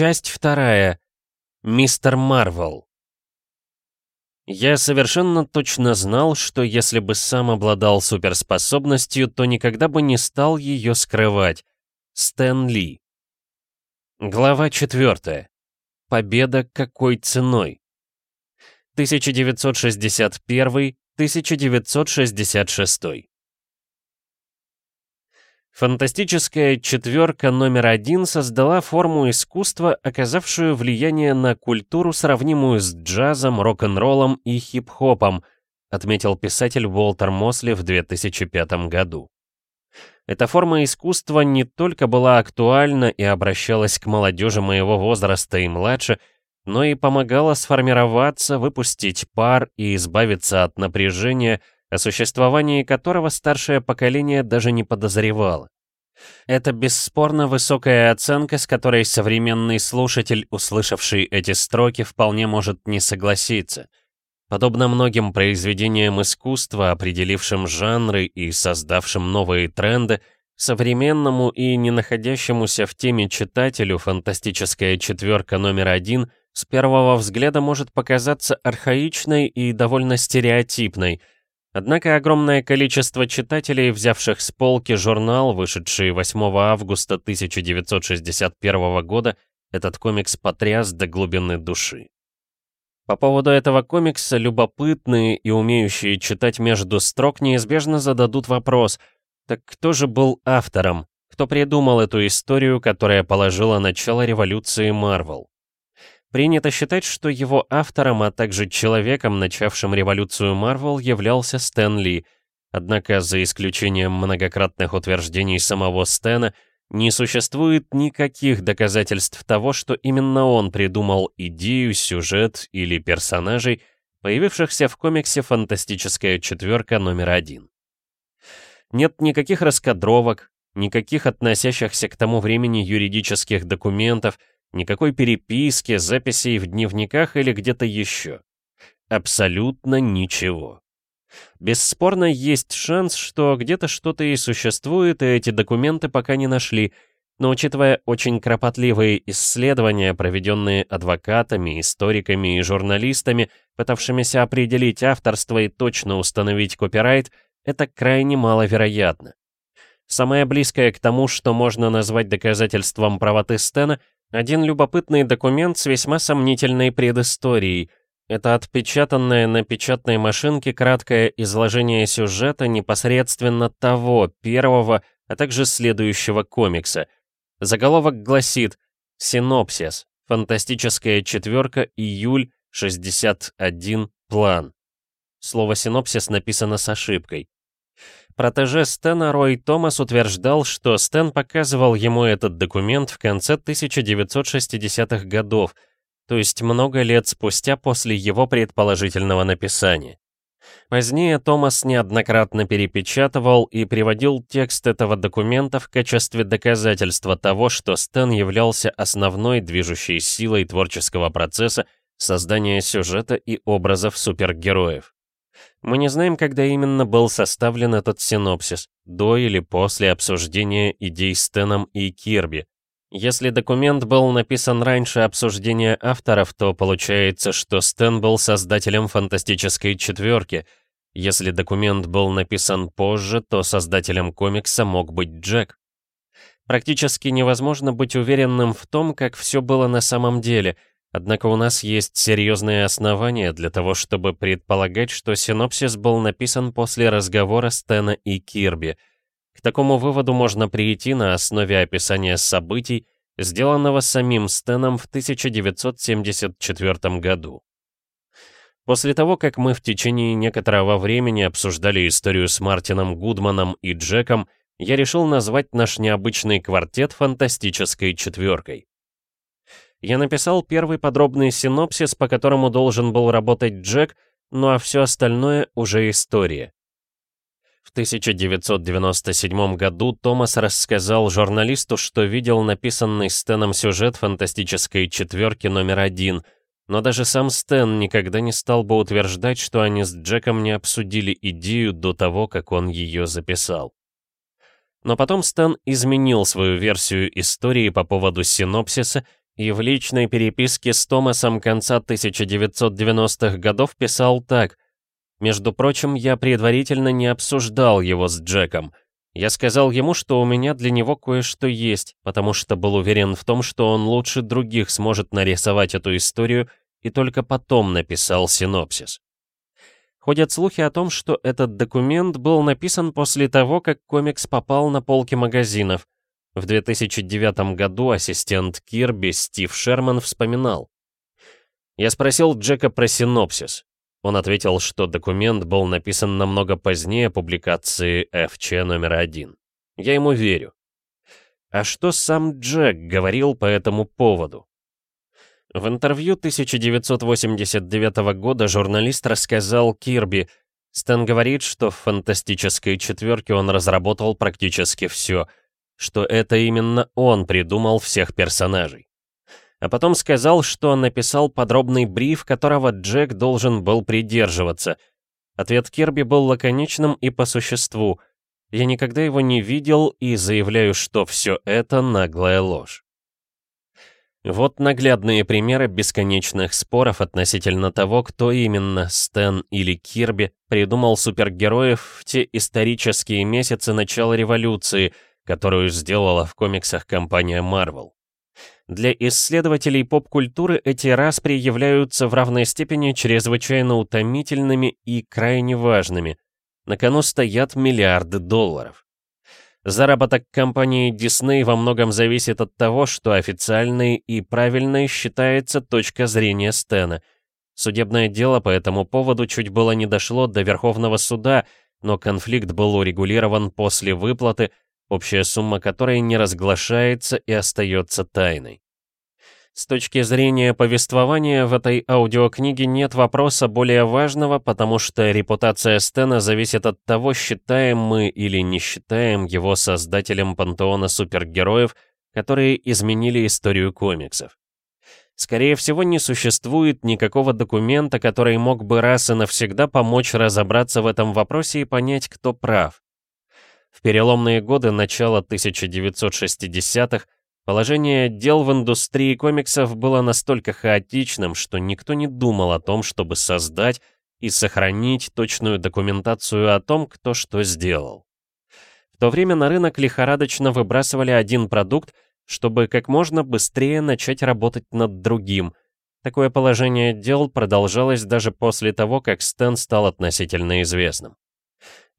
Часть вторая. Мистер Марвел. Я совершенно точно знал, что если бы сам обладал суперспособностью, то никогда бы не стал ее скрывать. Стэн Ли. Глава 4. Победа какой ценой? 1961-1966. Фантастическая четверка номер один создала форму искусства, оказавшую влияние на культуру, сравнимую с джазом, рок-н-роллом и хип-хопом, отметил писатель Уолтер Мосли в 2005 году. Эта форма искусства не только была актуальна и обращалась к молодежи моего возраста и младше, но и помогала сформироваться, выпустить пар и избавиться от напряжения, о существовании которого старшее поколение даже не подозревало. Это бесспорно высокая оценка, с которой современный слушатель, услышавший эти строки, вполне может не согласиться. Подобно многим произведениям искусства, определившим жанры и создавшим новые тренды, современному и не находящемуся в теме читателю фантастическая четверка номер один с первого взгляда может показаться архаичной и довольно стереотипной – Однако огромное количество читателей, взявших с полки журнал, вышедший 8 августа 1961 года, этот комикс потряс до глубины души. По поводу этого комикса любопытные и умеющие читать между строк неизбежно зададут вопрос, так кто же был автором, кто придумал эту историю, которая положила начало революции Марвел? Принято считать, что его автором, а также человеком, начавшим революцию Марвел, являлся Стэн Ли. Однако, за исключением многократных утверждений самого Стэна, не существует никаких доказательств того, что именно он придумал идею, сюжет или персонажей, появившихся в комиксе «Фантастическая четверка номер один». Нет никаких раскадровок, никаких относящихся к тому времени юридических документов, Никакой переписки, записей в дневниках или где-то еще. Абсолютно ничего. Бесспорно, есть шанс, что где-то что-то и существует, и эти документы пока не нашли, но учитывая очень кропотливые исследования, проведенные адвокатами, историками и журналистами, пытавшимися определить авторство и точно установить копирайт, это крайне маловероятно. Самое близкое к тому, что можно назвать доказательством правоты Стена, один любопытный документ с весьма сомнительной предысторией. Это отпечатанное на печатной машинке краткое изложение сюжета непосредственно того, первого, а также следующего комикса. Заголовок гласит «Синопсис. Фантастическая четверка. Июль. 61. План». Слово «синопсис» написано с ошибкой. Протеже Стэна Рой Томас утверждал, что Стэн показывал ему этот документ в конце 1960-х годов, то есть много лет спустя после его предположительного написания. Позднее Томас неоднократно перепечатывал и приводил текст этого документа в качестве доказательства того, что Стэн являлся основной движущей силой творческого процесса создания сюжета и образов супергероев. Мы не знаем, когда именно был составлен этот синопсис, до или после обсуждения идей Стэном и Кирби. Если документ был написан раньше обсуждения авторов, то получается, что Стэн был создателем фантастической четверки. Если документ был написан позже, то создателем комикса мог быть Джек. Практически невозможно быть уверенным в том, как все было на самом деле — Однако у нас есть серьезные основания для того, чтобы предполагать, что синопсис был написан после разговора Стена и Кирби. К такому выводу можно прийти на основе описания событий, сделанного самим Стеном в 1974 году. После того, как мы в течение некоторого времени обсуждали историю с Мартином Гудманом и Джеком, я решил назвать наш необычный квартет фантастической четверкой я написал первый подробный синопсис, по которому должен был работать Джек, ну а все остальное уже история. В 1997 году Томас рассказал журналисту, что видел написанный Стэном сюжет фантастической четверки номер один, но даже сам Стэн никогда не стал бы утверждать, что они с Джеком не обсудили идею до того, как он ее записал. Но потом Стэн изменил свою версию истории по поводу синопсиса и в личной переписке с Томасом конца 1990-х годов писал так. «Между прочим, я предварительно не обсуждал его с Джеком. Я сказал ему, что у меня для него кое-что есть, потому что был уверен в том, что он лучше других сможет нарисовать эту историю, и только потом написал синопсис. Ходят слухи о том, что этот документ был написан после того, как комикс попал на полки магазинов — в 2009 году ассистент Кирби Стив Шерман вспоминал. Я спросил Джека про синопсис. Он ответил, что документ был написан намного позднее публикации ФЧ номер один. Я ему верю. А что сам Джек говорил по этому поводу? В интервью 1989 года журналист рассказал Кирби, Стэн говорит, что в «Фантастической четверке» он разработал практически все — что это именно он придумал всех персонажей. А потом сказал, что написал подробный бриф, которого Джек должен был придерживаться. Ответ Кирби был лаконичным и по существу. Я никогда его не видел и заявляю, что все это наглая ложь. Вот наглядные примеры бесконечных споров относительно того, кто именно, Стэн или Кирби, придумал супергероев в те исторические месяцы начала революции — которую сделала в комиксах компания Marvel. Для исследователей поп-культуры эти распри являются в равной степени чрезвычайно утомительными и крайне важными. На кону стоят миллиарды долларов. Заработок компании Disney во многом зависит от того, что официальной и правильной считается точка зрения Стэна. Судебное дело по этому поводу чуть было не дошло до Верховного суда, но конфликт был урегулирован после выплаты, общая сумма которой не разглашается и остается тайной. С точки зрения повествования в этой аудиокниге нет вопроса более важного, потому что репутация Стена зависит от того, считаем мы или не считаем его создателем пантеона супергероев, которые изменили историю комиксов. Скорее всего, не существует никакого документа, который мог бы раз и навсегда помочь разобраться в этом вопросе и понять, кто прав. В переломные годы начала 1960-х положение дел в индустрии комиксов было настолько хаотичным, что никто не думал о том, чтобы создать и сохранить точную документацию о том, кто что сделал. В то время на рынок лихорадочно выбрасывали один продукт, чтобы как можно быстрее начать работать над другим. Такое положение дел продолжалось даже после того, как Стэн стал относительно известным.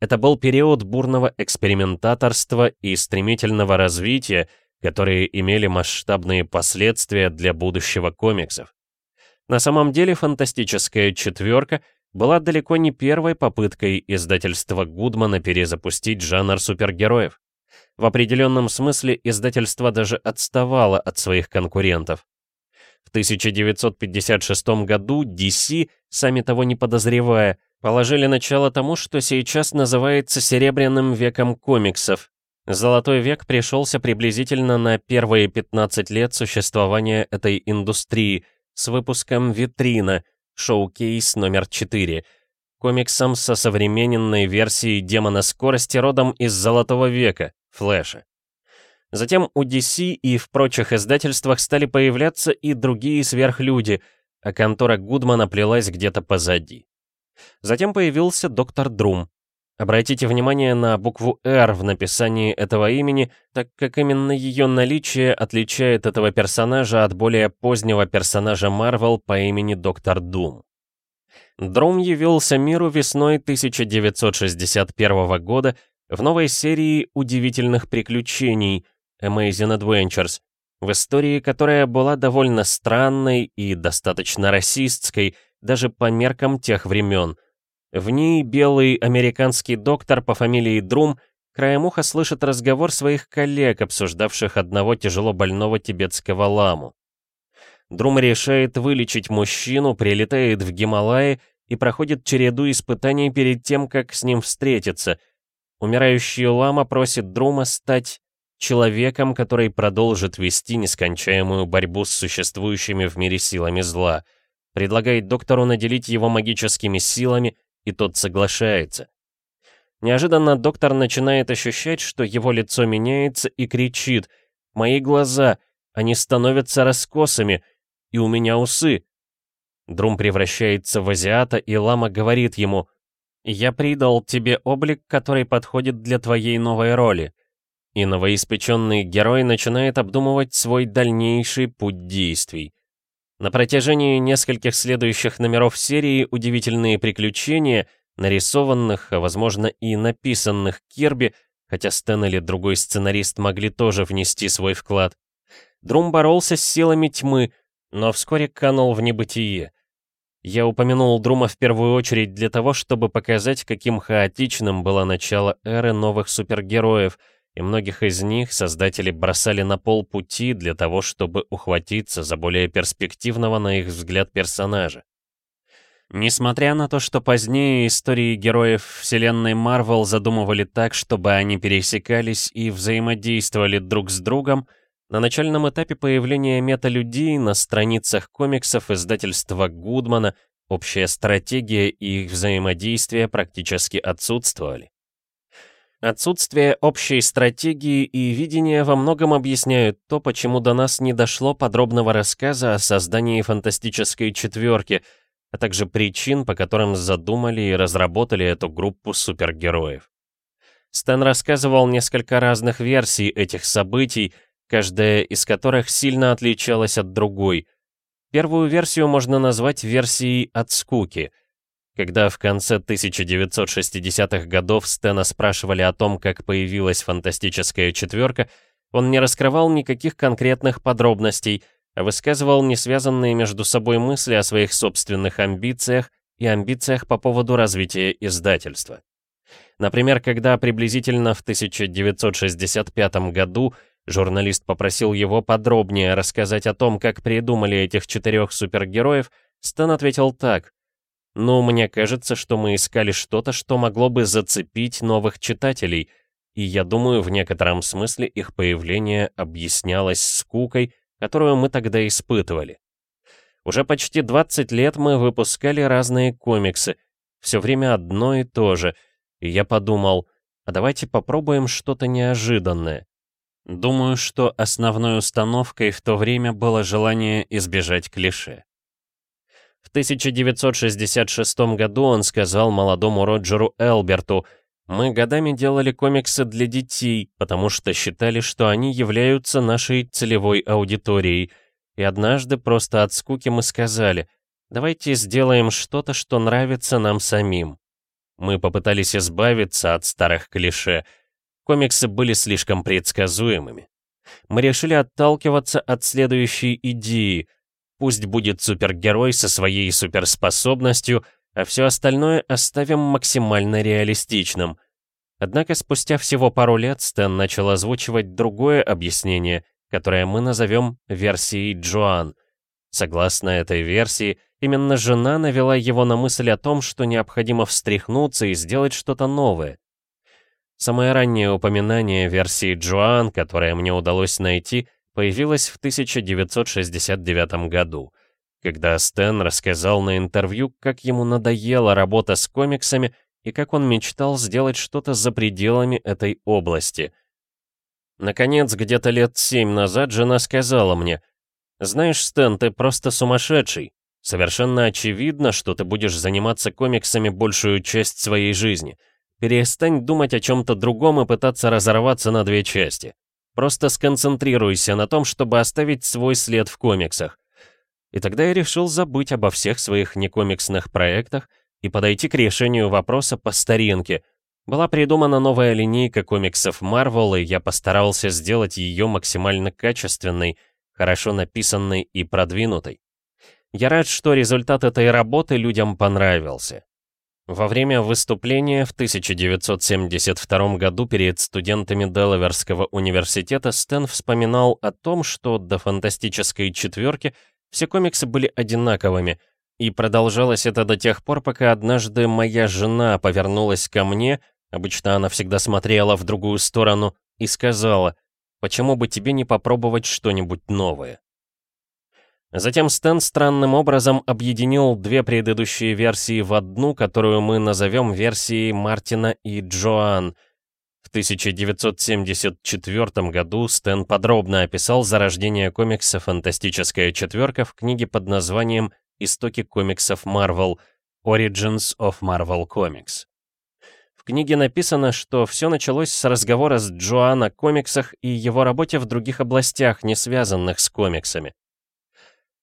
Это был период бурного экспериментаторства и стремительного развития, которые имели масштабные последствия для будущего комиксов. На самом деле «Фантастическая четверка» была далеко не первой попыткой издательства Гудмана перезапустить жанр супергероев. В определенном смысле издательство даже отставало от своих конкурентов. В 1956 году DC, сами того не подозревая, положили начало тому, что сейчас называется Серебряным веком комиксов. Золотой век пришелся приблизительно на первые 15 лет существования этой индустрии с выпуском «Витрина», шоу-кейс номер 4, комиксом со современной версией демона скорости родом из Золотого века, Флэша. Затем у DC и в прочих издательствах стали появляться и другие сверхлюди, а контора Гудмана плелась где-то позади. Затем появился доктор Друм. Обратите внимание на букву «Р» в написании этого имени, так как именно ее наличие отличает этого персонажа от более позднего персонажа Марвел по имени Доктор Дум. Друм явился миру весной 1961 года в новой серии «Удивительных приключений» Amazing Adventures, в истории, которая была довольно странной и достаточно расистской, даже по меркам тех времен. В ней белый американский доктор по фамилии Друм краем уха слышит разговор своих коллег, обсуждавших одного тяжело больного тибетского ламу. Друм решает вылечить мужчину, прилетает в Гималаи и проходит череду испытаний перед тем, как с ним встретиться. Умирающий лама просит Друма стать человеком, который продолжит вести нескончаемую борьбу с существующими в мире силами зла — Предлагает доктору наделить его магическими силами, и тот соглашается. Неожиданно доктор начинает ощущать, что его лицо меняется и кричит «Мои глаза! они становятся раскосыми, и у меня усы. Друм превращается в азиата, и лама говорит ему, «Я придал тебе облик, который подходит для твоей новой роли». И новоиспеченный герой начинает обдумывать свой дальнейший путь действий. На протяжении нескольких следующих номеров серии «Удивительные приключения», нарисованных, а возможно и написанных Кирби, хотя Стэн или другой сценарист могли тоже внести свой вклад, Друм боролся с силами тьмы, но вскоре канул в небытие. Я упомянул Друма в первую очередь для того, чтобы показать, каким хаотичным было начало эры новых супергероев, и многих из них создатели бросали на полпути для того, чтобы ухватиться за более перспективного, на их взгляд, персонажа. Несмотря на то, что позднее истории героев вселенной Марвел задумывали так, чтобы они пересекались и взаимодействовали друг с другом, на начальном этапе появления металюдей на страницах комиксов издательства Гудмана общая стратегия и их взаимодействие практически отсутствовали. Отсутствие общей стратегии и видения во многом объясняют то, почему до нас не дошло подробного рассказа о создании фантастической четверки, а также причин, по которым задумали и разработали эту группу супергероев. Стэн рассказывал несколько разных версий этих событий, каждая из которых сильно отличалась от другой. Первую версию можно назвать версией от скуки. Когда в конце 1960-х годов Стэна спрашивали о том, как появилась фантастическая четверка, он не раскрывал никаких конкретных подробностей, а высказывал несвязанные между собой мысли о своих собственных амбициях и амбициях по поводу развития издательства. Например, когда приблизительно в 1965 году Журналист попросил его подробнее рассказать о том, как придумали этих четырех супергероев, Стэн ответил так. «Ну, мне кажется, что мы искали что-то, что могло бы зацепить новых читателей, и я думаю, в некотором смысле их появление объяснялось скукой, которую мы тогда испытывали. Уже почти 20 лет мы выпускали разные комиксы, все время одно и то же, и я подумал, а давайте попробуем что-то неожиданное. Думаю, что основной установкой в то время было желание избежать клише. В 1966 году он сказал молодому Роджеру Элберту, «Мы годами делали комиксы для детей, потому что считали, что они являются нашей целевой аудиторией, и однажды просто от скуки мы сказали, давайте сделаем что-то, что нравится нам самим». Мы попытались избавиться от старых клише — Комиксы были слишком предсказуемыми. Мы решили отталкиваться от следующей идеи. Пусть будет супергерой со своей суперспособностью, а все остальное оставим максимально реалистичным. Однако спустя всего пару лет Стэн начал озвучивать другое объяснение, которое мы назовем версией Джоан. Согласно этой версии, именно жена навела его на мысль о том, что необходимо встряхнуться и сделать что-то новое. Самое раннее упоминание версии Джоан, которое мне удалось найти, появилось в 1969 году, когда Стэн рассказал на интервью, как ему надоела работа с комиксами и как он мечтал сделать что-то за пределами этой области. Наконец, где-то лет семь назад жена сказала мне, «Знаешь, Стэн, ты просто сумасшедший. Совершенно очевидно, что ты будешь заниматься комиксами большую часть своей жизни». Перестань думать о чем-то другом и пытаться разорваться на две части. Просто сконцентрируйся на том, чтобы оставить свой след в комиксах. И тогда я решил забыть обо всех своих некомиксных проектах и подойти к решению вопроса по старинке. Была придумана новая линейка комиксов Marvel, и я постарался сделать ее максимально качественной, хорошо написанной и продвинутой. Я рад, что результат этой работы людям понравился. Во время выступления в 1972 году перед студентами Делаверского университета Стэн вспоминал о том, что до «Фантастической четверки» все комиксы были одинаковыми, и продолжалось это до тех пор, пока однажды моя жена повернулась ко мне, обычно она всегда смотрела в другую сторону, и сказала, «Почему бы тебе не попробовать что-нибудь новое?» Затем Стэн странным образом объединил две предыдущие версии в одну, которую мы назовем версией Мартина и Джоан. В 1974 году Стэн подробно описал зарождение комикса «Фантастическая четверка» в книге под названием «Истоки комиксов Marvel» Origins of Marvel Comics. В книге написано, что все началось с разговора с Джоан о комиксах и его работе в других областях, не связанных с комиксами.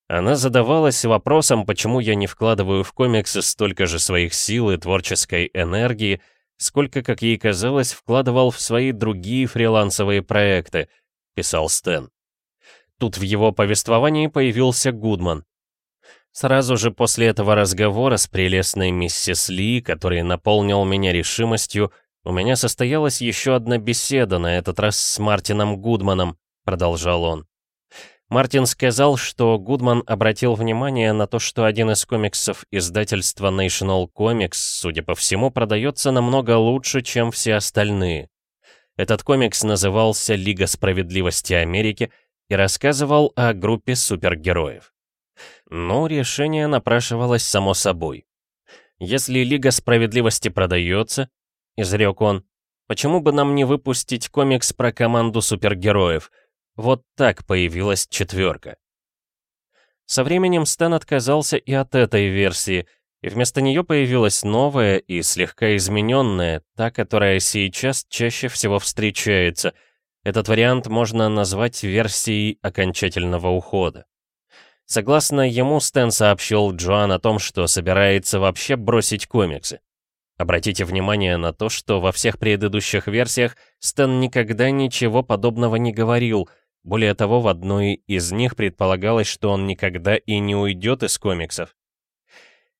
Она задавалась вопросом, почему я не вкладываю в комиксы столько же своих сил и творческой энергии, сколько, как ей казалось, вкладывал в свои другие фрилансовые проекты, писал Стэн. Тут в его повествовании появился Гудман. Сразу же после этого разговора с прелестной миссис Ли, который наполнил меня решимостью, у меня состоялась еще одна беседа, на этот раз с Мартином Гудманом, продолжал он. Мартин сказал, что Гудман обратил внимание на то, что один из комиксов издательства National Comics, судя по всему, продается намного лучше, чем все остальные. Этот комикс назывался «Лига справедливости Америки» и рассказывал о группе супергероев. Но решение напрашивалось само собой. «Если Лига Справедливости продается», — изрек он, «почему бы нам не выпустить комикс про команду супергероев? Вот так появилась четверка». Со временем Стэн отказался и от этой версии, и вместо нее появилась новая и слегка измененная, та, которая сейчас чаще всего встречается. Этот вариант можно назвать версией окончательного ухода. Согласно ему, Стэн сообщил Джоан о том, что собирается вообще бросить комиксы. Обратите внимание на то, что во всех предыдущих версиях Стэн никогда ничего подобного не говорил. Более того, в одной из них предполагалось, что он никогда и не уйдет из комиксов.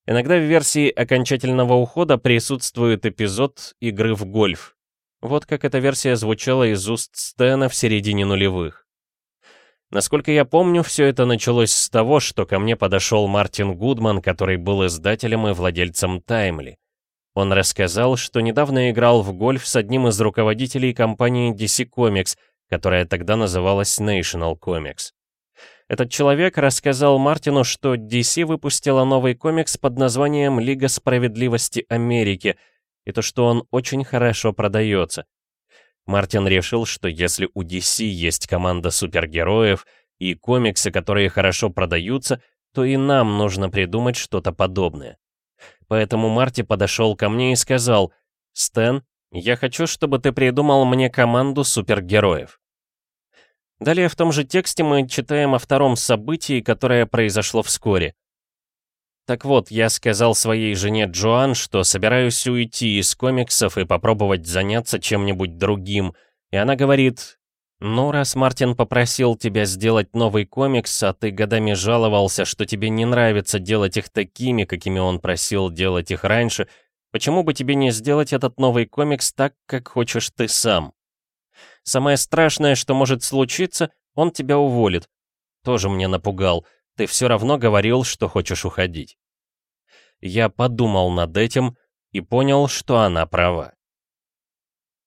Иногда в версии окончательного ухода присутствует эпизод игры в гольф. Вот как эта версия звучала из уст Стэна в середине нулевых. Насколько я помню, все это началось с того, что ко мне подошел Мартин Гудман, который был издателем и владельцем Таймли. Он рассказал, что недавно играл в гольф с одним из руководителей компании DC Comics, которая тогда называлась National Comics. Этот человек рассказал Мартину, что DC выпустила новый комикс под названием «Лига справедливости Америки», и то, что он очень хорошо продается. Мартин решил, что если у DC есть команда супергероев и комиксы, которые хорошо продаются, то и нам нужно придумать что-то подобное. Поэтому Марти подошел ко мне и сказал, «Стэн, я хочу, чтобы ты придумал мне команду супергероев». Далее в том же тексте мы читаем о втором событии, которое произошло вскоре. Так вот, я сказал своей жене Джоан, что собираюсь уйти из комиксов и попробовать заняться чем-нибудь другим. И она говорит, «Ну, раз Мартин попросил тебя сделать новый комикс, а ты годами жаловался, что тебе не нравится делать их такими, какими он просил делать их раньше, почему бы тебе не сделать этот новый комикс так, как хочешь ты сам? Самое страшное, что может случиться, он тебя уволит». Тоже мне напугал. Ты все равно говорил, что хочешь уходить. Я подумал над этим и понял, что она права.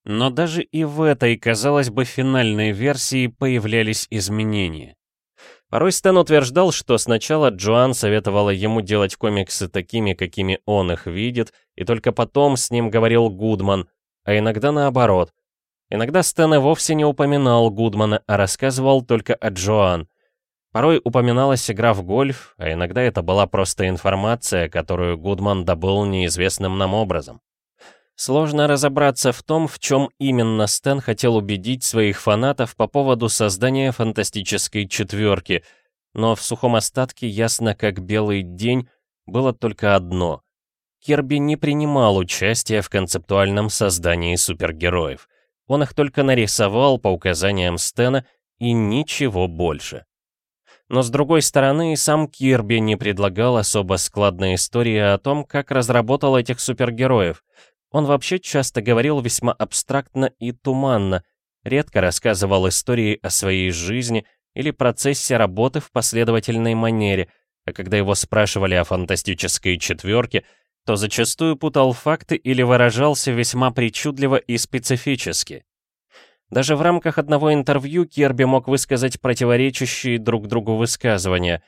Но даже и в этой, казалось бы, финальной версии появлялись изменения. Порой Стэн утверждал, что сначала Джоан советовала ему делать комиксы такими, какими он их видит, и только потом с ним говорил Гудман, а иногда наоборот. Иногда Стэн и вовсе не упоминал Гудмана, а рассказывал только о Джоан. Порой упоминалась игра в гольф, а иногда это была просто информация, которую Гудман добыл неизвестным нам образом. Сложно разобраться в том, в чем именно Стэн хотел убедить своих фанатов по поводу создания фантастической четверки, но в сухом остатке ясно как белый день было только одно. Кирби не принимал участия в концептуальном создании супергероев. Он их только нарисовал по указаниям Стэна и ничего больше. Но с другой стороны, сам Кирби не предлагал особо складной истории о том, как разработал этих супергероев. Он вообще часто говорил весьма абстрактно и туманно, редко рассказывал истории о своей жизни или процессе работы в последовательной манере, а когда его спрашивали о фантастической четверке, то зачастую путал факты или выражался весьма причудливо и специфически. Даже в рамках одного интервью Кирби мог высказать противоречащие друг другу высказывания.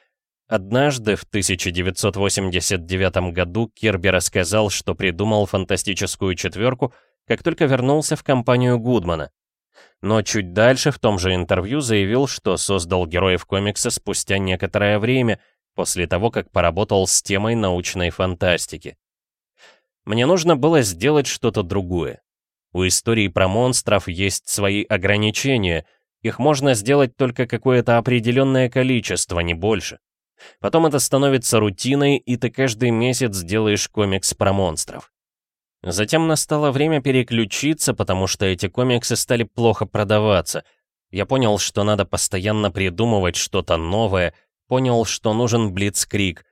Однажды, в 1989 году, Кирби рассказал, что придумал фантастическую четверку как только вернулся в компанию Гудмана. Но чуть дальше в том же интервью заявил, что создал героев комикса спустя некоторое время, после того, как поработал с темой научной фантастики. Мне нужно было сделать что-то другое. У истории про монстров есть свои ограничения, их можно сделать только какое-то определенное количество, не больше. Потом это становится рутиной, и ты каждый месяц делаешь комикс про монстров. Затем настало время переключиться, потому что эти комиксы стали плохо продаваться. Я понял, что надо постоянно придумывать что-то новое, понял, что нужен Блицкрик.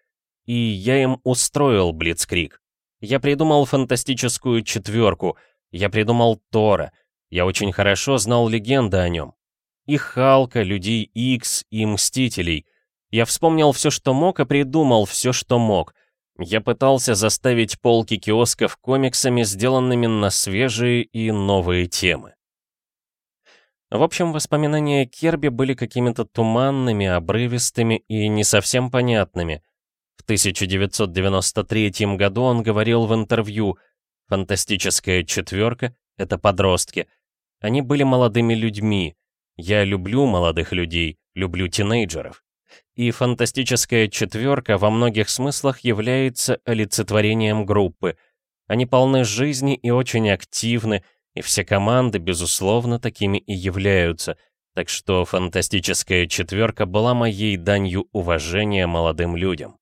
И я им устроил Блицкрик. Я придумал фантастическую четверку, я придумал Тора, я очень хорошо знал легенды о нем. И Халка, Людей Икс, и Мстителей. Я вспомнил все, что мог, и придумал все, что мог. Я пытался заставить полки киосков комиксами, сделанными на свежие и новые темы. В общем, воспоминания Керби были какими-то туманными, обрывистыми и не совсем понятными. В 1993 году он говорил в интервью «Фантастическая четверка — это подростки. Они были молодыми людьми. Я люблю молодых людей, люблю тинейджеров. И фантастическая четверка во многих смыслах является олицетворением группы. Они полны жизни и очень активны, и все команды, безусловно, такими и являются. Так что фантастическая четверка была моей данью уважения молодым людям.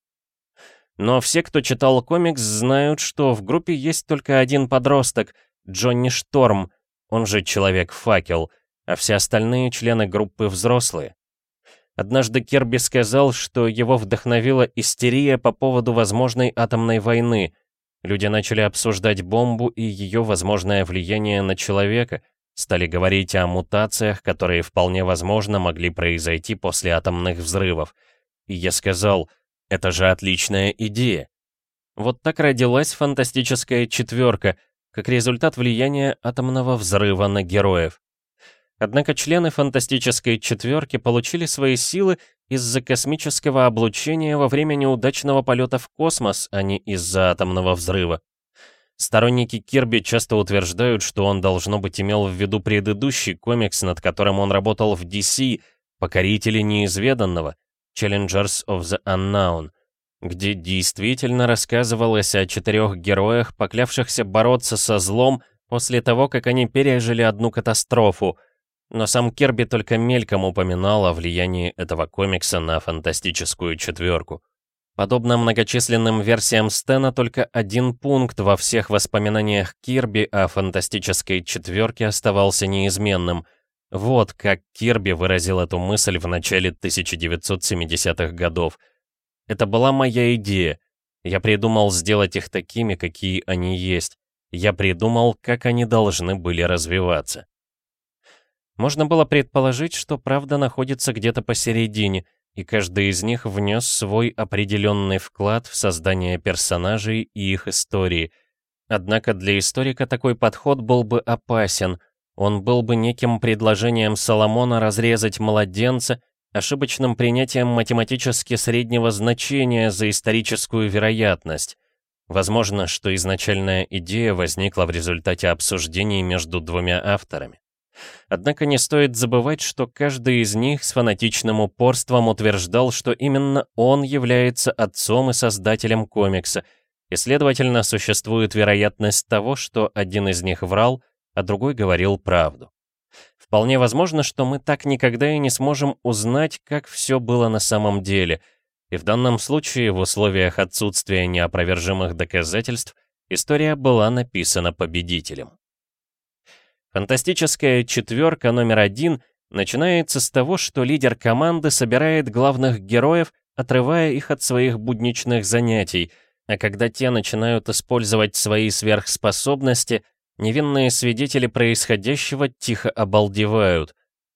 Но все, кто читал комикс, знают, что в группе есть только один подросток, Джонни Шторм, он же Человек-факел, а все остальные члены группы взрослые. Однажды Керби сказал, что его вдохновила истерия по поводу возможной атомной войны. Люди начали обсуждать бомбу и ее возможное влияние на человека, стали говорить о мутациях, которые вполне возможно могли произойти после атомных взрывов. И я сказал, это же отличная идея. Вот так родилась фантастическая четверка, как результат влияния атомного взрыва на героев. Однако члены фантастической четверки получили свои силы из-за космического облучения во время неудачного полета в космос, а не из-за атомного взрыва. Сторонники Кирби часто утверждают, что он, должно быть, имел в виду предыдущий комикс, над которым он работал в DC, «Покорители неизведанного», Challengers of the Unknown, где действительно рассказывалось о четырех героях, поклявшихся бороться со злом после того, как они пережили одну катастрофу — но сам Кирби только мельком упоминал о влиянии этого комикса на фантастическую четверку. Подобно многочисленным версиям Стена, только один пункт во всех воспоминаниях Кирби о фантастической четверке оставался неизменным. Вот как Кирби выразил эту мысль в начале 1970-х годов. «Это была моя идея. Я придумал сделать их такими, какие они есть. Я придумал, как они должны были развиваться». Можно было предположить, что правда находится где-то посередине, и каждый из них внес свой определенный вклад в создание персонажей и их истории. Однако для историка такой подход был бы опасен. Он был бы неким предложением Соломона разрезать младенца, ошибочным принятием математически среднего значения за историческую вероятность. Возможно, что изначальная идея возникла в результате обсуждений между двумя авторами. Однако не стоит забывать, что каждый из них с фанатичным упорством утверждал, что именно он является отцом и создателем комикса, и, следовательно, существует вероятность того, что один из них врал, а другой говорил правду. Вполне возможно, что мы так никогда и не сможем узнать, как все было на самом деле, и в данном случае, в условиях отсутствия неопровержимых доказательств, история была написана победителем. Фантастическая четверка номер один начинается с того, что лидер команды собирает главных героев, отрывая их от своих будничных занятий, а когда те начинают использовать свои сверхспособности, невинные свидетели происходящего тихо обалдевают.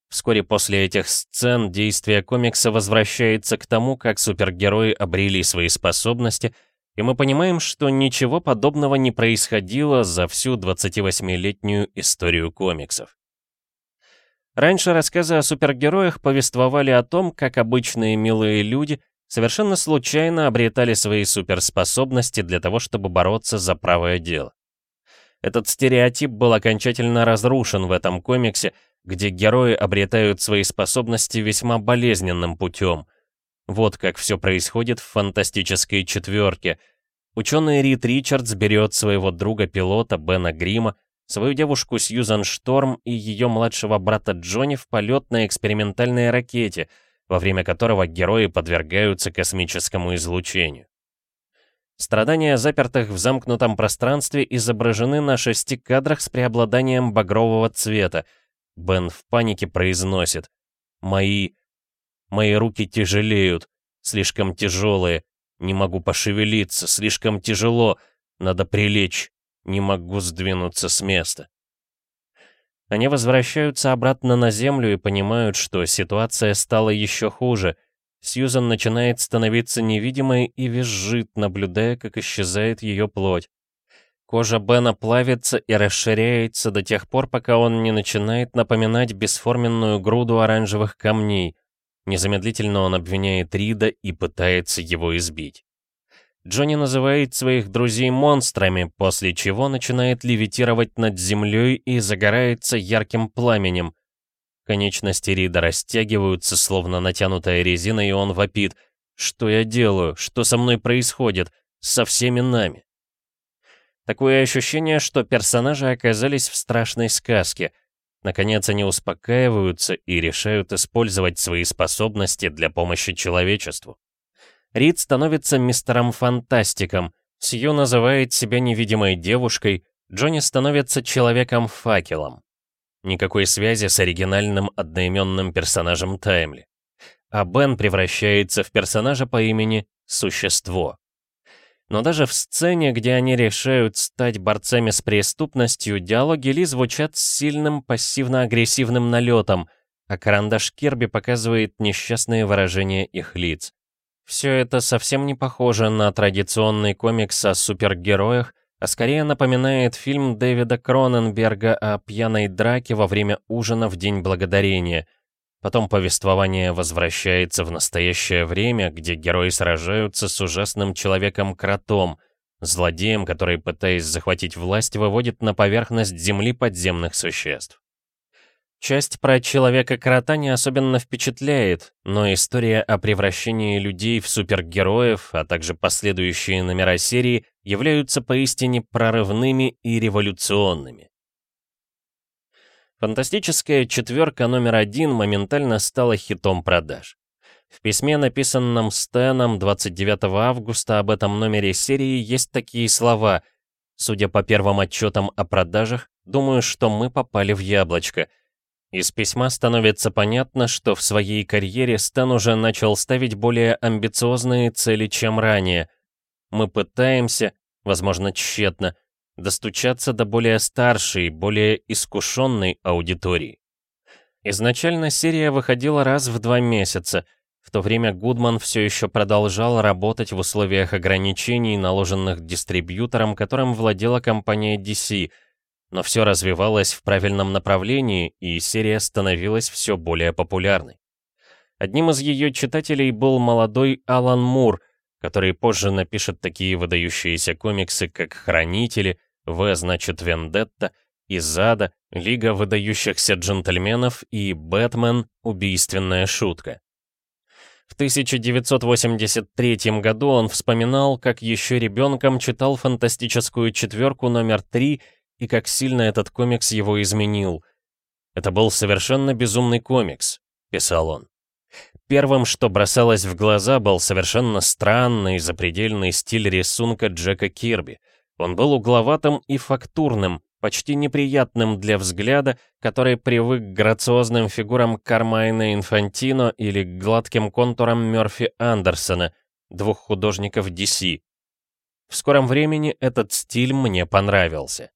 Вскоре после этих сцен действие комикса возвращается к тому, как супергерои обрели свои способности — и мы понимаем, что ничего подобного не происходило за всю 28-летнюю историю комиксов. Раньше рассказы о супергероях повествовали о том, как обычные милые люди совершенно случайно обретали свои суперспособности для того, чтобы бороться за правое дело. Этот стереотип был окончательно разрушен в этом комиксе, где герои обретают свои способности весьма болезненным путем. Вот как все происходит в фантастической четверке. Ученый Рид Ричардс берет своего друга-пилота Бена Грима, свою девушку Сьюзан Шторм и ее младшего брата Джонни в полет на экспериментальной ракете, во время которого герои подвергаются космическому излучению. Страдания запертых в замкнутом пространстве изображены на шести кадрах с преобладанием багрового цвета. Бен в панике произносит «Мои... мои руки тяжелеют, слишком тяжелые, не могу пошевелиться, слишком тяжело, надо прилечь, не могу сдвинуться с места». Они возвращаются обратно на Землю и понимают, что ситуация стала еще хуже — Сьюзан начинает становиться невидимой и визжит, наблюдая, как исчезает ее плоть. Кожа Бена плавится и расширяется до тех пор, пока он не начинает напоминать бесформенную груду оранжевых камней. Незамедлительно он обвиняет Рида и пытается его избить. Джонни называет своих друзей монстрами, после чего начинает левитировать над землей и загорается ярким пламенем. Конечности Рида растягиваются, словно натянутая резина, и он вопит. «Что я делаю? Что со мной происходит? Со всеми нами?» Такое ощущение, что персонажи оказались в страшной сказке. Наконец они успокаиваются и решают использовать свои способности для помощи человечеству. Рид становится мистером Фантастиком, Сью называет себя невидимой девушкой, Джонни становится человеком-факелом. Никакой связи с оригинальным одноименным персонажем Таймли. А Бен превращается в персонажа по имени Существо. Но даже в сцене, где они решают стать борцами с преступностью, диалоги Ли звучат с сильным пассивно-агрессивным налетом, а карандаш Кирби показывает несчастные выражения их лиц. Все это совсем не похоже на традиционный комикс о супергероях, а скорее напоминает фильм Дэвида Кроненберга о пьяной драке во время ужина в День Благодарения. Потом повествование возвращается в настоящее время, где герои сражаются с ужасным человеком-кротом, злодеем, который, пытаясь захватить власть, выводит на поверхность Земли подземных существ. Часть про Человека-крота не особенно впечатляет, но история о превращении людей в супергероев, а также последующие номера серии являются поистине прорывными и революционными. Фантастическая четверка номер один моментально стала хитом продаж. В письме, написанном Стэном 29 августа об этом номере серии, есть такие слова. Судя по первым отчетам о продажах, думаю, что мы попали в яблочко — из письма становится понятно, что в своей карьере Стэн уже начал ставить более амбициозные цели, чем ранее. Мы пытаемся, возможно, тщетно, достучаться до более старшей, более искушенной аудитории. Изначально серия выходила раз в два месяца, в то время Гудман все еще продолжал работать в условиях ограничений, наложенных дистрибьютором, которым владела компания DC — но все развивалось в правильном направлении, и серия становилась все более популярной. Одним из ее читателей был молодой Алан Мур, который позже напишет такие выдающиеся комиксы, как «Хранители», «В» значит «Вендетта», «Изада», «Лига выдающихся джентльменов» и «Бэтмен. Убийственная шутка». В 1983 году он вспоминал, как еще ребенком читал фантастическую четверку номер 3 и как сильно этот комикс его изменил. «Это был совершенно безумный комикс», — писал он. Первым, что бросалось в глаза, был совершенно странный, запредельный стиль рисунка Джека Кирби. Он был угловатым и фактурным, почти неприятным для взгляда, который привык к грациозным фигурам Кармайна Инфантино или к гладким контурам Мёрфи Андерсона, двух художников DC. В скором времени этот стиль мне понравился.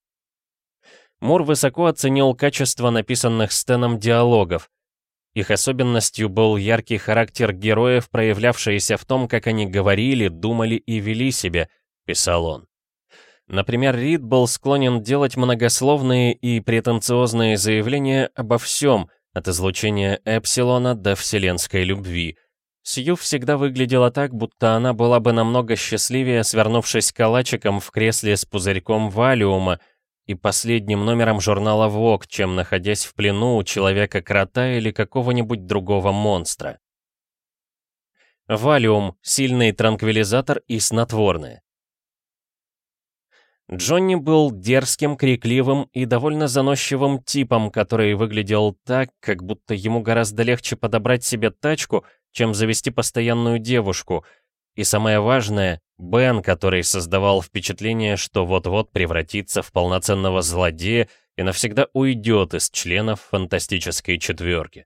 Мур высоко оценил качество написанных Стэном диалогов. Их особенностью был яркий характер героев, проявлявшийся в том, как они говорили, думали и вели себя, писал он. Например, Рид был склонен делать многословные и претенциозные заявления обо всем, от излучения Эпсилона до вселенской любви. Сью всегда выглядела так, будто она была бы намного счастливее, свернувшись калачиком в кресле с пузырьком валиума, и последним номером журнала Vogue, чем находясь в плену у человека-крота или какого-нибудь другого монстра. Валиум – сильный транквилизатор и снотворное. Джонни был дерзким, крикливым и довольно заносчивым типом, который выглядел так, как будто ему гораздо легче подобрать себе тачку, чем завести постоянную девушку. И самое важное — Бен, который создавал впечатление, что вот-вот превратится в полноценного злодея и навсегда уйдет из членов фантастической четверки.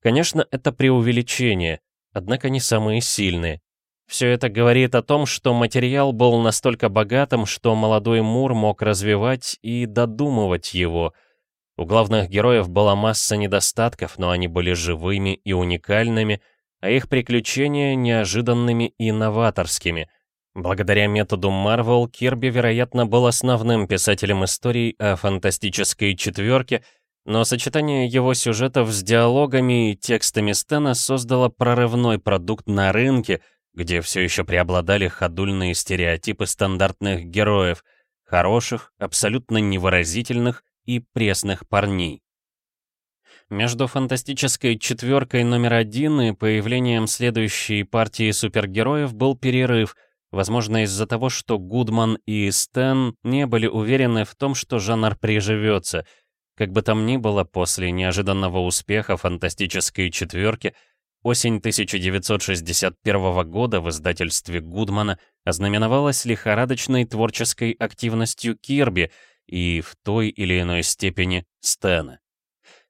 Конечно, это преувеличение, однако не самые сильные. Все это говорит о том, что материал был настолько богатым, что молодой Мур мог развивать и додумывать его. У главных героев была масса недостатков, но они были живыми и уникальными, а их приключения неожиданными и новаторскими. Благодаря методу Марвел, Кирби, вероятно, был основным писателем историй о фантастической четверке, но сочетание его сюжетов с диалогами и текстами Стена создало прорывной продукт на рынке — где все еще преобладали ходульные стереотипы стандартных героев, хороших, абсолютно невыразительных и пресных парней. Между фантастической четверкой номер один и появлением следующей партии супергероев был перерыв, возможно из-за того, что Гудман и Стэн не были уверены в том, что жанр приживется. Как бы там ни было, после неожиданного успеха фантастической четверки — Осень 1961 года в издательстве Гудмана ознаменовалась лихорадочной творческой активностью Кирби и в той или иной степени Стэна.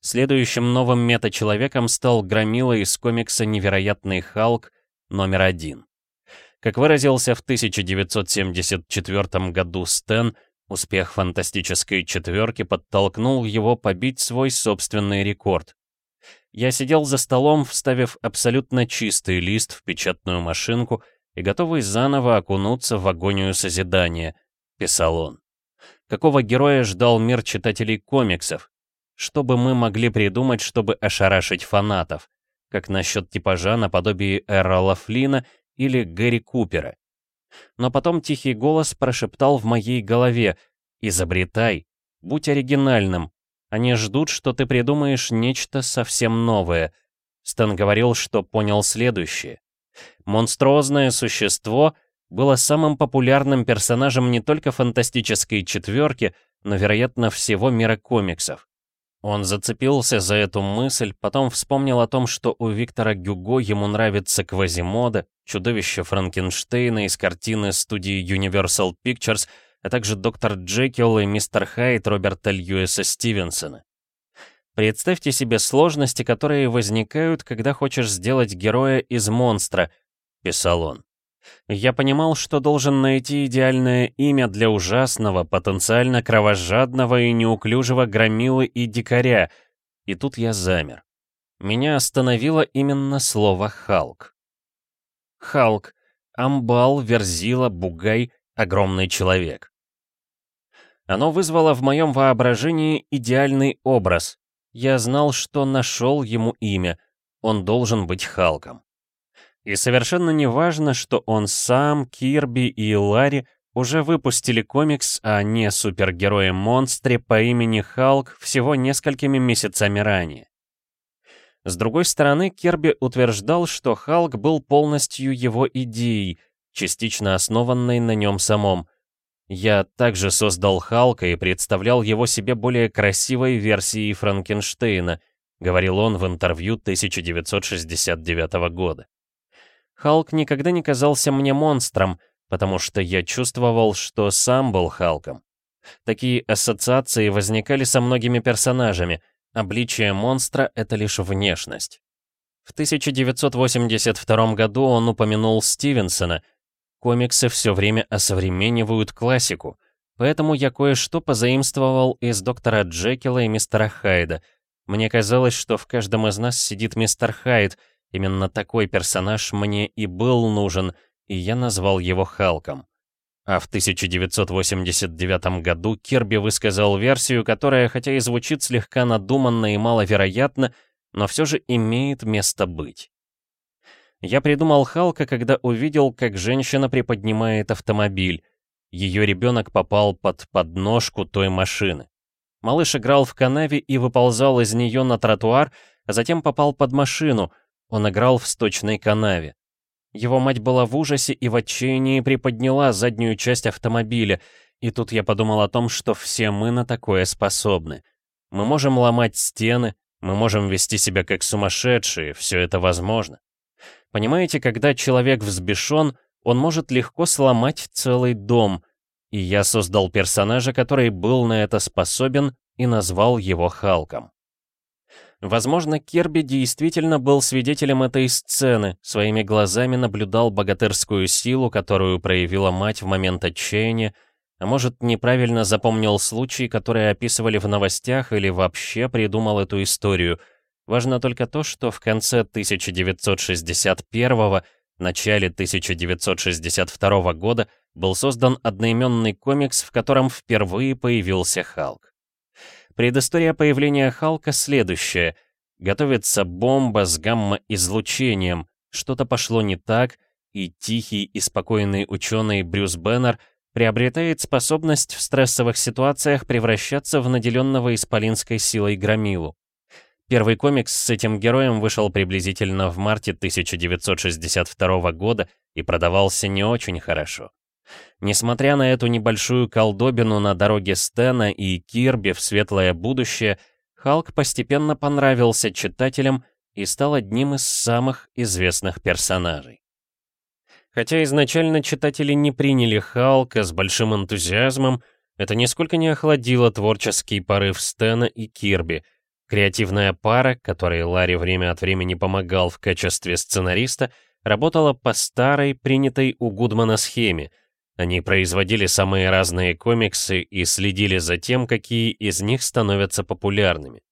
Следующим новым мета-человеком стал громила из комикса «Невероятный Халк» номер один. Как выразился в 1974 году Стэн, успех фантастической четверки подтолкнул его побить свой собственный рекорд. Я сидел за столом, вставив абсолютно чистый лист в печатную машинку и готовый заново окунуться в агонию созидания, писал он. Какого героя ждал мир читателей комиксов? Что бы мы могли придумать, чтобы ошарашить фанатов? Как насчет типажа наподобие Эррола Флина или Гэри Купера? Но потом тихий голос прошептал в моей голове «Изобретай, будь оригинальным, они ждут, что ты придумаешь нечто совсем новое. Стэн говорил, что понял следующее. Монструозное существо было самым популярным персонажем не только фантастической четверки, но, вероятно, всего мира комиксов. Он зацепился за эту мысль, потом вспомнил о том, что у Виктора Гюго ему нравится Квазимода, чудовище Франкенштейна из картины студии Universal Pictures — а также доктор Джекил и мистер Хайт Роберта Льюиса Стивенсона. Представьте себе сложности, которые возникают, когда хочешь сделать героя из монстра, писал он. Я понимал, что должен найти идеальное имя для ужасного, потенциально кровожадного и неуклюжего громилы и дикаря, и тут я замер. Меня остановило именно слово «Халк». Халк, амбал, верзила, бугай, огромный человек. Оно вызвало в моем воображении идеальный образ. Я знал, что нашел ему имя. Он должен быть Халком. И совершенно не важно, что он сам, Кирби и Ларри уже выпустили комикс о не супергерое-монстре по имени Халк всего несколькими месяцами ранее. С другой стороны, Кирби утверждал, что Халк был полностью его идеей, частично основанной на нем самом. Я также создал Халка и представлял его себе более красивой версией Франкенштейна, говорил он в интервью 1969 года. Халк никогда не казался мне монстром, потому что я чувствовал, что сам был Халком. Такие ассоциации возникали со многими персонажами. Обличие монстра — это лишь внешность. В 1982 году он упомянул Стивенсона, Комиксы все время осовременивают классику, поэтому я кое-что позаимствовал из доктора Джекила и мистера Хайда. Мне казалось, что в каждом из нас сидит мистер Хайд, именно такой персонаж мне и был нужен, и я назвал его Халком. А в 1989 году Кирби высказал версию, которая, хотя и звучит слегка надуманно и маловероятно, но все же имеет место быть. Я придумал Халка, когда увидел, как женщина приподнимает автомобиль. ее ребенок попал под подножку той машины. Малыш играл в канаве и выползал из нее на тротуар, а затем попал под машину, он играл в сточной канаве. Его мать была в ужасе и в отчаянии приподняла заднюю часть автомобиля, и тут я подумал о том, что все мы на такое способны. Мы можем ломать стены, мы можем вести себя как сумасшедшие, все это возможно. Понимаете, когда человек взбешен, он может легко сломать целый дом, и я создал персонажа, который был на это способен, и назвал его Халком. Возможно, Кирби действительно был свидетелем этой сцены, своими глазами наблюдал богатырскую силу, которую проявила мать в момент отчаяния, а может, неправильно запомнил случай, который описывали в новостях или вообще придумал эту историю. Важно только то, что в конце 1961 начале 1962 года был создан одноименный комикс, в котором впервые появился Халк. Предыстория появления Халка следующая. Готовится бомба с гамма-излучением, что-то пошло не так, и тихий и спокойный ученый Брюс Беннер — приобретает способность в стрессовых ситуациях превращаться в наделенного исполинской силой громилу. Первый комикс с этим героем вышел приблизительно в марте 1962 года и продавался не очень хорошо. Несмотря на эту небольшую колдобину на дороге Стена и Кирби в светлое будущее, Халк постепенно понравился читателям и стал одним из самых известных персонажей. Хотя изначально читатели не приняли Халка с большим энтузиазмом, это нисколько не охладило творческий порыв Стена и Кирби. Креативная пара, которой Ларри время от времени помогал в качестве сценариста, работала по старой, принятой у Гудмана схеме. Они производили самые разные комиксы и следили за тем, какие из них становятся популярными.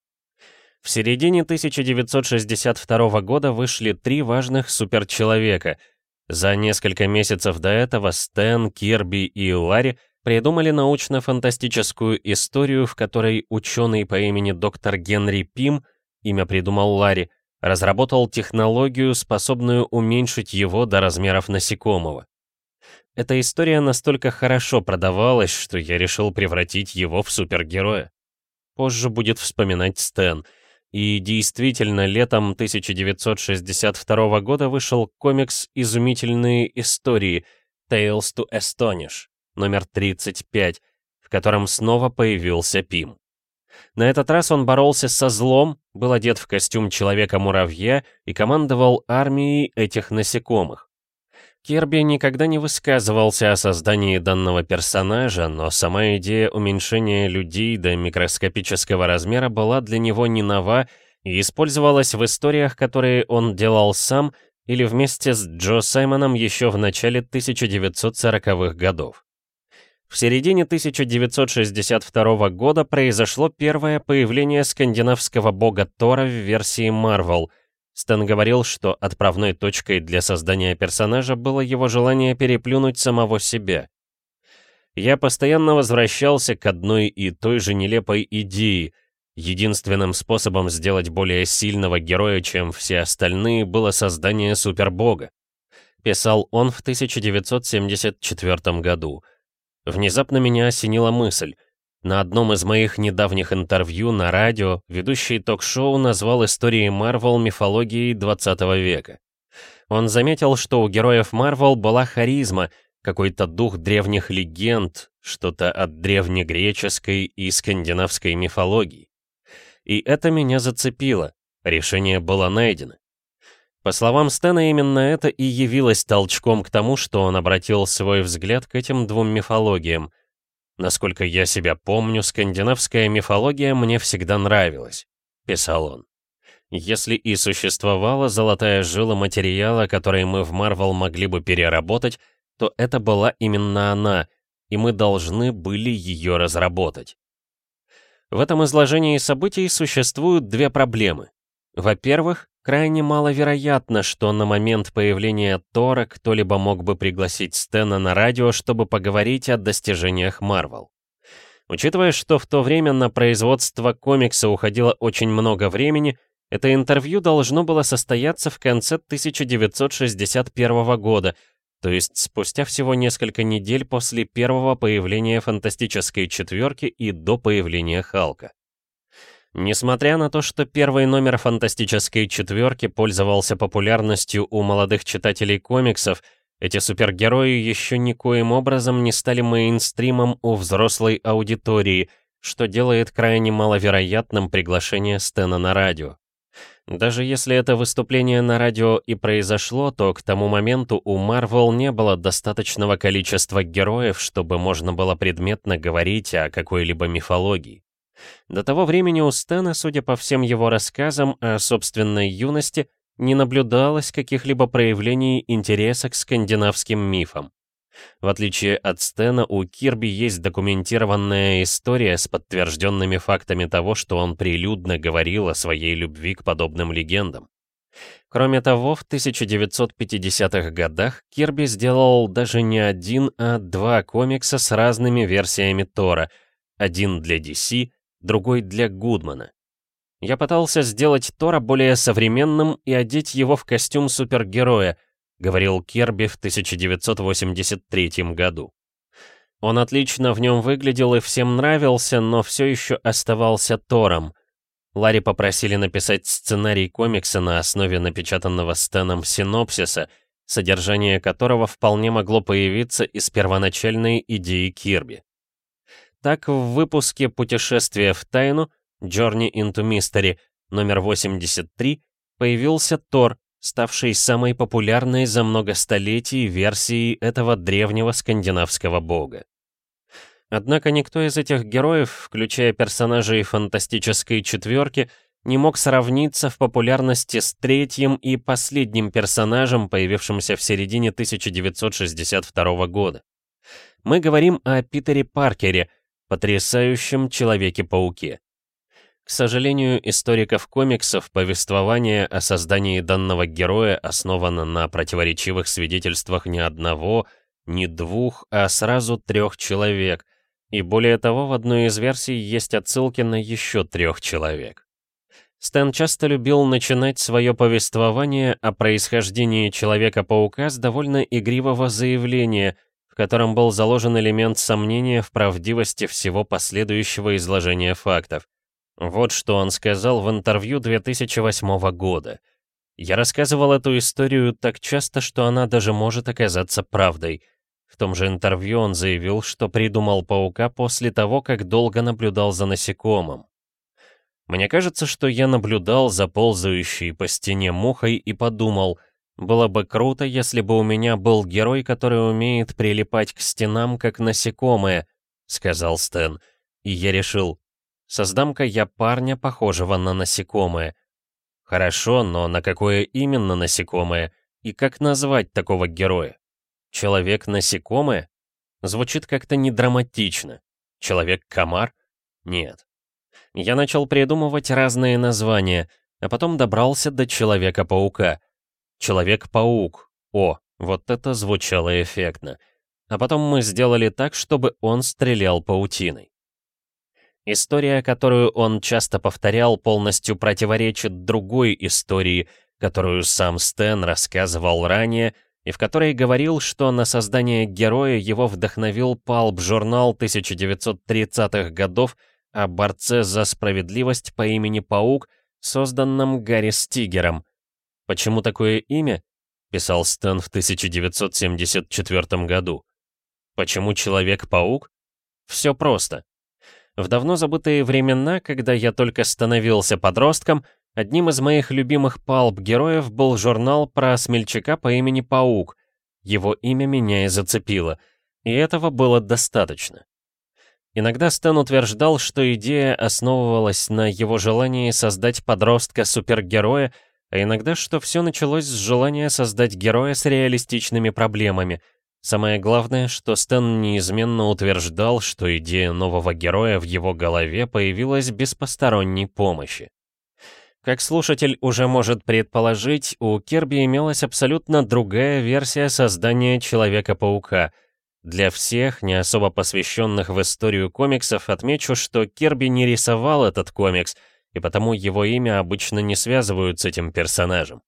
В середине 1962 года вышли три важных суперчеловека — за несколько месяцев до этого Стэн, Кирби и Ларри придумали научно-фантастическую историю, в которой ученый по имени доктор Генри Пим, имя придумал Ларри, разработал технологию, способную уменьшить его до размеров насекомого. Эта история настолько хорошо продавалась, что я решил превратить его в супергероя. Позже будет вспоминать Стэн — и действительно, летом 1962 года вышел комикс «Изумительные истории» Tales to Astonish, номер 35, в котором снова появился Пим. На этот раз он боролся со злом, был одет в костюм Человека-муравья и командовал армией этих насекомых. Кирби никогда не высказывался о создании данного персонажа, но сама идея уменьшения людей до микроскопического размера была для него не нова и использовалась в историях, которые он делал сам или вместе с Джо Саймоном еще в начале 1940-х годов. В середине 1962 года произошло первое появление скандинавского бога Тора в версии Marvel — Стэн говорил, что отправной точкой для создания персонажа было его желание переплюнуть самого себя. Я постоянно возвращался к одной и той же нелепой идее. Единственным способом сделать более сильного героя, чем все остальные, было создание супербога. Писал он в 1974 году. Внезапно меня осенила мысль — на одном из моих недавних интервью на радио ведущий ток-шоу назвал истории Марвел мифологией 20 века. Он заметил, что у героев Марвел была харизма, какой-то дух древних легенд, что-то от древнегреческой и скандинавской мифологии. И это меня зацепило, решение было найдено. По словам Стэна, именно это и явилось толчком к тому, что он обратил свой взгляд к этим двум мифологиям, Насколько я себя помню, скандинавская мифология мне всегда нравилась, писал он. Если и существовала золотая жила материала, который мы в Марвел могли бы переработать, то это была именно она, и мы должны были ее разработать. В этом изложении событий существуют две проблемы. Во-первых, Крайне маловероятно, что на момент появления Тора кто-либо мог бы пригласить Стэна на радио, чтобы поговорить о достижениях Марвел. Учитывая, что в то время на производство комикса уходило очень много времени, это интервью должно было состояться в конце 1961 года, то есть спустя всего несколько недель после первого появления фантастической четверки и до появления Халка. Несмотря на то, что первый номер фантастической четверки пользовался популярностью у молодых читателей комиксов, эти супергерои еще никоим образом не стали мейнстримом у взрослой аудитории, что делает крайне маловероятным приглашение Стена на радио. Даже если это выступление на радио и произошло, то к тому моменту у Марвел не было достаточного количества героев, чтобы можно было предметно говорить о какой-либо мифологии. До того времени у Стэна, судя по всем его рассказам о собственной юности, не наблюдалось каких-либо проявлений интереса к скандинавским мифам. В отличие от Стена, у Кирби есть документированная история с подтвержденными фактами того, что он прилюдно говорил о своей любви к подобным легендам. Кроме того, в 1950-х годах Кирби сделал даже не один, а два комикса с разными версиями Тора, один для DC, другой для Гудмана. Я пытался сделать Тора более современным и одеть его в костюм супергероя, говорил Керби в 1983 году. Он отлично в нем выглядел и всем нравился, но все еще оставался Тором. Ларри попросили написать сценарий комикса на основе напечатанного Стэном синопсиса, содержание которого вполне могло появиться из первоначальной идеи Кирби. Так, в выпуске «Путешествие в тайну» Journey into Mystery номер 83 появился Тор, ставший самой популярной за много столетий версией этого древнего скандинавского бога. Однако никто из этих героев, включая персонажей фантастической четверки, не мог сравниться в популярности с третьим и последним персонажем, появившимся в середине 1962 года. Мы говорим о Питере Паркере, потрясающем Человеке-пауке. К сожалению, историков комиксов повествование о создании данного героя основано на противоречивых свидетельствах не одного, не двух, а сразу трех человек, и более того, в одной из версий есть отсылки на еще трех человек. Стэн часто любил начинать свое повествование о происхождении Человека-паука с довольно игривого заявления, котором был заложен элемент сомнения в правдивости всего последующего изложения фактов. Вот что он сказал в интервью 2008 года. Я рассказывал эту историю так часто, что она даже может оказаться правдой. В том же интервью он заявил, что придумал паука после того, как долго наблюдал за насекомым. Мне кажется, что я наблюдал за ползающей по стене мухой и подумал, было бы круто, если бы у меня был герой, который умеет прилипать к стенам, как насекомые, сказал Стэн. И я решил, Создам-ка я парня, похожего на насекомое. Хорошо, но на какое именно насекомое? И как назвать такого героя? Человек-насекомое? Звучит как-то недраматично. Человек-комар? Нет. Я начал придумывать разные названия, а потом добрался до Человека-паука. Человек-паук. О, вот это звучало эффектно. А потом мы сделали так, чтобы он стрелял паутиной. История, которую он часто повторял, полностью противоречит другой истории, которую сам Стэн рассказывал ранее, и в которой говорил, что на создание героя его вдохновил палп-журнал 1930-х годов о борце за справедливость по имени Паук, созданном Гарри Стигером. «Почему такое имя?» — писал Стэн в 1974 году. «Почему Человек-паук?» Все просто. В давно забытые времена, когда я только становился подростком, одним из моих любимых палп-героев был журнал про смельчака по имени Паук. Его имя меня и зацепило. И этого было достаточно. Иногда Стэн утверждал, что идея основывалась на его желании создать подростка-супергероя, а иногда, что все началось с желания создать героя с реалистичными проблемами — Самое главное, что Стэн неизменно утверждал, что идея нового героя в его голове появилась без посторонней помощи. Как слушатель уже может предположить, у Керби имелась абсолютно другая версия создания Человека-паука. Для всех, не особо посвященных в историю комиксов, отмечу, что Керби не рисовал этот комикс, и потому его имя обычно не связывают с этим персонажем.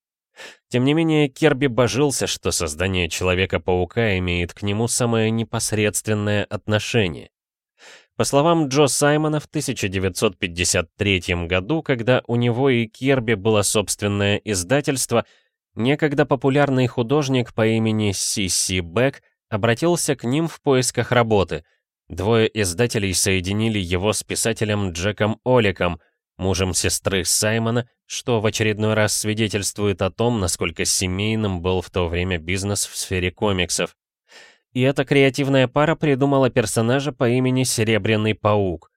Тем не менее, Керби божился, что создание Человека-паука имеет к нему самое непосредственное отношение. По словам Джо Саймона, в 1953 году, когда у него и Керби было собственное издательство, некогда популярный художник по имени Си Си Бек обратился к ним в поисках работы. Двое издателей соединили его с писателем Джеком Оликом, мужем сестры Саймона, что в очередной раз свидетельствует о том, насколько семейным был в то время бизнес в сфере комиксов. И эта креативная пара придумала персонажа по имени Серебряный Паук.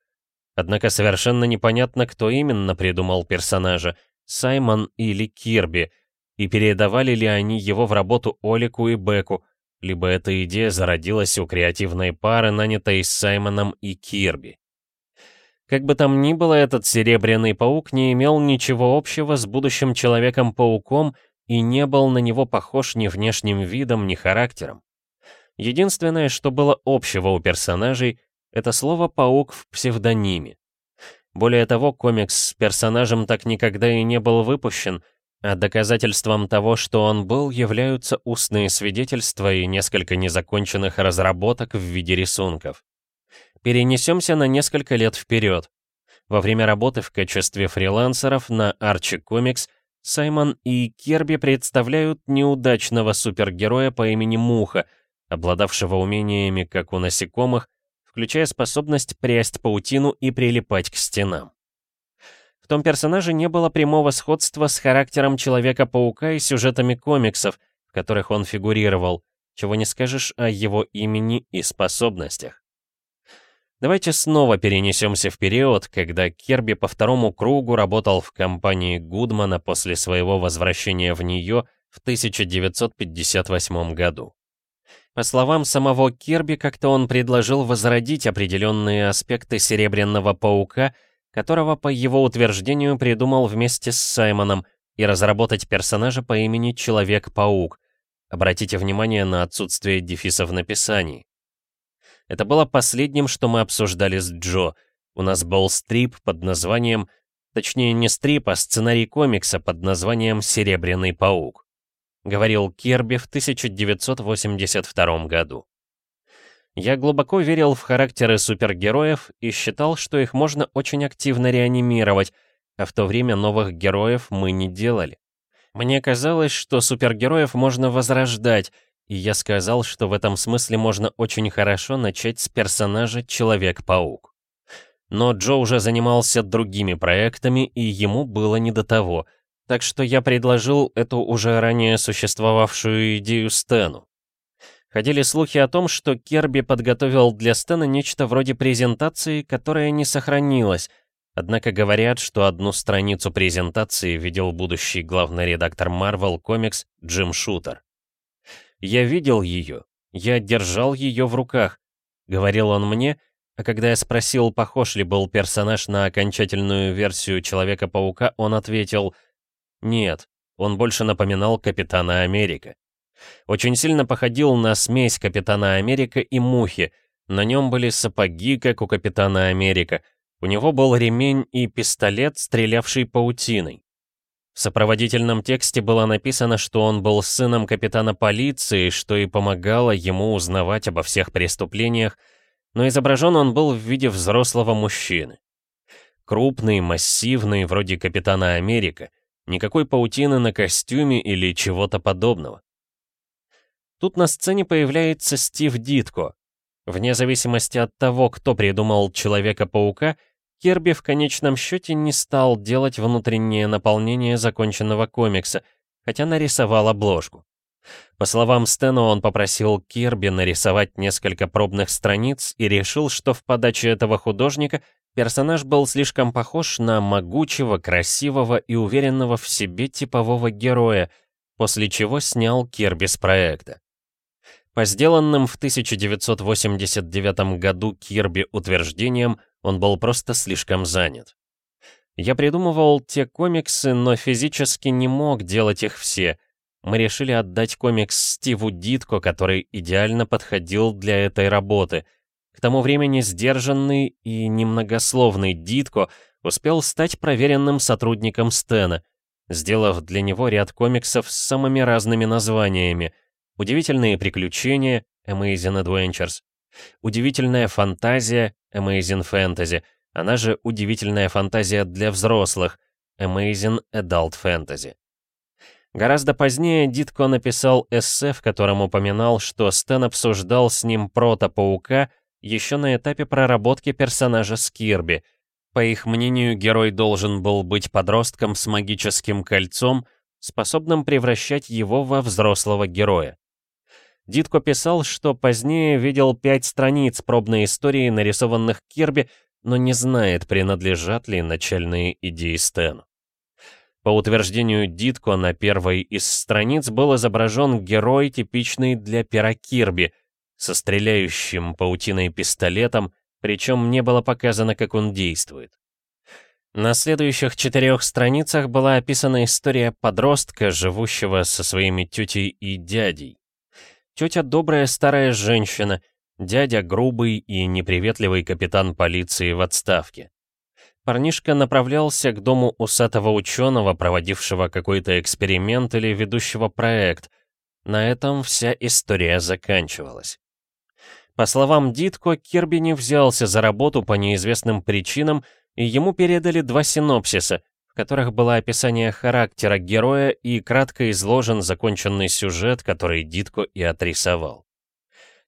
Однако совершенно непонятно, кто именно придумал персонажа, Саймон или Кирби, и передавали ли они его в работу Олику и Беку, либо эта идея зародилась у креативной пары, нанятой Саймоном и Кирби. Как бы там ни было, этот Серебряный Паук не имел ничего общего с будущим Человеком-пауком и не был на него похож ни внешним видом, ни характером. Единственное, что было общего у персонажей, это слово «паук» в псевдониме. Более того, комикс с персонажем так никогда и не был выпущен, а доказательством того, что он был, являются устные свидетельства и несколько незаконченных разработок в виде рисунков. Перенесемся на несколько лет вперед. Во время работы в качестве фрилансеров на Archie Comics Саймон и Керби представляют неудачного супергероя по имени Муха — обладавшего умениями, как у насекомых, включая способность прясть паутину и прилипать к стенам. В том персонаже не было прямого сходства с характером Человека-паука и сюжетами комиксов, в которых он фигурировал, чего не скажешь о его имени и способностях. Давайте снова перенесемся в период, когда Керби по второму кругу работал в компании Гудмана после своего возвращения в нее в 1958 году. По словам самого Кирби, как-то он предложил возродить определенные аспекты Серебряного Паука, которого, по его утверждению, придумал вместе с Саймоном, и разработать персонажа по имени Человек-паук. Обратите внимание на отсутствие дефиса в написании. Это было последним, что мы обсуждали с Джо. У нас был стрип под названием... Точнее, не стрип, а сценарий комикса под названием «Серебряный паук» говорил Кирби в 1982 году. Я глубоко верил в характеры супергероев и считал, что их можно очень активно реанимировать, а в то время новых героев мы не делали. Мне казалось, что супергероев можно возрождать, и я сказал, что в этом смысле можно очень хорошо начать с персонажа Человек-паук. Но Джо уже занимался другими проектами, и ему было не до того — так что я предложил эту уже ранее существовавшую идею Стэну. Ходили слухи о том, что Керби подготовил для Стэна нечто вроде презентации, которая не сохранилась, однако говорят, что одну страницу презентации видел будущий главный редактор Marvel Comics Джим Шутер. «Я видел ее, я держал ее в руках», — говорил он мне, а когда я спросил, похож ли был персонаж на окончательную версию Человека-паука, он ответил — нет, он больше напоминал Капитана Америка. Очень сильно походил на смесь Капитана Америка и Мухи. На нем были сапоги, как у Капитана Америка. У него был ремень и пистолет, стрелявший паутиной. В сопроводительном тексте было написано, что он был сыном капитана полиции, что и помогало ему узнавать обо всех преступлениях, но изображен он был в виде взрослого мужчины. Крупный, массивный, вроде капитана Америка — Никакой паутины на костюме или чего-то подобного. Тут на сцене появляется Стив Дитко. Вне зависимости от того, кто придумал Человека-паука, Кирби в конечном счете не стал делать внутреннее наполнение законченного комикса, хотя нарисовал обложку. По словам Стэна, он попросил Кирби нарисовать несколько пробных страниц и решил, что в подаче этого художника Персонаж был слишком похож на могучего, красивого и уверенного в себе типового героя, после чего снял Кирби с проекта. По сделанным в 1989 году Кирби утверждениям, он был просто слишком занят. Я придумывал те комиксы, но физически не мог делать их все. Мы решили отдать комикс Стиву Дитко, который идеально подходил для этой работы — к тому времени сдержанный и немногословный Дитко успел стать проверенным сотрудником Стена. сделав для него ряд комиксов с самыми разными названиями «Удивительные приключения» Amazing Adventures, «Удивительная фантазия» Amazing Fantasy, она же «Удивительная фантазия для взрослых» Amazing Adult Fantasy. Гораздо позднее Дитко написал эссе, в котором упоминал, что Стэн обсуждал с ним Прото-паука еще на этапе проработки персонажа Скирби. По их мнению, герой должен был быть подростком с магическим кольцом, способным превращать его во взрослого героя. Дитко писал, что позднее видел пять страниц пробной истории, нарисованных Кирби, но не знает, принадлежат ли начальные идеи Стэну. По утверждению Дитко, на первой из страниц был изображен герой, типичный для пера Кирби, со стреляющим паутиной пистолетом, причем не было показано, как он действует. На следующих четырех страницах была описана история подростка, живущего со своими тетей и дядей. Тетя добрая старая женщина, дядя грубый и неприветливый капитан полиции в отставке. Парнишка направлялся к дому усатого ученого, проводившего какой-то эксперимент или ведущего проект. На этом вся история заканчивалась. По словам Дитко, Кирби не взялся за работу по неизвестным причинам, и ему передали два синопсиса, в которых было описание характера героя и кратко изложен законченный сюжет, который Дитко и отрисовал.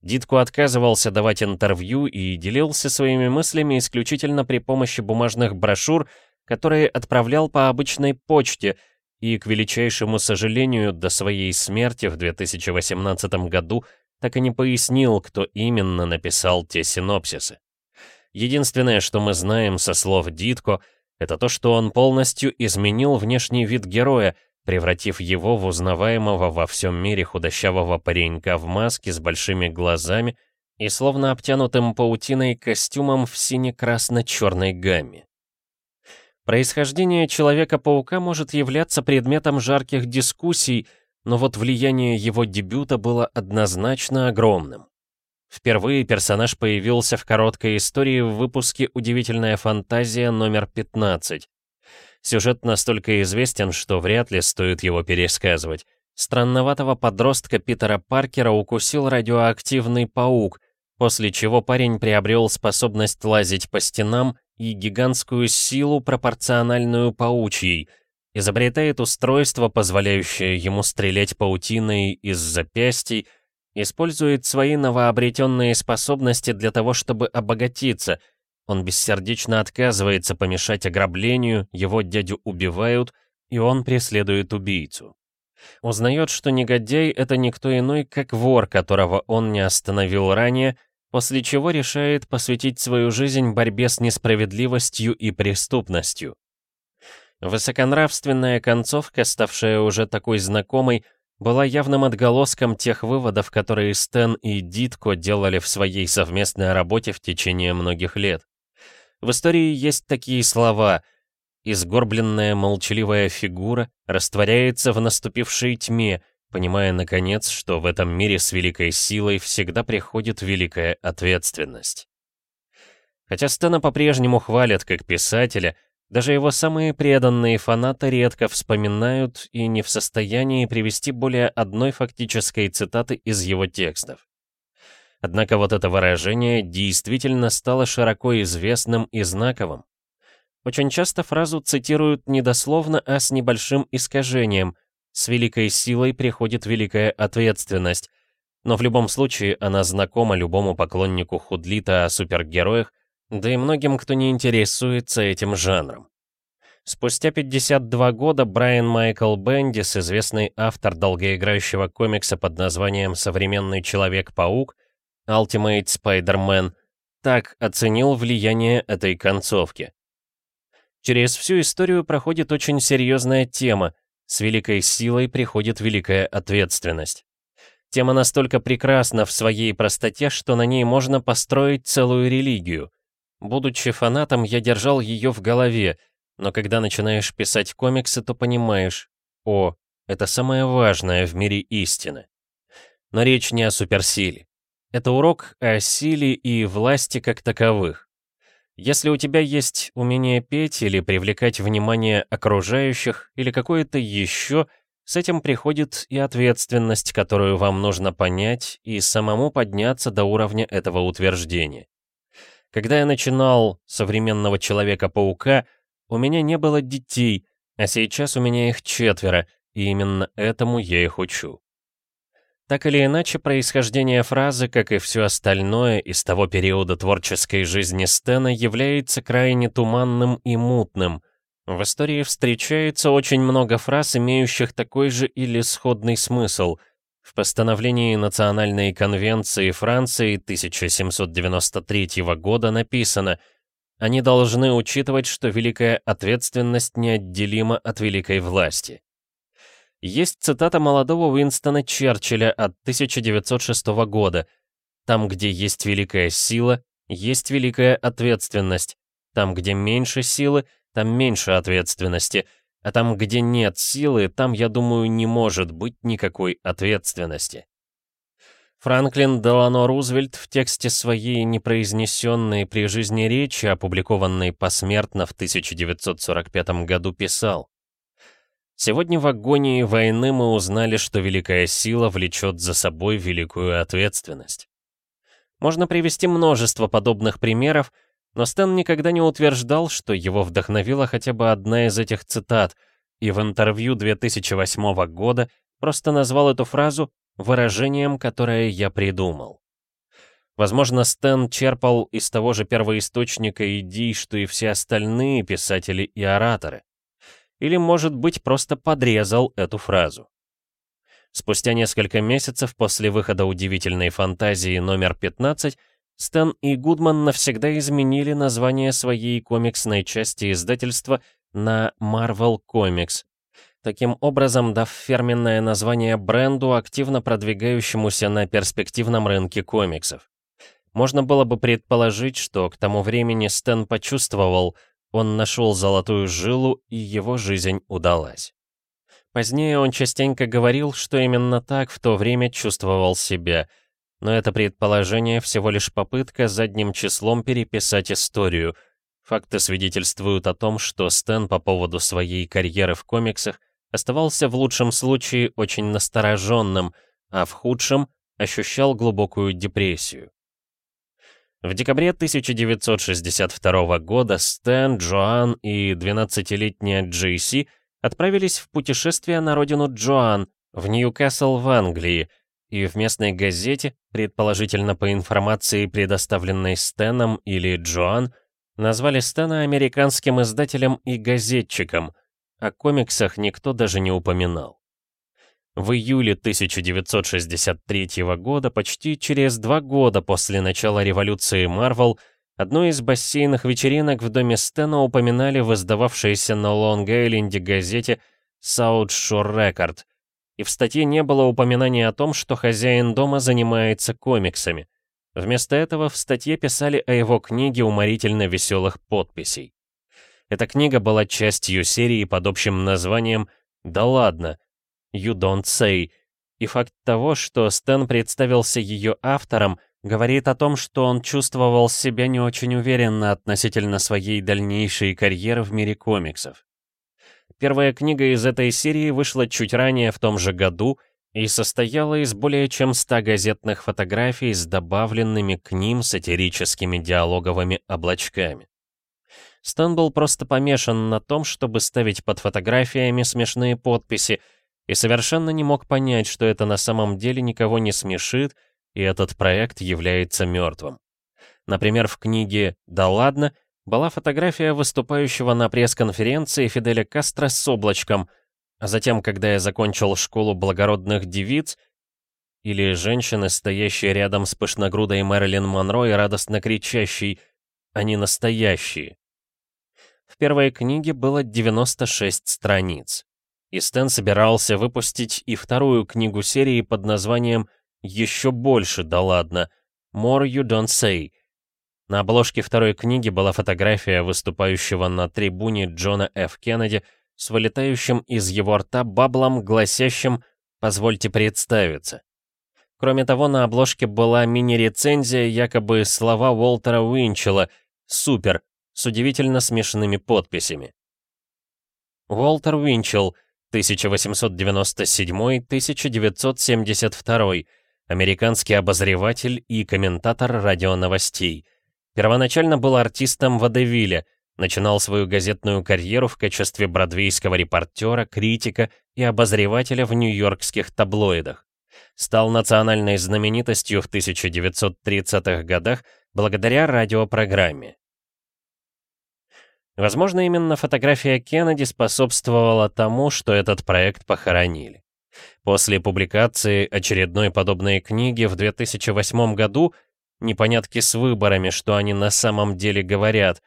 Дитко отказывался давать интервью и делился своими мыслями исключительно при помощи бумажных брошюр, которые отправлял по обычной почте, и, к величайшему сожалению, до своей смерти в 2018 году так и не пояснил, кто именно написал те синопсисы. Единственное, что мы знаем со слов Дитко, это то, что он полностью изменил внешний вид героя, превратив его в узнаваемого во всем мире худощавого паренька в маске с большими глазами и словно обтянутым паутиной костюмом в сине-красно-черной гамме. Происхождение Человека-паука может являться предметом жарких дискуссий, но вот влияние его дебюта было однозначно огромным. Впервые персонаж появился в короткой истории в выпуске «Удивительная фантазия» номер 15. Сюжет настолько известен, что вряд ли стоит его пересказывать. Странноватого подростка Питера Паркера укусил радиоактивный паук, после чего парень приобрел способность лазить по стенам и гигантскую силу, пропорциональную паучьей, изобретает устройство, позволяющее ему стрелять паутиной из запястий, использует свои новообретенные способности для того, чтобы обогатиться — он бессердечно отказывается помешать ограблению, его дядю убивают, и он преследует убийцу. Узнает, что негодяй — это никто иной, как вор, которого он не остановил ранее, после чего решает посвятить свою жизнь борьбе с несправедливостью и преступностью. Высоконравственная концовка, ставшая уже такой знакомой, была явным отголоском тех выводов, которые Стэн и Дитко делали в своей совместной работе в течение многих лет. В истории есть такие слова «Изгорбленная молчаливая фигура растворяется в наступившей тьме», понимая, наконец, что в этом мире с великой силой всегда приходит великая ответственность. Хотя Стэна по-прежнему хвалят как писателя, даже его самые преданные фанаты редко вспоминают и не в состоянии привести более одной фактической цитаты из его текстов. Однако вот это выражение действительно стало широко известным и знаковым. Очень часто фразу цитируют не дословно, а с небольшим искажением «с великой силой приходит великая ответственность», но в любом случае она знакома любому поклоннику худлита о супергероях, да и многим, кто не интересуется этим жанром. Спустя 52 года Брайан Майкл Бендис, известный автор долгоиграющего комикса под названием «Современный Человек-паук», Ultimate Spider-Man, так оценил влияние этой концовки. Через всю историю проходит очень серьезная тема, с великой силой приходит великая ответственность. Тема настолько прекрасна в своей простоте, что на ней можно построить целую религию. Будучи фанатом, я держал ее в голове, но когда начинаешь писать комиксы, то понимаешь, о, это самое важное в мире истины. Но речь не о суперсиле. Это урок о силе и власти как таковых. Если у тебя есть умение петь или привлекать внимание окружающих или какое-то еще, с этим приходит и ответственность, которую вам нужно понять и самому подняться до уровня этого утверждения. Когда я начинал «Современного Человека-паука», у меня не было детей, а сейчас у меня их четверо, и именно этому я их учу. Так или иначе, происхождение фразы, как и все остальное из того периода творческой жизни Стена, является крайне туманным и мутным. В истории встречается очень много фраз, имеющих такой же или сходный смысл. В постановлении Национальной конвенции Франции 1793 года написано «Они должны учитывать, что великая ответственность неотделима от великой власти». Есть цитата молодого Уинстона Черчилля от 1906 года. «Там, где есть великая сила, есть великая ответственность. Там, где меньше силы, там меньше ответственности. А там, где нет силы, там, я думаю, не может быть никакой ответственности». Франклин Делано Рузвельт в тексте своей непроизнесенной при жизни речи, опубликованной посмертно в 1945 году, писал Сегодня в агонии войны мы узнали, что великая сила влечет за собой великую ответственность. Можно привести множество подобных примеров, но Стэн никогда не утверждал, что его вдохновила хотя бы одна из этих цитат, и в интервью 2008 года просто назвал эту фразу выражением, которое я придумал. Возможно, Стэн черпал из того же первоисточника идей, что и все остальные писатели и ораторы или, может быть, просто подрезал эту фразу. Спустя несколько месяцев после выхода удивительной фантазии номер 15, Стэн и Гудман навсегда изменили название своей комиксной части издательства на Marvel Comics, таким образом дав фирменное название бренду, активно продвигающемуся на перспективном рынке комиксов. Можно было бы предположить, что к тому времени Стэн почувствовал, он нашел золотую жилу, и его жизнь удалась. Позднее он частенько говорил, что именно так в то время чувствовал себя, но это предположение всего лишь попытка задним числом переписать историю. Факты свидетельствуют о том, что Стэн по поводу своей карьеры в комиксах оставался в лучшем случае очень настороженным, а в худшем ощущал глубокую депрессию. В декабре 1962 года Стэн, Джоан и 12-летняя Джейси отправились в путешествие на родину Джоан, в Ньюкасл в Англии, и в местной газете, предположительно по информации, предоставленной Стэном или Джоан, назвали Стэна американским издателем и газетчиком, о комиксах никто даже не упоминал. В июле 1963 года, почти через два года после начала революции Марвел, одну из бассейных вечеринок в доме Стэна упоминали в издававшейся на Лонг-Айленде газете South Shore Record, и в статье не было упоминания о том, что хозяин дома занимается комиксами. Вместо этого в статье писали о его книге уморительно веселых подписей. Эта книга была частью серии под общим названием «Да ладно», You Don't Say, и факт того, что Стэн представился ее автором, говорит о том, что он чувствовал себя не очень уверенно относительно своей дальнейшей карьеры в мире комиксов. Первая книга из этой серии вышла чуть ранее в том же году и состояла из более чем ста газетных фотографий с добавленными к ним сатирическими диалоговыми облачками. Стэн был просто помешан на том, чтобы ставить под фотографиями смешные подписи — и совершенно не мог понять, что это на самом деле никого не смешит, и этот проект является мертвым. Например, в книге «Да ладно» была фотография выступающего на пресс-конференции Фиделя Кастро с облачком, а затем, когда я закончил школу благородных девиц, или женщины, стоящие рядом с пышногрудой Мэрилин Монро и радостно кричащей «Они настоящие!». В первой книге было 96 страниц и Стэн собирался выпустить и вторую книгу серии под названием «Еще больше, да ладно» «More You Don't Say». На обложке второй книги была фотография выступающего на трибуне Джона Ф. Кеннеди с вылетающим из его рта баблом, гласящим «Позвольте представиться». Кроме того, на обложке была мини-рецензия, якобы слова Уолтера Уинчела «Супер, с удивительно смешанными подписями. Уолтер Уинчелл, 1897-1972, американский обозреватель и комментатор радионовостей. Первоначально был артистом водевиля, начинал свою газетную карьеру в качестве бродвейского репортера, критика и обозревателя в нью-йоркских таблоидах. Стал национальной знаменитостью в 1930-х годах благодаря радиопрограмме. Возможно, именно фотография Кеннеди способствовала тому, что этот проект похоронили. После публикации очередной подобной книги в 2008 году непонятки с выборами, что они на самом деле говорят,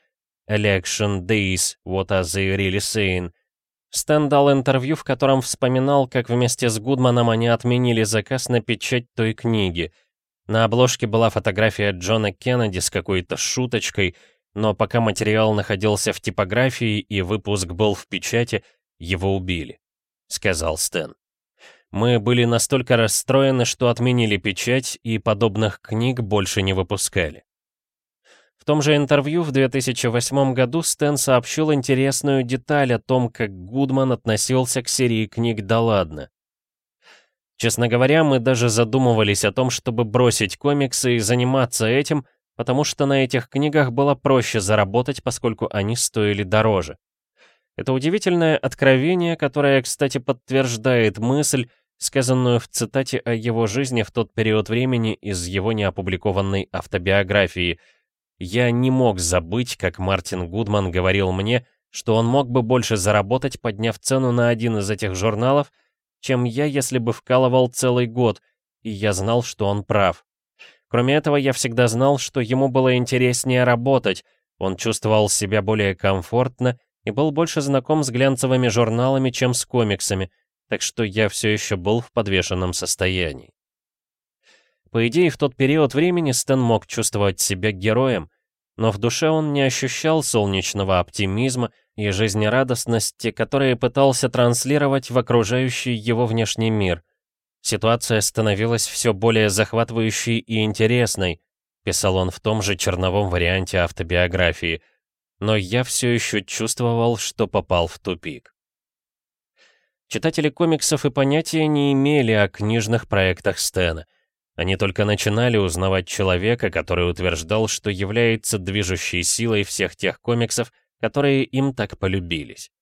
Election Days, What are they really saying? Стэн дал интервью, в котором вспоминал, как вместе с Гудманом они отменили заказ на печать той книги. На обложке была фотография Джона Кеннеди с какой-то шуточкой, но пока материал находился в типографии и выпуск был в печати, его убили», — сказал Стэн. «Мы были настолько расстроены, что отменили печать и подобных книг больше не выпускали». В том же интервью в 2008 году Стэн сообщил интересную деталь о том, как Гудман относился к серии книг «Да ладно». Честно говоря, мы даже задумывались о том, чтобы бросить комиксы и заниматься этим — потому что на этих книгах было проще заработать, поскольку они стоили дороже. Это удивительное откровение, которое, кстати, подтверждает мысль, сказанную в цитате о его жизни в тот период времени из его неопубликованной автобиографии. «Я не мог забыть, как Мартин Гудман говорил мне, что он мог бы больше заработать, подняв цену на один из этих журналов, чем я, если бы вкалывал целый год, и я знал, что он прав. Кроме этого, я всегда знал, что ему было интереснее работать, он чувствовал себя более комфортно и был больше знаком с глянцевыми журналами, чем с комиксами, так что я все еще был в подвешенном состоянии. По идее, в тот период времени Стэн мог чувствовать себя героем, но в душе он не ощущал солнечного оптимизма и жизнерадостности, которые пытался транслировать в окружающий его внешний мир. Ситуация становилась все более захватывающей и интересной, писал он в том же черновом варианте автобиографии, но я все еще чувствовал, что попал в тупик. Читатели комиксов и понятия не имели о книжных проектах Стэна. Они только начинали узнавать человека, который утверждал, что является движущей силой всех тех комиксов, которые им так полюбились.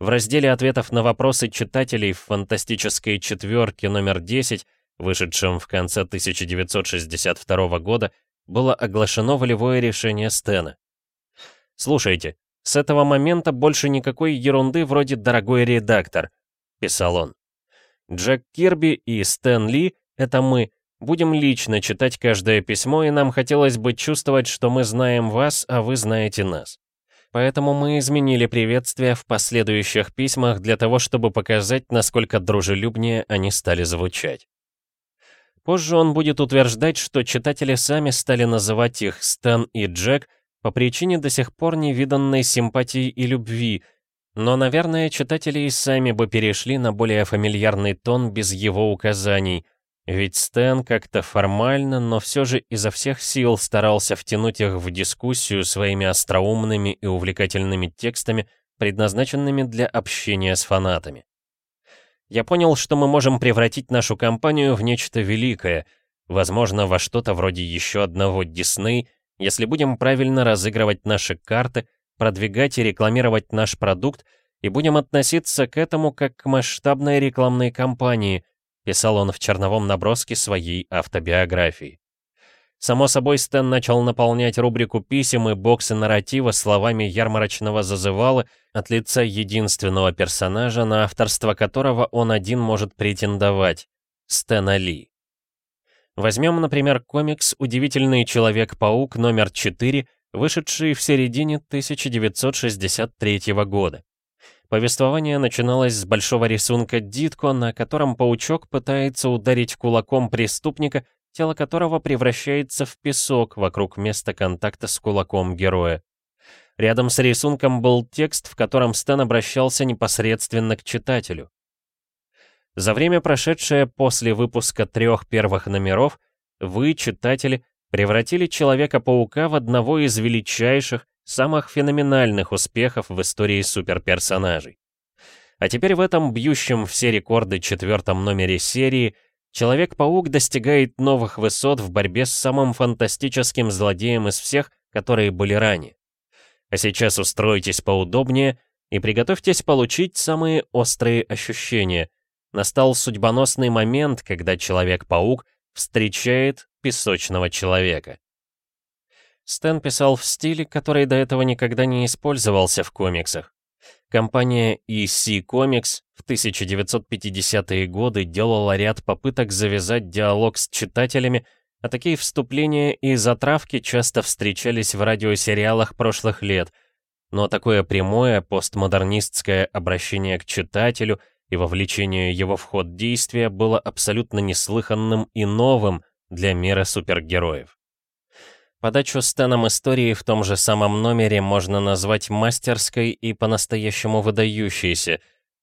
В разделе ответов на вопросы читателей в «Фантастической четверке» номер 10, вышедшем в конце 1962 года, было оглашено волевое решение Стена. «Слушайте, с этого момента больше никакой ерунды вроде «дорогой редактор», — писал он. Джек Кирби и Стэн Ли — это мы. Будем лично читать каждое письмо, и нам хотелось бы чувствовать, что мы знаем вас, а вы знаете нас. Поэтому мы изменили приветствия в последующих письмах для того, чтобы показать, насколько дружелюбнее они стали звучать. Позже он будет утверждать, что читатели сами стали называть их Стэн и Джек по причине до сих пор невиданной симпатии и любви, но, наверное, читатели и сами бы перешли на более фамильярный тон без его указаний — ведь Стэн как-то формально, но все же изо всех сил старался втянуть их в дискуссию своими остроумными и увлекательными текстами, предназначенными для общения с фанатами. Я понял, что мы можем превратить нашу компанию в нечто великое, возможно, во что-то вроде еще одного Дисней, если будем правильно разыгрывать наши карты, продвигать и рекламировать наш продукт, и будем относиться к этому как к масштабной рекламной кампании, писал он в черновом наброске своей автобиографии. Само собой, Стэн начал наполнять рубрику писем и боксы нарратива словами ярмарочного зазывала от лица единственного персонажа, на авторство которого он один может претендовать — Стэна Ли. Возьмем, например, комикс «Удивительный Человек-паук» номер 4, вышедший в середине 1963 года. Повествование начиналось с большого рисунка Дитко, на котором паучок пытается ударить кулаком преступника, тело которого превращается в песок вокруг места контакта с кулаком героя. Рядом с рисунком был текст, в котором Стэн обращался непосредственно к читателю. За время, прошедшее после выпуска трех первых номеров, вы, читатели, превратили Человека-паука в одного из величайших, самых феноменальных успехов в истории суперперсонажей. А теперь в этом бьющем все рекорды четвертом номере серии Человек-паук достигает новых высот в борьбе с самым фантастическим злодеем из всех, которые были ранее. А сейчас устройтесь поудобнее и приготовьтесь получить самые острые ощущения. Настал судьбоносный момент, когда Человек-паук встречает песочного человека. Стэн писал в стиле, который до этого никогда не использовался в комиксах. Компания EC Comics в 1950-е годы делала ряд попыток завязать диалог с читателями, а такие вступления и затравки часто встречались в радиосериалах прошлых лет. Но такое прямое постмодернистское обращение к читателю и вовлечение его в ход действия было абсолютно неслыханным и новым для мира супергероев. Подачу Стэном истории в том же самом номере можно назвать мастерской и по-настоящему выдающейся.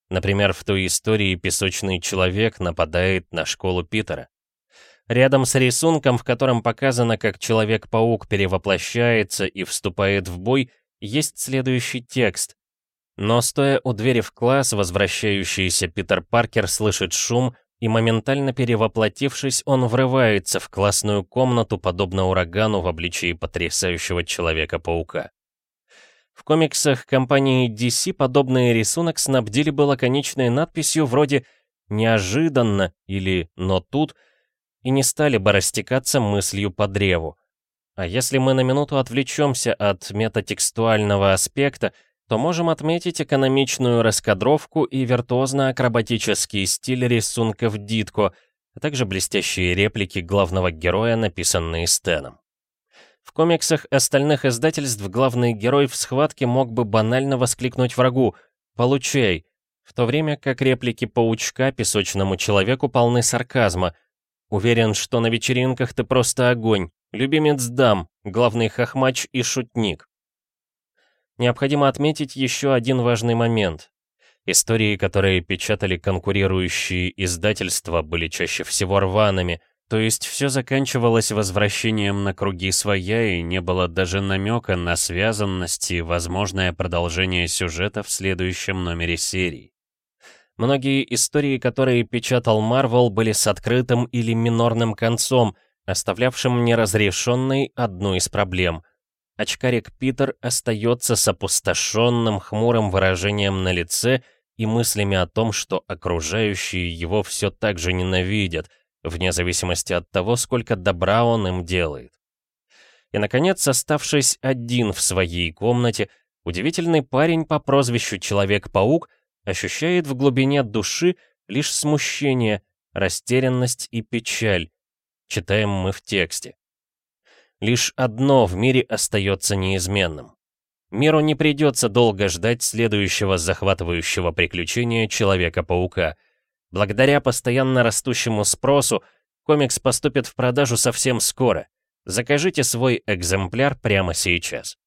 Например, в той истории песочный человек нападает на школу Питера. Рядом с рисунком, в котором показано, как Человек-паук перевоплощается и вступает в бой, есть следующий текст. Но стоя у двери в класс, возвращающийся Питер Паркер слышит шум, и моментально перевоплотившись, он врывается в классную комнату, подобно урагану в обличии потрясающего Человека-паука. В комиксах компании DC подобный рисунок снабдили бы лаконичной надписью вроде «неожиданно» или «но тут», и не стали бы растекаться мыслью по древу. А если мы на минуту отвлечемся от метатекстуального аспекта, то можем отметить экономичную раскадровку и виртуозно-акробатический стиль рисунков Дитко, а также блестящие реплики главного героя, написанные Стэном. В комиксах остальных издательств главный герой в схватке мог бы банально воскликнуть врагу «Получай!», в то время как реплики паучка песочному человеку полны сарказма. Уверен, что на вечеринках ты просто огонь, любимец дам, главный хохмач и шутник. Необходимо отметить еще один важный момент. Истории, которые печатали конкурирующие издательства, были чаще всего рваными, то есть все заканчивалось возвращением на круги своя и не было даже намека на связанность и возможное продолжение сюжета в следующем номере серии. Многие истории, которые печатал Марвел, были с открытым или минорным концом, оставлявшим неразрешенной одну из проблем — очкарик Питер остается с опустошенным хмурым выражением на лице и мыслями о том, что окружающие его все так же ненавидят, вне зависимости от того, сколько добра он им делает. И, наконец, оставшись один в своей комнате, удивительный парень по прозвищу Человек-паук ощущает в глубине души лишь смущение, растерянность и печаль, читаем мы в тексте. Лишь одно в мире остается неизменным. Миру не придется долго ждать следующего захватывающего приключения Человека-паука. Благодаря постоянно растущему спросу, комикс поступит в продажу совсем скоро. Закажите свой экземпляр прямо сейчас.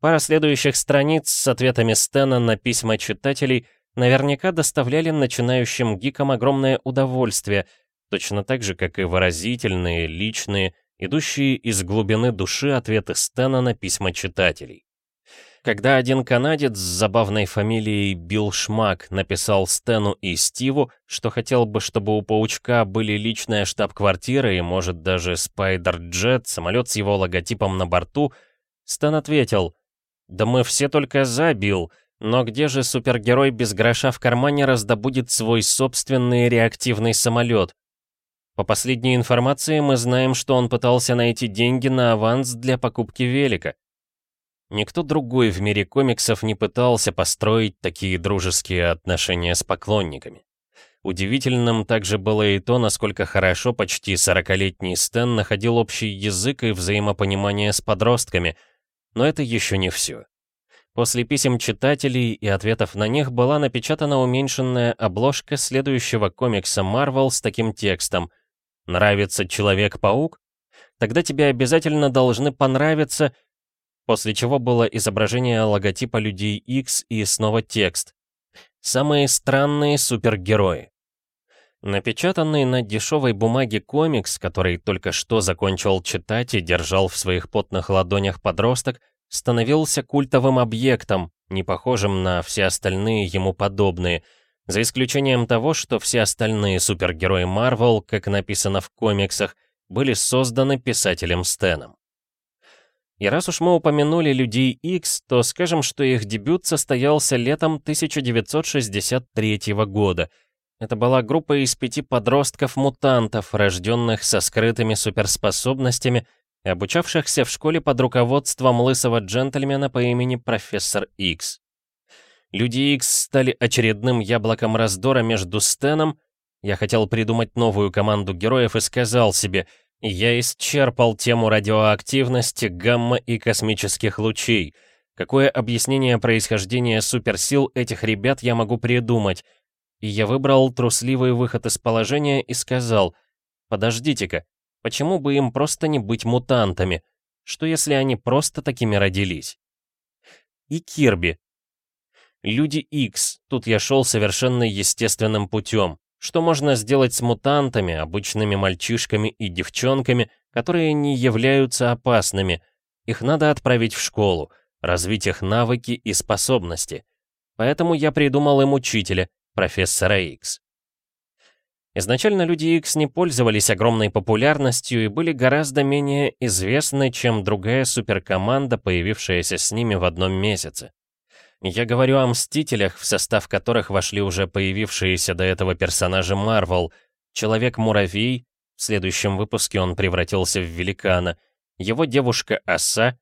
Пара следующих страниц с ответами Стэна на письма читателей наверняка доставляли начинающим гикам огромное удовольствие, точно так же, как и выразительные, личные, идущие из глубины души ответы Стэна на письма читателей. Когда один канадец с забавной фамилией Билл Шмак написал Стэну и Стиву, что хотел бы, чтобы у Паучка были личная штаб-квартира и, может, даже Спайдер-джет, самолет с его логотипом на борту, Стэн ответил, «Да мы все только за, Билл, но где же супергерой без гроша в кармане раздобудет свой собственный реактивный самолет? По последней информации мы знаем, что он пытался найти деньги на аванс для покупки велика. Никто другой в мире комиксов не пытался построить такие дружеские отношения с поклонниками. Удивительным также было и то, насколько хорошо почти 40-летний Стэн находил общий язык и взаимопонимание с подростками, но это еще не все. После писем читателей и ответов на них была напечатана уменьшенная обложка следующего комикса Marvel с таким текстом — Нравится Человек-паук? Тогда тебе обязательно должны понравиться... После чего было изображение логотипа Людей X и снова текст. Самые странные супергерои. Напечатанный на дешевой бумаге комикс, который только что закончил читать и держал в своих потных ладонях подросток, становился культовым объектом, не похожим на все остальные ему подобные, за исключением того, что все остальные супергерои Марвел, как написано в комиксах, были созданы писателем Стэном. И раз уж мы упомянули Людей X, то скажем, что их дебют состоялся летом 1963 года. Это была группа из пяти подростков-мутантов, рожденных со скрытыми суперспособностями обучавшихся в школе под руководством лысого джентльмена по имени Профессор X. Люди X стали очередным яблоком раздора между Стэном, я хотел придумать новую команду героев и сказал себе — я исчерпал тему радиоактивности, гамма и космических лучей. Какое объяснение происхождения суперсил этих ребят я могу придумать? И я выбрал трусливый выход из положения и сказал, подождите-ка, почему бы им просто не быть мутантами? Что если они просто такими родились? И Кирби. Люди X, тут я шел совершенно естественным путем. Что можно сделать с мутантами, обычными мальчишками и девчонками, которые не являются опасными? Их надо отправить в школу, развить их навыки и способности. Поэтому я придумал им учителя, профессора Икс. Изначально Люди Икс не пользовались огромной популярностью и были гораздо менее известны, чем другая суперкоманда, появившаяся с ними в одном месяце. Я говорю о Мстителях, в состав которых вошли уже появившиеся до этого персонажи Марвел. Человек-муравей, в следующем выпуске он превратился в великана, его девушка-оса,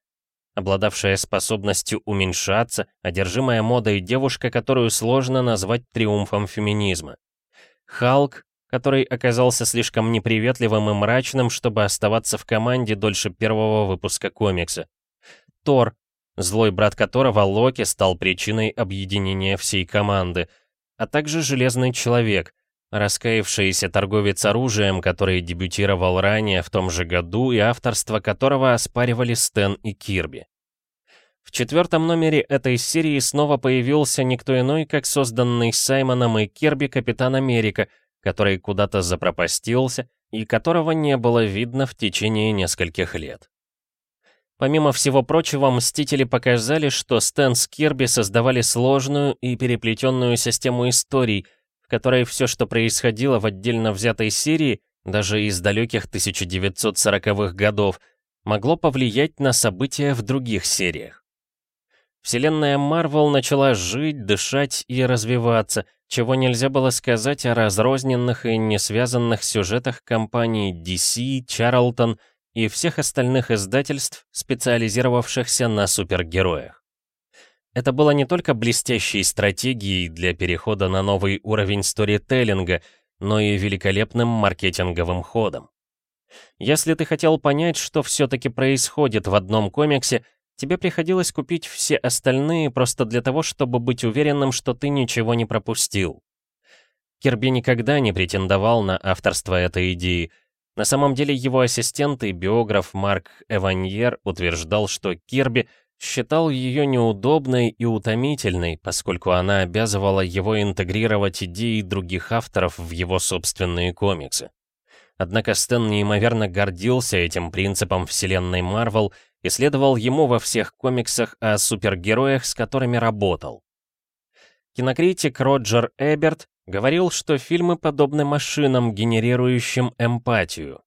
обладавшая способностью уменьшаться, одержимая модой девушка, которую сложно назвать триумфом феминизма. Халк, который оказался слишком неприветливым и мрачным, чтобы оставаться в команде дольше первого выпуска комикса. Тор, злой брат которого Локи стал причиной объединения всей команды, а также Железный Человек, раскаявшийся торговец оружием, который дебютировал ранее в том же году и авторство которого оспаривали Стэн и Кирби. В четвертом номере этой серии снова появился никто иной, как созданный Саймоном и Кирби Капитан Америка, который куда-то запропастился и которого не было видно в течение нескольких лет. Помимо всего прочего, Мстители показали, что Стэн с Кирби создавали сложную и переплетенную систему историй, в которой все, что происходило в отдельно взятой серии, даже из далеких 1940-х годов, могло повлиять на события в других сериях. Вселенная Марвел начала жить, дышать и развиваться, чего нельзя было сказать о разрозненных и несвязанных сюжетах компаний DC, Чарлтон и всех остальных издательств, специализировавшихся на супергероях. Это было не только блестящей стратегией для перехода на новый уровень сторителлинга, но и великолепным маркетинговым ходом. Если ты хотел понять, что все-таки происходит в одном комиксе, тебе приходилось купить все остальные просто для того, чтобы быть уверенным, что ты ничего не пропустил. Кирби никогда не претендовал на авторство этой идеи — на самом деле его ассистент и биограф Марк Эваньер утверждал, что Кирби считал ее неудобной и утомительной, поскольку она обязывала его интегрировать идеи других авторов в его собственные комиксы. Однако Стэн неимоверно гордился этим принципом вселенной Марвел и следовал ему во всех комиксах о супергероях, с которыми работал. Кинокритик Роджер Эберт Говорил, что фильмы подобны машинам, генерирующим эмпатию.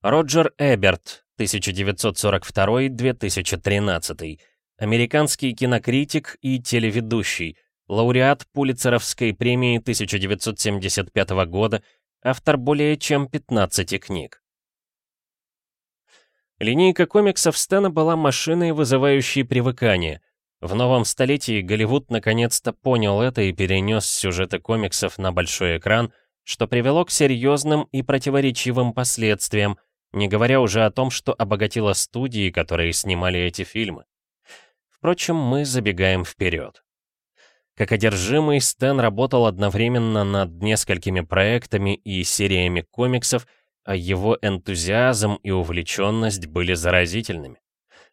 Роджер Эберт, 1942-2013, американский кинокритик и телеведущий, лауреат Пулицеровской премии 1975 года, автор более чем 15 книг. Линейка комиксов Стэна была машиной, вызывающей привыкание — в новом столетии Голливуд наконец-то понял это и перенес сюжеты комиксов на большой экран, что привело к серьезным и противоречивым последствиям, не говоря уже о том, что обогатило студии, которые снимали эти фильмы. Впрочем, мы забегаем вперед. Как одержимый, Стэн работал одновременно над несколькими проектами и сериями комиксов, а его энтузиазм и увлеченность были заразительными.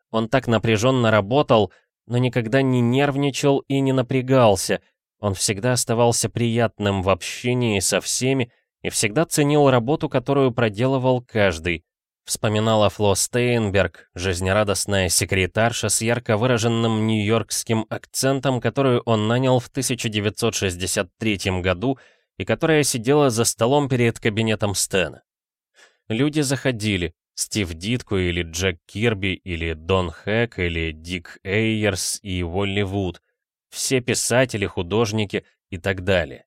Он так напряженно работал, но никогда не нервничал и не напрягался. Он всегда оставался приятным в общении со всеми и всегда ценил работу, которую проделывал каждый. вспоминала Фло Стейнберг, жизнерадостная секретарша с ярко выраженным нью-йоркским акцентом, которую он нанял в 1963 году и которая сидела за столом перед кабинетом Стэна. Люди заходили, Стив Дитко или Джек Кирби или Дон Хэк или Дик Эйерс и Волли Вуд, все писатели, художники и так далее.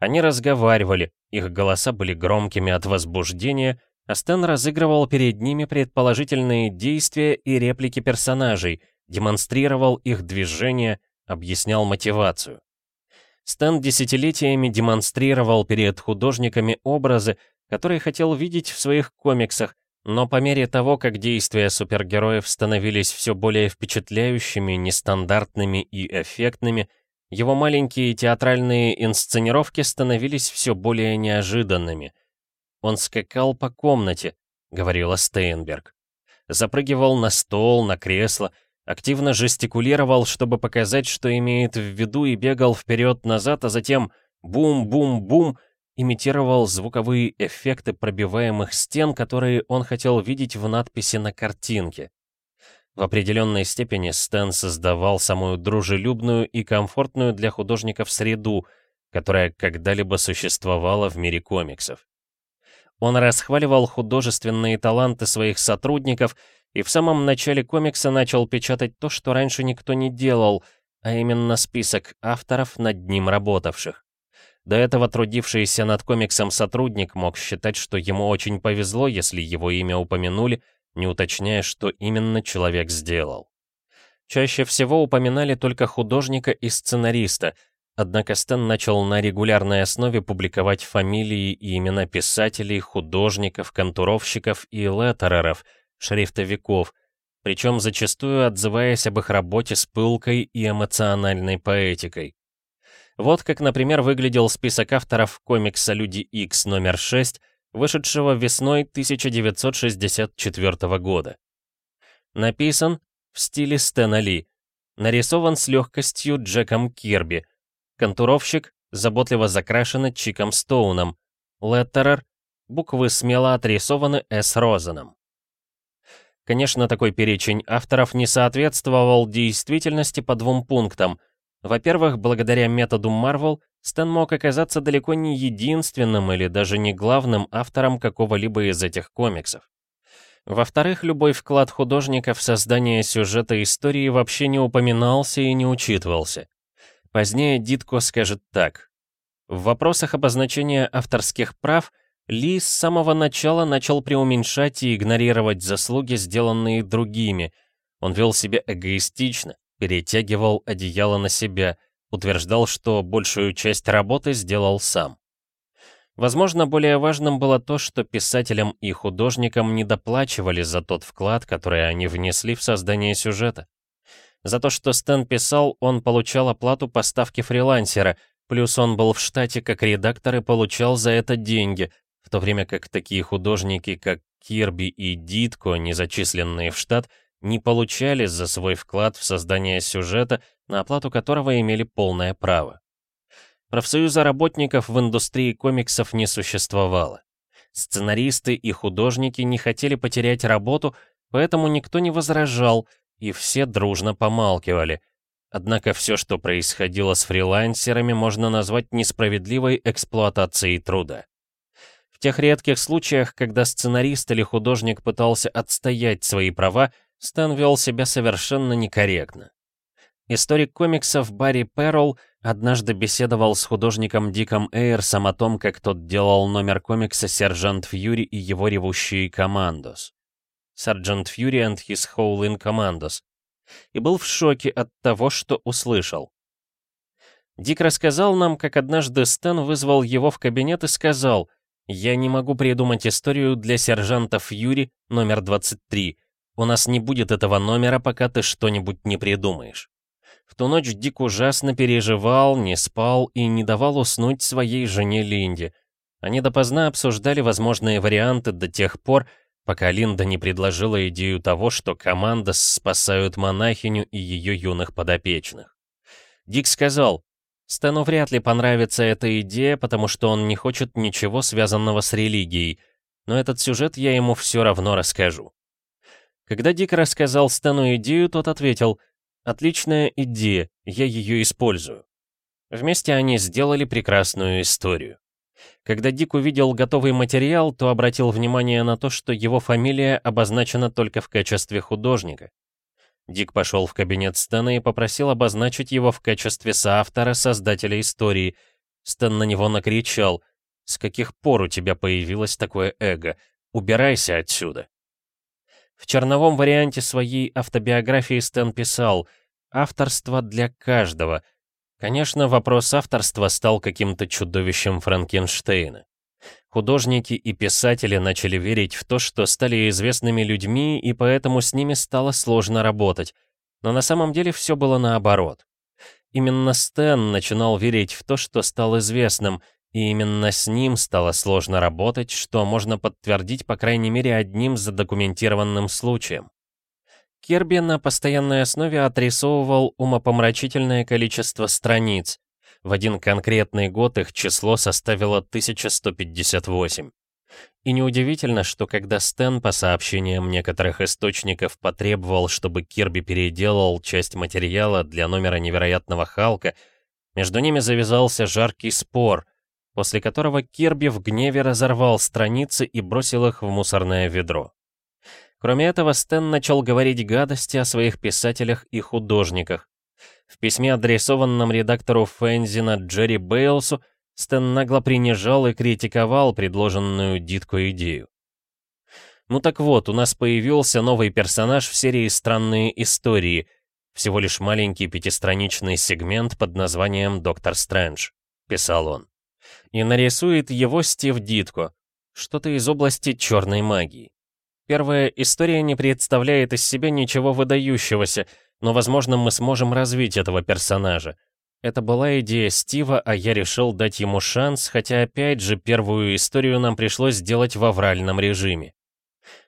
Они разговаривали, их голоса были громкими от возбуждения, а Стэн разыгрывал перед ними предположительные действия и реплики персонажей, демонстрировал их движения, объяснял мотивацию. Стэн десятилетиями демонстрировал перед художниками образы, которые хотел видеть в своих комиксах, но по мере того, как действия супергероев становились все более впечатляющими, нестандартными и эффектными, его маленькие театральные инсценировки становились все более неожиданными. «Он скакал по комнате», — говорила Стейнберг. Запрыгивал на стол, на кресло, активно жестикулировал, чтобы показать, что имеет в виду, и бегал вперед-назад, а затем бум-бум-бум, имитировал звуковые эффекты пробиваемых стен, которые он хотел видеть в надписи на картинке. В определенной степени Стэн создавал самую дружелюбную и комфортную для художников среду, которая когда-либо существовала в мире комиксов. Он расхваливал художественные таланты своих сотрудников и в самом начале комикса начал печатать то, что раньше никто не делал, а именно список авторов, над ним работавших. До этого трудившийся над комиксом сотрудник мог считать, что ему очень повезло, если его имя упомянули, не уточняя, что именно человек сделал. Чаще всего упоминали только художника и сценариста, однако Стэн начал на регулярной основе публиковать фамилии и имена писателей, художников, контуровщиков и леттереров, шрифтовиков, причем зачастую отзываясь об их работе с пылкой и эмоциональной поэтикой. Вот как, например, выглядел список авторов комикса «Люди X номер 6, вышедшего весной 1964 года. Написан в стиле Стэна Ли, нарисован с легкостью Джеком Кирби, контуровщик заботливо закрашены Чиком Стоуном, леттерер, буквы смело отрисованы С. Розеном. Конечно, такой перечень авторов не соответствовал действительности по двум пунктам — во-первых, благодаря методу Marvel, Стэн мог оказаться далеко не единственным или даже не главным автором какого-либо из этих комиксов. Во-вторых, любой вклад художника в создание сюжета истории вообще не упоминался и не учитывался. Позднее Дитко скажет так. В вопросах обозначения авторских прав Ли с самого начала начал преуменьшать и игнорировать заслуги, сделанные другими. Он вел себя эгоистично, перетягивал одеяло на себя, утверждал, что большую часть работы сделал сам. Возможно, более важным было то, что писателям и художникам не доплачивали за тот вклад, который они внесли в создание сюжета. За то, что Стэн писал, он получал оплату по ставке фрилансера, плюс он был в штате как редактор и получал за это деньги, в то время как такие художники, как Кирби и Дитко, не зачисленные в штат, не получали за свой вклад в создание сюжета, на оплату которого имели полное право. Профсоюза работников в индустрии комиксов не существовало. Сценаристы и художники не хотели потерять работу, поэтому никто не возражал, и все дружно помалкивали. Однако все, что происходило с фрилансерами, можно назвать несправедливой эксплуатацией труда. В тех редких случаях, когда сценарист или художник пытался отстоять свои права, Стэн вел себя совершенно некорректно. Историк комиксов Барри Перролл однажды беседовал с художником Диком Эйрсом о том, как тот делал номер комикса «Сержант Фьюри и его ревущие командос». «Сержант Фьюри and his Howling Commandos» и был в шоке от того, что услышал. Дик рассказал нам, как однажды Стэн вызвал его в кабинет и сказал, «Я не могу придумать историю для сержанта Фьюри номер 23, у нас не будет этого номера, пока ты что-нибудь не придумаешь. В ту ночь Дик ужасно переживал, не спал и не давал уснуть своей жене Линде. Они допоздна обсуждали возможные варианты до тех пор, пока Линда не предложила идею того, что команда спасают монахиню и ее юных подопечных. Дик сказал, Стэну вряд ли понравится эта идея, потому что он не хочет ничего связанного с религией. но этот сюжет я ему все равно расскажу. Когда Дик рассказал Стэну идею, тот ответил, «Отличная идея, я ее использую». Вместе они сделали прекрасную историю. Когда Дик увидел готовый материал, то обратил внимание на то, что его фамилия обозначена только в качестве художника. Дик пошел в кабинет Стэна и попросил обозначить его в качестве соавтора создателя истории. Стэн на него накричал «С каких пор у тебя появилось такое эго? Убирайся отсюда!» В черновом варианте своей автобиографии Стэн писал «Авторство для каждого», Конечно, вопрос авторства стал каким-то чудовищем Франкенштейна. Художники и писатели начали верить в то, что стали известными людьми, и поэтому с ними стало сложно работать. Но на самом деле все было наоборот. Именно Стэн начинал верить в то, что стал известным, и именно с ним стало сложно работать, что можно подтвердить по крайней мере одним задокументированным случаем. Керби на постоянной основе отрисовывал умопомрачительное количество страниц. В один конкретный год их число составило 1158. И неудивительно, что когда Стэн, по сообщениям некоторых источников, потребовал, чтобы Кирби переделал часть материала для номера невероятного Халка, между ними завязался жаркий спор, после которого Кирби в гневе разорвал страницы и бросил их в мусорное ведро. Кроме этого, Стэн начал говорить гадости о своих писателях и художниках. В письме, адресованном редактору Фэнзина Джерри Бейлсу, Стэн нагло принижал и критиковал предложенную Дитко идею. Ну так вот, у нас появился новый персонаж в серии «Странные истории», всего лишь маленький пятистраничный сегмент под названием «Доктор Стрэндж», — писал он. И нарисует его Стив Дитко, что-то из области черной магии. Первая история не представляет из себя ничего выдающегося, но, возможно, мы сможем развить этого персонажа. Это была идея Стива, а я решил дать ему шанс, хотя опять же первую историю нам пришлось сделать в авральном режиме.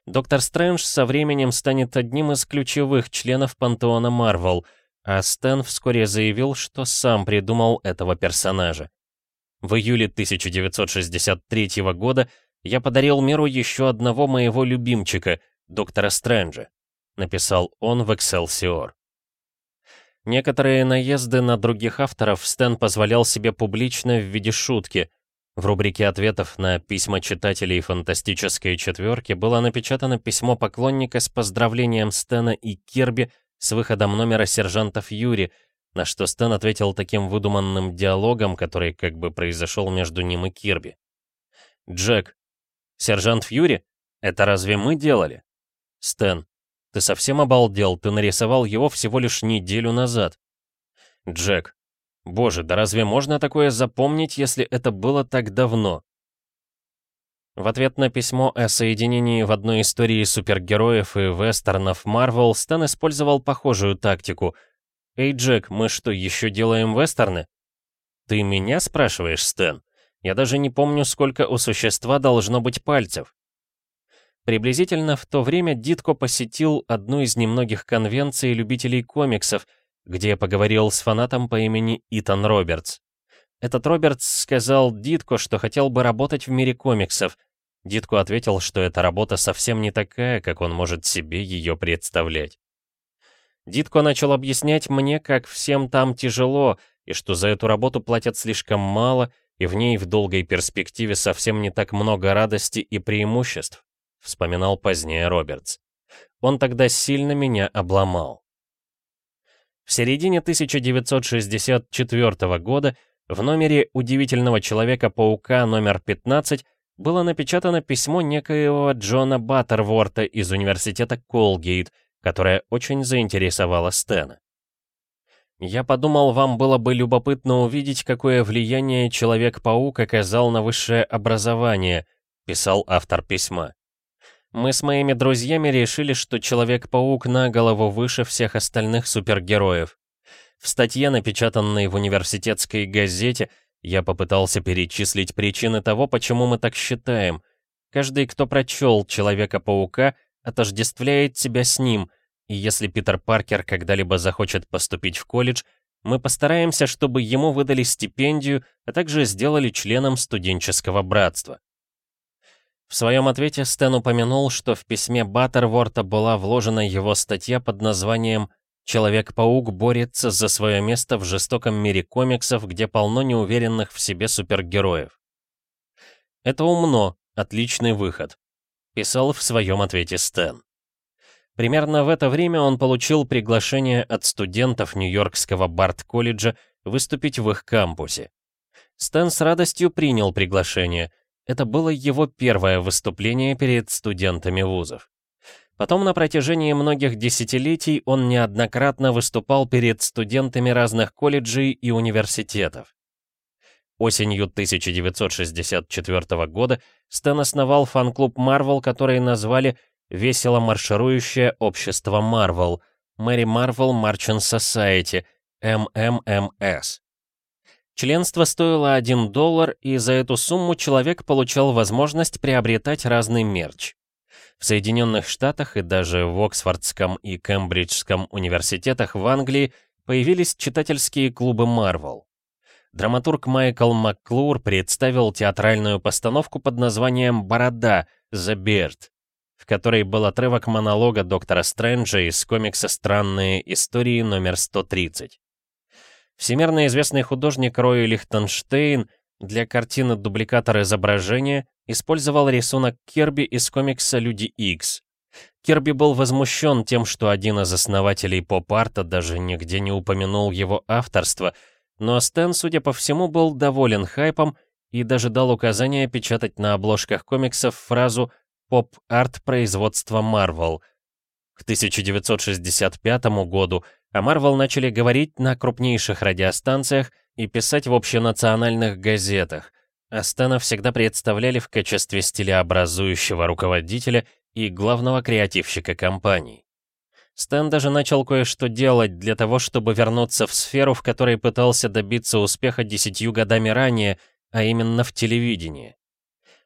Доктор Стрэндж со временем станет одним из ключевых членов пантеона Марвел, а Стэн вскоре заявил, что сам придумал этого персонажа. В июле 1963 года я подарил миру еще одного моего любимчика, доктора Стрэнджа», — написал он в Excelsior. Некоторые наезды на других авторов Стэн позволял себе публично в виде шутки. В рубрике ответов на письма читателей «Фантастической четверки» было напечатано письмо поклонника с поздравлением Стэна и Кирби с выходом номера сержантов Юри, на что Стэн ответил таким выдуманным диалогом, который как бы произошел между ним и Кирби. «Джек, «Сержант Фьюри? Это разве мы делали?» «Стэн, ты совсем обалдел, ты нарисовал его всего лишь неделю назад». «Джек, боже, да разве можно такое запомнить, если это было так давно?» В ответ на письмо о соединении в одной истории супергероев и вестернов Марвел Стэн использовал похожую тактику. «Эй, Джек, мы что, еще делаем вестерны?» «Ты меня спрашиваешь, Стэн?» Я даже не помню, сколько у существа должно быть пальцев. Приблизительно в то время Дитко посетил одну из немногих конвенций любителей комиксов, где поговорил с фанатом по имени Итан Робертс. Этот Робертс сказал Дитко, что хотел бы работать в мире комиксов. Дитко ответил, что эта работа совсем не такая, как он может себе ее представлять. Дитко начал объяснять мне, как всем там тяжело, и что за эту работу платят слишком мало, и в ней в долгой перспективе совсем не так много радости и преимуществ, вспоминал позднее Робертс. Он тогда сильно меня обломал. В середине 1964 года в номере «Удивительного Человека-паука» номер 15 было напечатано письмо некоего Джона Баттерворта из университета Колгейт, которое очень заинтересовало Стэна. Я подумал, вам было бы любопытно увидеть, какое влияние Человек-паук оказал на высшее образование, писал автор письма. Мы с моими друзьями решили, что Человек-паук на голову выше всех остальных супергероев. В статье, напечатанной в университетской газете, я попытался перечислить причины того, почему мы так считаем. Каждый, кто прочел Человека-паука, отождествляет себя с ним — и если Питер Паркер когда-либо захочет поступить в колледж, мы постараемся, чтобы ему выдали стипендию, а также сделали членом студенческого братства. В своем ответе Стэн упомянул, что в письме Баттерворта была вложена его статья под названием «Человек-паук борется за свое место в жестоком мире комиксов, где полно неуверенных в себе супергероев». «Это умно, отличный выход», — писал в своем ответе Стэн. Примерно в это время он получил приглашение от студентов Нью-Йоркского Барт-колледжа выступить в их кампусе. Стэн с радостью принял приглашение. Это было его первое выступление перед студентами вузов. Потом на протяжении многих десятилетий он неоднократно выступал перед студентами разных колледжей и университетов. Осенью 1964 года Стэн основал фан-клуб Marvel, который назвали весело марширующее общество Марвел, Мэри Марвел Marching Society, МММС. Членство стоило 1 доллар, и за эту сумму человек получал возможность приобретать разный мерч. В Соединенных Штатах и даже в Оксфордском и Кембриджском университетах в Англии появились читательские клубы Marvel. Драматург Майкл Макклур представил театральную постановку под названием «Борода» «The Beard», в которой был отрывок монолога доктора Стрэнджа из комикса «Странные истории» номер 130. Всемирно известный художник Рой Лихтенштейн для картины «Дубликатор изображения» использовал рисунок Кирби из комикса «Люди Икс». Кирби был возмущен тем, что один из основателей поп-арта даже нигде не упомянул его авторство, но Стэн, судя по всему, был доволен хайпом и даже дал указание печатать на обложках комиксов фразу поп-арт производства Marvel. К 1965 году о Marvel начали говорить на крупнейших радиостанциях и писать в общенациональных газетах, а Стэна всегда представляли в качестве стилеобразующего руководителя и главного креативщика компании. Стэн даже начал кое-что делать для того, чтобы вернуться в сферу, в которой пытался добиться успеха десятью годами ранее, а именно в телевидении.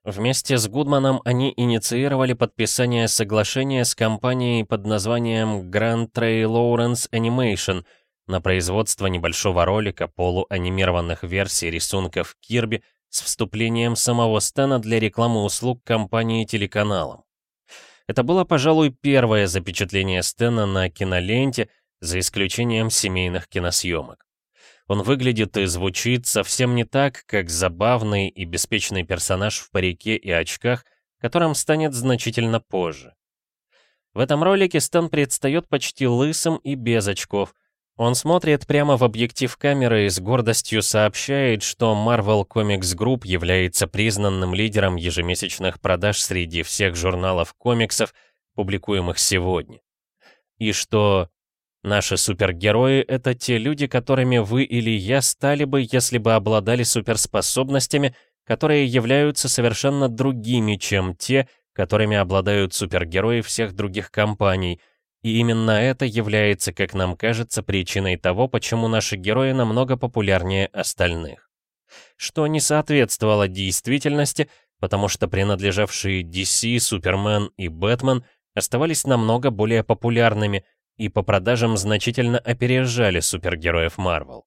Вместе с Гудманом они инициировали подписание соглашения с компанией под названием Grand Tray Lawrence Animation на производство небольшого ролика полуанимированных версий рисунков Кирби с вступлением самого Стэна для рекламы услуг компании телеканалом. Это было, пожалуй, первое запечатление Стэна на киноленте, за исключением семейных киносъемок. Он выглядит и звучит совсем не так, как забавный и беспечный персонаж в парике и очках, которым станет значительно позже. В этом ролике Стэн предстает почти лысым и без очков. Он смотрит прямо в объектив камеры и с гордостью сообщает, что Marvel Comics Group является признанным лидером ежемесячных продаж среди всех журналов комиксов, публикуемых сегодня. И что Наши супергерои — это те люди, которыми вы или я стали бы, если бы обладали суперспособностями, которые являются совершенно другими, чем те, которыми обладают супергерои всех других компаний. И именно это является, как нам кажется, причиной того, почему наши герои намного популярнее остальных. Что не соответствовало действительности, потому что принадлежавшие DC, Супермен и Бэтмен оставались намного более популярными, и по продажам значительно опережали супергероев Марвел.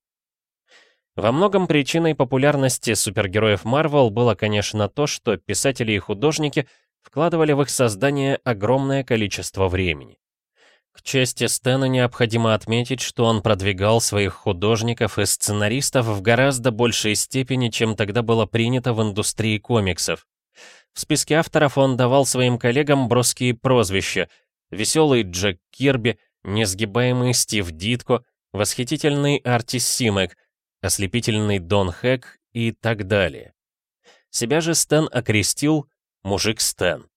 Во многом причиной популярности супергероев Марвел было, конечно, то, что писатели и художники вкладывали в их создание огромное количество времени. К чести Стэна необходимо отметить, что он продвигал своих художников и сценаристов в гораздо большей степени, чем тогда было принято в индустрии комиксов. В списке авторов он давал своим коллегам броские прозвища «Веселый Джек Кирби», несгибаемый Стив Дитко, восхитительный Арти Симек, ослепительный Дон Хэк и так далее. Себя же Стэн окрестил «Мужик Стэн».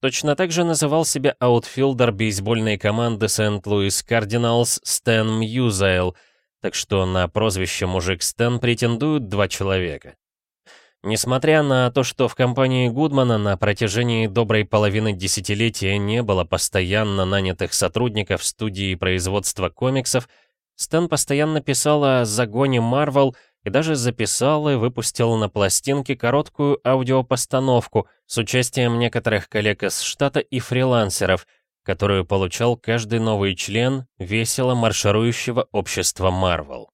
Точно так же называл себя аутфилдер бейсбольной команды Сент-Луис Кардиналс Стэн Мьюзиал, так что на прозвище «Мужик Стэн» претендуют два человека. Несмотря на то, что в компании Гудмана на протяжении доброй половины десятилетия не было постоянно нанятых сотрудников студии производства комиксов, Стэн постоянно писал о загоне Марвел и даже записал и выпустил на пластинке короткую аудиопостановку с участием некоторых коллег из штата и фрилансеров, которую получал каждый новый член весело марширующего общества Марвел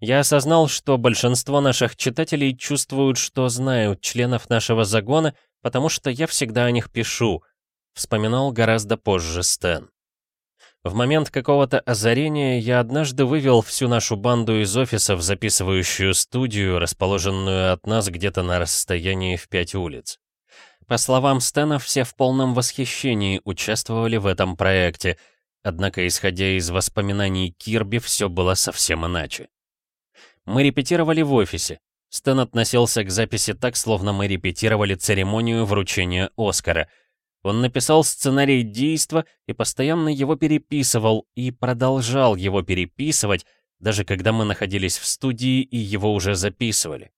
я осознал, что большинство наших читателей чувствуют, что знают членов нашего загона, потому что я всегда о них пишу», — вспоминал гораздо позже Стэн. В момент какого-то озарения я однажды вывел всю нашу банду из офиса в записывающую студию, расположенную от нас где-то на расстоянии в пять улиц. По словам Стэна, все в полном восхищении участвовали в этом проекте, однако, исходя из воспоминаний Кирби, все было совсем иначе. Мы репетировали в офисе. Стэн относился к записи так, словно мы репетировали церемонию вручения Оскара. Он написал сценарий действа и постоянно его переписывал, и продолжал его переписывать, даже когда мы находились в студии и его уже записывали.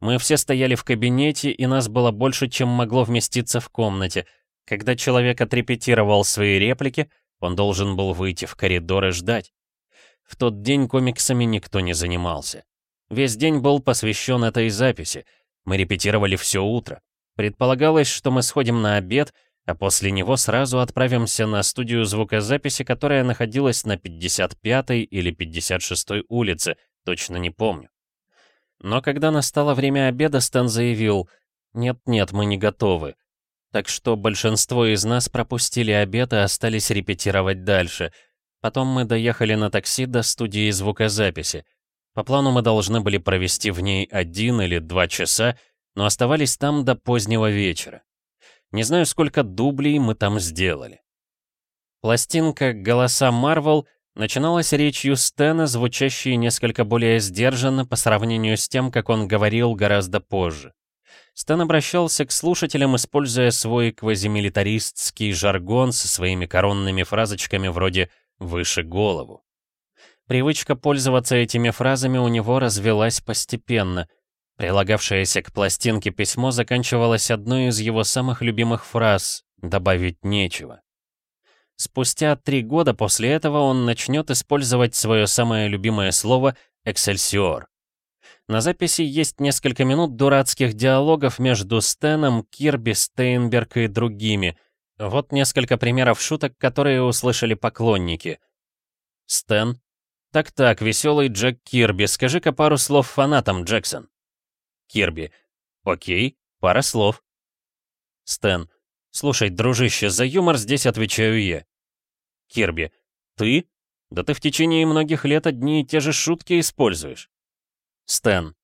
Мы все стояли в кабинете, и нас было больше, чем могло вместиться в комнате. Когда человек отрепетировал свои реплики, он должен был выйти в коридор и ждать. В тот день комиксами никто не занимался. Весь день был посвящен этой записи. Мы репетировали все утро. Предполагалось, что мы сходим на обед, а после него сразу отправимся на студию звукозаписи, которая находилась на 55-й или 56-й улице, точно не помню. Но когда настало время обеда, Стэн заявил, «Нет-нет, мы не готовы». Так что большинство из нас пропустили обед и остались репетировать дальше. Потом мы доехали на такси до студии звукозаписи. По плану мы должны были провести в ней один или два часа, но оставались там до позднего вечера. Не знаю, сколько дублей мы там сделали. Пластинка «Голоса Марвел» начиналась речью Стэна, звучащей несколько более сдержанно по сравнению с тем, как он говорил гораздо позже. Стэн обращался к слушателям, используя свой квазимилитаристский жаргон со своими коронными фразочками вроде «выше голову». Привычка пользоваться этими фразами у него развелась постепенно. Прилагавшееся к пластинке письмо заканчивалось одной из его самых любимых фраз «добавить нечего». Спустя три года после этого он начнет использовать свое самое любимое слово «эксельсиор». На записи есть несколько минут дурацких диалогов между Стэном, Кирби, Стейнберг и другими. Вот несколько примеров шуток, которые услышали поклонники. Стэн. Так-так, веселый Джек Кирби, скажи-ка пару слов фанатам, Джексон. Кирби. Окей, пара слов. Стэн. «Слушай, дружище, за юмор здесь отвечаю я». Кирби. «Ты? Да ты в течение многих лет одни и те же шутки используешь». Стэн.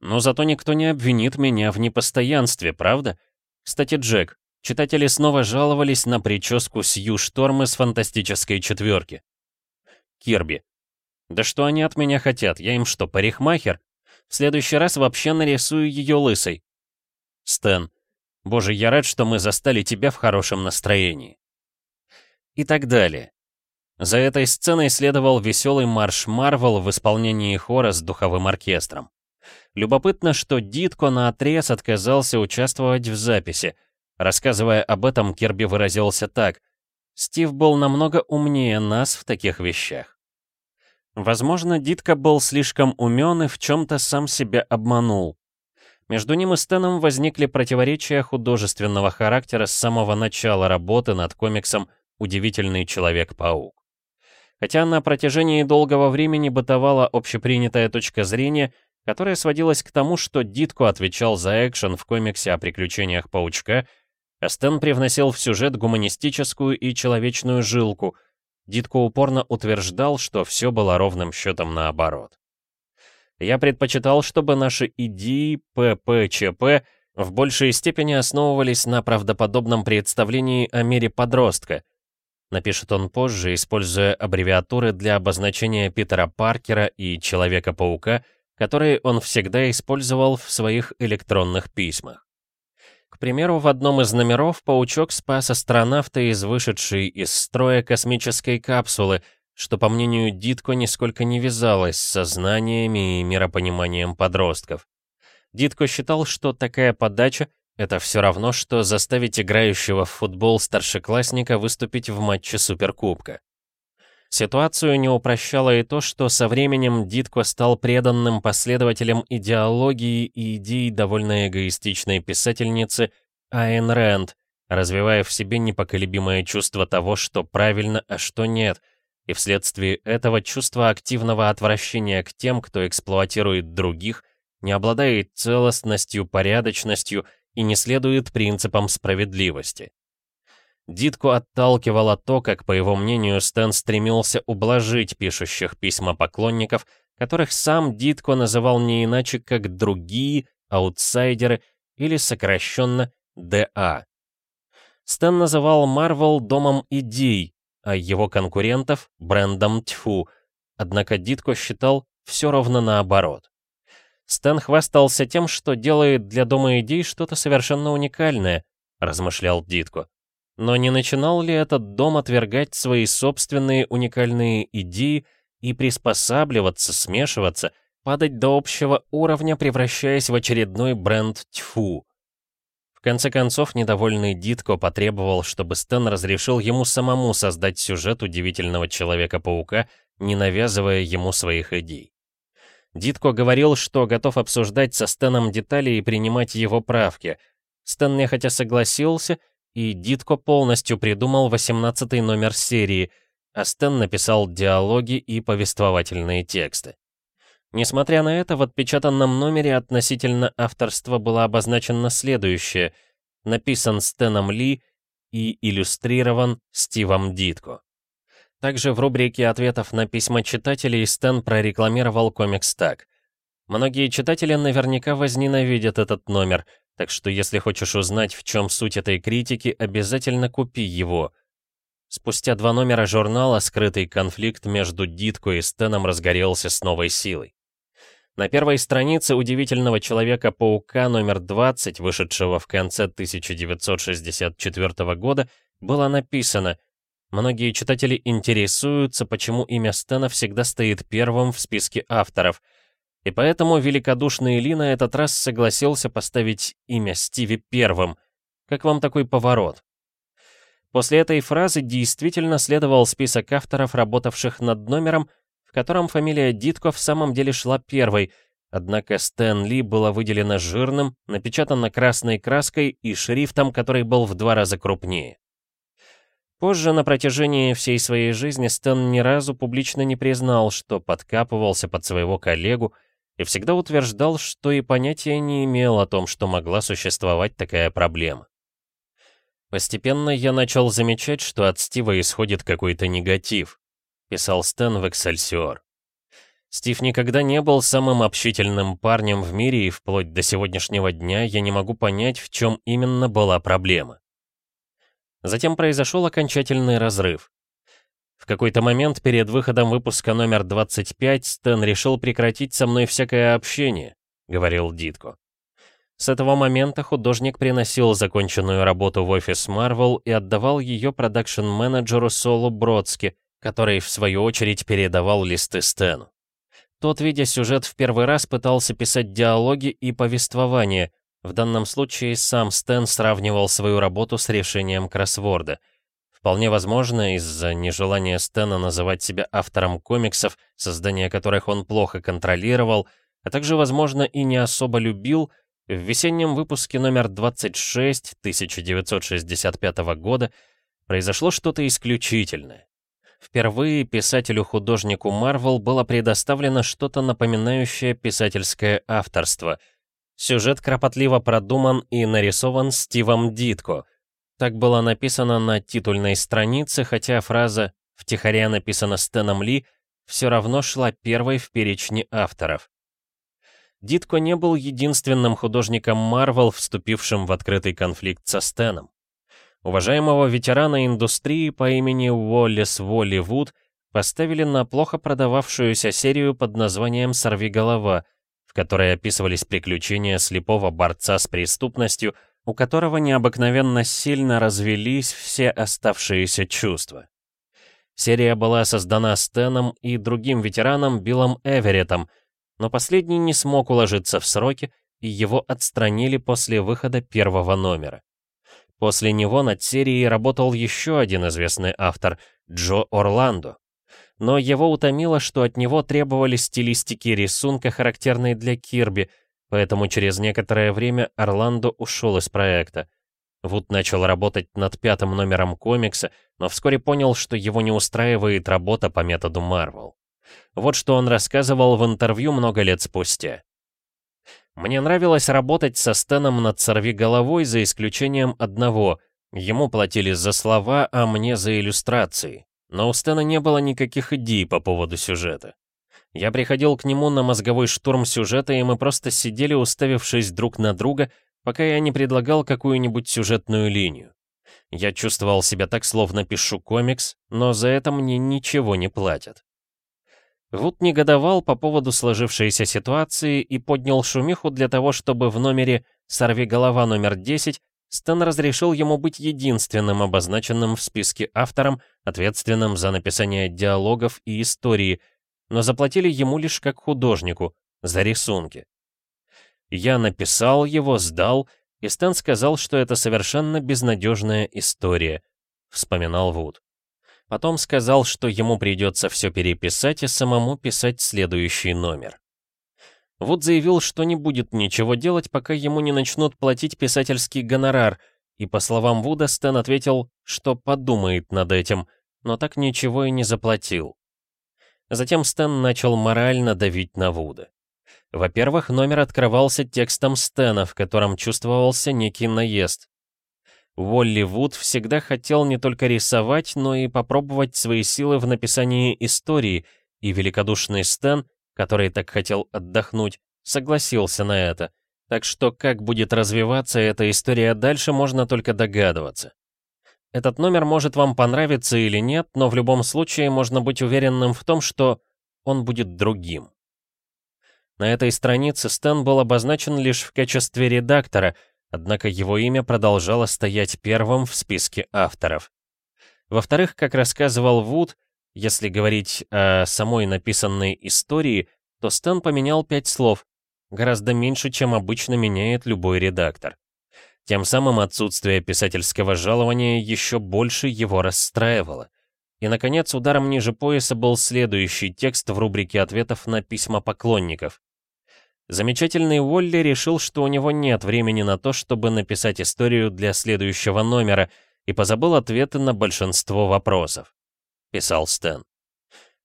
«Но зато никто не обвинит меня в непостоянстве, правда? Кстати, Джек, читатели снова жаловались на прическу Сью Шторм из фантастической четверки». Кирби. «Да что они от меня хотят? Я им что, парикмахер? В следующий раз вообще нарисую ее лысой». Стэн. Боже, я рад, что мы застали тебя в хорошем настроении. И так далее. За этой сценой следовал веселый марш Марвел в исполнении хора с духовым оркестром. Любопытно, что Дитко наотрез отказался участвовать в записи. Рассказывая об этом, Кирби выразился так. «Стив был намного умнее нас в таких вещах». Возможно, Дитко был слишком умен и в чем-то сам себя обманул. Между ним и Стэном возникли противоречия художественного характера с самого начала работы над комиксом «Удивительный Человек-паук». Хотя на протяжении долгого времени бытовала общепринятая точка зрения, которая сводилась к тому, что Дитко отвечал за экшен в комиксе о приключениях паучка, а Стэн привносил в сюжет гуманистическую и человечную жилку. Дитко упорно утверждал, что все было ровным счетом наоборот. Я предпочитал, чтобы наши идеи ППЧП в большей степени основывались на правдоподобном представлении о мире подростка. Напишет он позже, используя аббревиатуры для обозначения Питера Паркера и Человека-паука, которые он всегда использовал в своих электронных письмах. К примеру, в одном из номеров паучок спас астронавта из вышедшей из строя космической капсулы, что, по мнению Дитко, нисколько не вязалось с знаниями и миропониманием подростков. Дитко считал, что такая подача — это все равно, что заставить играющего в футбол старшеклассника выступить в матче Суперкубка. Ситуацию не упрощало и то, что со временем Дитко стал преданным последователем идеологии и идей довольно эгоистичной писательницы Айн Рэнд, развивая в себе непоколебимое чувство того, что правильно, а что нет — и вследствие этого чувство активного отвращения к тем, кто эксплуатирует других, не обладает целостностью, порядочностью и не следует принципам справедливости. Дитку отталкивало то, как, по его мнению, Стэн стремился ублажить пишущих письма поклонников, которых сам Дитко называл не иначе, как «другие», «аутсайдеры» или сокращенно «ДА». Стэн называл Марвел домом идей, а его конкурентов — брендом тьфу, однако Дитко считал все ровно наоборот. Стэн хвастался тем, что делает для Дома идей что-то совершенно уникальное, размышлял Дитко. Но не начинал ли этот дом отвергать свои собственные уникальные идеи и приспосабливаться, смешиваться, падать до общего уровня, превращаясь в очередной бренд тьфу? В конце концов, недовольный Дитко потребовал, чтобы Стэн разрешил ему самому создать сюжет удивительного Человека-паука, не навязывая ему своих идей. Дитко говорил, что готов обсуждать со Стэном детали и принимать его правки. Стэн нехотя согласился, и Дитко полностью придумал 18 номер серии, а Стэн написал диалоги и повествовательные тексты. Несмотря на это, в отпечатанном номере относительно авторства было обозначено следующее. Написан Стэном Ли и иллюстрирован Стивом Дитко. Также в рубрике ответов на письма читателей Стэн прорекламировал комикс так. Многие читатели наверняка возненавидят этот номер, так что если хочешь узнать, в чем суть этой критики, обязательно купи его. Спустя два номера журнала скрытый конфликт между Дитко и Стэном разгорелся с новой силой. На первой странице «Удивительного Человека-паука» номер 20, вышедшего в конце 1964 года, было написано Многие читатели интересуются, почему имя Стэна всегда стоит первым в списке авторов. И поэтому великодушный Ли на этот раз согласился поставить имя Стиви первым. Как вам такой поворот? После этой фразы действительно следовал список авторов, работавших над номером, в котором фамилия Дитко в самом деле шла первой, однако Стэн Ли была выделена жирным, напечатана красной краской и шрифтом, который был в два раза крупнее. Позже, на протяжении всей своей жизни, Стэн ни разу публично не признал, что подкапывался под своего коллегу, и всегда утверждал, что и понятия не имел о том, что могла существовать такая проблема. Постепенно я начал замечать, что от Стива исходит какой-то негатив, писал Стэн в Эксельсиор. Стив никогда не был самым общительным парнем в мире, и вплоть до сегодняшнего дня я не могу понять, в чем именно была проблема. Затем произошел окончательный разрыв. В какой-то момент перед выходом выпуска номер 25 Стэн решил прекратить со мной всякое общение, говорил Дитко. С этого момента художник приносил законченную работу в офис Marvel и отдавал ее продакшн-менеджеру Солу Бродски, который, в свою очередь, передавал листы Стэну. Тот, видя сюжет в первый раз, пытался писать диалоги и повествование, в данном случае сам Стэн сравнивал свою работу с решением кроссворда. Вполне возможно, из-за нежелания Стэна называть себя автором комиксов, создание которых он плохо контролировал, а также, возможно, и не особо любил, в весеннем выпуске номер 26 1965 года произошло что-то исключительное. Впервые писателю-художнику Марвел было предоставлено что-то напоминающее писательское авторство — Сюжет кропотливо продуман и нарисован Стивом Дитко. Так было написано на титульной странице, хотя фраза «втихаря написана Стэном Ли» все равно шла первой в перечне авторов. Дитко не был единственным художником Марвел, вступившим в открытый конфликт со Стэном. Уважаемого ветерана индустрии по имени Уоллес Волли Вуд поставили на плохо продававшуюся серию под названием «Сорви голова», в которой описывались приключения слепого борца с преступностью, у которого необыкновенно сильно развелись все оставшиеся чувства. Серия была создана Стэном и другим ветераном Биллом Эвереттом, но последний не смог уложиться в сроки, и его отстранили после выхода первого номера. После него над серией работал еще один известный автор, Джо Орландо но его утомило, что от него требовали стилистики рисунка, характерной для Кирби, поэтому через некоторое время Орландо ушел из проекта. Вуд начал работать над пятым номером комикса, но вскоре понял, что его не устраивает работа по методу Марвел. Вот что он рассказывал в интервью много лет спустя. Мне нравилось работать со Стэном над «Сорви головой» за исключением одного. Ему платили за слова, а мне за иллюстрации. Но у Стэна не было никаких идей по поводу сюжета. Я приходил к нему на мозговой штурм сюжета, и мы просто сидели, уставившись друг на друга, пока я не предлагал какую-нибудь сюжетную линию. Я чувствовал себя так, словно пишу комикс, но за это мне ничего не платят. Вуд негодовал по поводу сложившейся ситуации и поднял шумиху для того, чтобы в номере «Сорви голова» номер 10 Стэн разрешил ему быть единственным обозначенным в списке автором, ответственным за написание диалогов и истории, но заплатили ему лишь как художнику, за рисунки. Я написал его, сдал, и Стэн сказал, что это совершенно безнадежная история, вспоминал Вуд. Потом сказал, что ему придется все переписать и самому писать следующий номер. Вуд заявил, что не будет ничего делать, пока ему не начнут платить писательский гонорар, и по словам Вуда Стэн ответил, что подумает над этим, но так ничего и не заплатил. Затем Стэн начал морально давить на Вуда. Во-первых, номер открывался текстом Стэна, в котором чувствовался некий наезд. Волли Вуд всегда хотел не только рисовать, но и попробовать свои силы в написании истории, и великодушный Стэн, который так хотел отдохнуть, согласился на это. Так что как будет развиваться эта история дальше, можно только догадываться. Этот номер может вам понравиться или нет, но в любом случае можно быть уверенным в том, что он будет другим. На этой странице Стэн был обозначен лишь в качестве редактора — однако его имя продолжало стоять первым в списке авторов. Во-вторых, как рассказывал Вуд, если говорить о самой написанной истории, то Стэн поменял пять слов, гораздо меньше, чем обычно меняет любой редактор. Тем самым отсутствие писательского жалования еще больше его расстраивало. И, наконец, ударом ниже пояса был следующий текст в рубрике ответов на письма поклонников. Замечательный Уолли решил, что у него нет времени на то, чтобы написать историю для следующего номера, и позабыл ответы на большинство вопросов. Писал Стэн.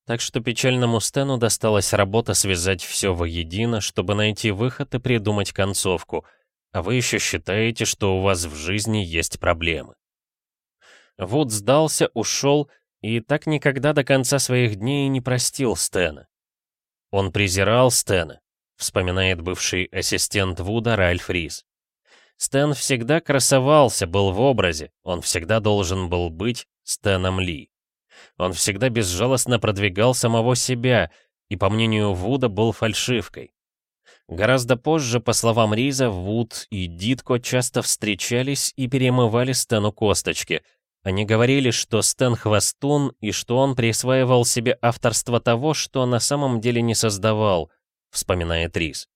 Так что печальному Стэну досталась работа связать все воедино, чтобы найти выход и придумать концовку, а вы еще считаете, что у вас в жизни есть проблемы. Вуд сдался, ушел и так никогда до конца своих дней не простил Стэна. Он презирал Стэна, вспоминает бывший ассистент Вуда Ральф Рис. Стэн всегда красовался, был в образе, он всегда должен был быть Стэном Ли. Он всегда безжалостно продвигал самого себя и, по мнению Вуда, был фальшивкой. Гораздо позже, по словам Риза, Вуд и Дитко часто встречались и перемывали Стэну косточки. Они говорили, что Стэн хвостун и что он присваивал себе авторство того, что на самом деле не создавал — вспоминает Рис.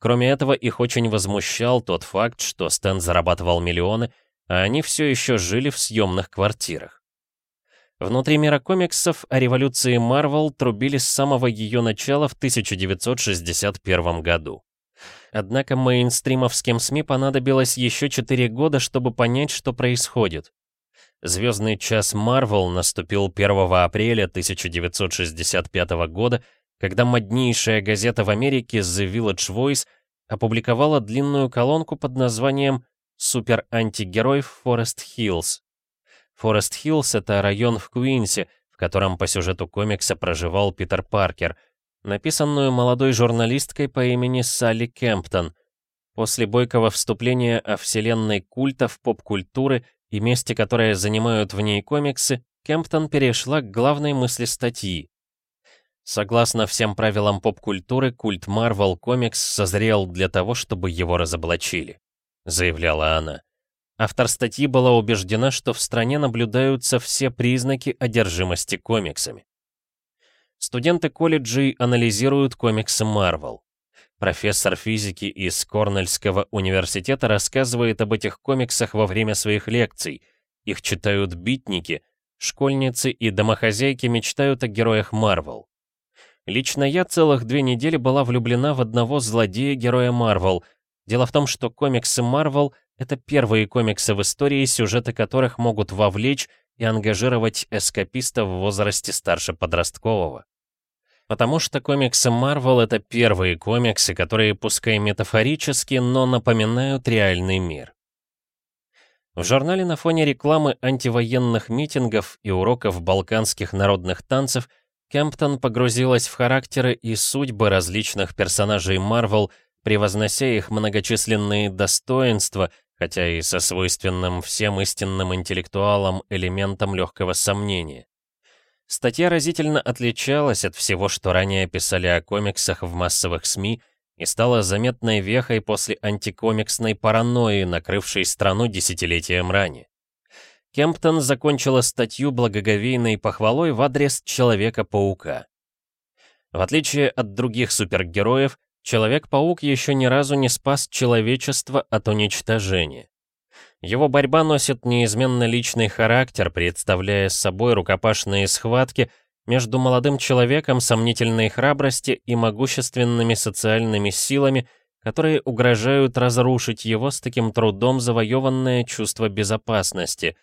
Кроме этого, их очень возмущал тот факт, что Стэн зарабатывал миллионы, а они все еще жили в съемных квартирах. Внутри мира комиксов о революции Марвел трубили с самого ее начала в 1961 году. Однако мейнстримовским СМИ понадобилось еще 4 года, чтобы понять, что происходит. Звездный час Марвел наступил 1 апреля 1965 года когда моднейшая газета в Америке The Village Voice опубликовала длинную колонку под названием «Супер-антигерой в Форест-Хиллз». Форест-Хиллз — это район в Куинсе, в котором по сюжету комикса проживал Питер Паркер, написанную молодой журналисткой по имени Салли Кемптон. После бойкого вступления о вселенной культов, поп-культуры и месте, которое занимают в ней комиксы, Кемптон перешла к главной мысли статьи Согласно всем правилам поп-культуры, культ Comics созрел для того, чтобы его разоблачили, заявляла она. Автор статьи была убеждена, что в стране наблюдаются все признаки одержимости комиксами. Студенты колледжей анализируют комиксы Marvel. Профессор физики из Корнельского университета рассказывает об этих комиксах во время своих лекций. Их читают битники, школьницы и домохозяйки мечтают о героях Marvel. Лично я целых две недели была влюблена в одного злодея-героя Марвел. Дело в том, что комиксы Марвел — это первые комиксы в истории, сюжеты которых могут вовлечь и ангажировать эскаписта в возрасте старше подросткового. Потому что комиксы Marvel — это первые комиксы, которые, пускай метафорически, но напоминают реальный мир. В журнале на фоне рекламы антивоенных митингов и уроков балканских народных танцев Кемптон погрузилась в характеры и судьбы различных персонажей Marvel, превознося их многочисленные достоинства, хотя и со свойственным всем истинным интеллектуалам элементом легкого сомнения. Статья разительно отличалась от всего, что ранее писали о комиксах в массовых СМИ, и стала заметной вехой после антикомиксной паранойи, накрывшей страну десятилетием ранее. Кемптон закончила статью благоговейной похвалой в адрес Человека-паука. В отличие от других супергероев, Человек-паук еще ни разу не спас человечество от уничтожения. Его борьба носит неизменно личный характер, представляя собой рукопашные схватки между молодым человеком сомнительной храбрости и могущественными социальными силами, которые угрожают разрушить его с таким трудом завоеванное чувство безопасности.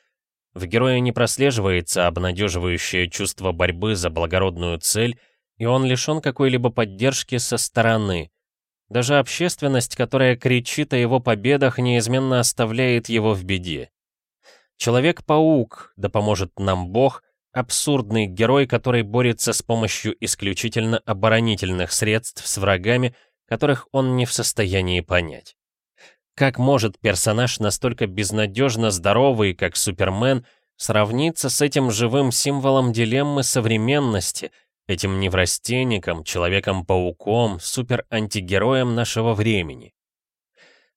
В герое не прослеживается обнадеживающее чувство борьбы за благородную цель, и он лишен какой-либо поддержки со стороны. Даже общественность, которая кричит о его победах, неизменно оставляет его в беде. Человек-паук, да поможет нам Бог, абсурдный герой, который борется с помощью исключительно оборонительных средств с врагами, которых он не в состоянии понять. Как может персонаж настолько безнадежно здоровый, как Супермен, сравниться с этим живым символом дилеммы современности — Этим неврастенником, Человеком-пауком, супер-антигероем нашего времени.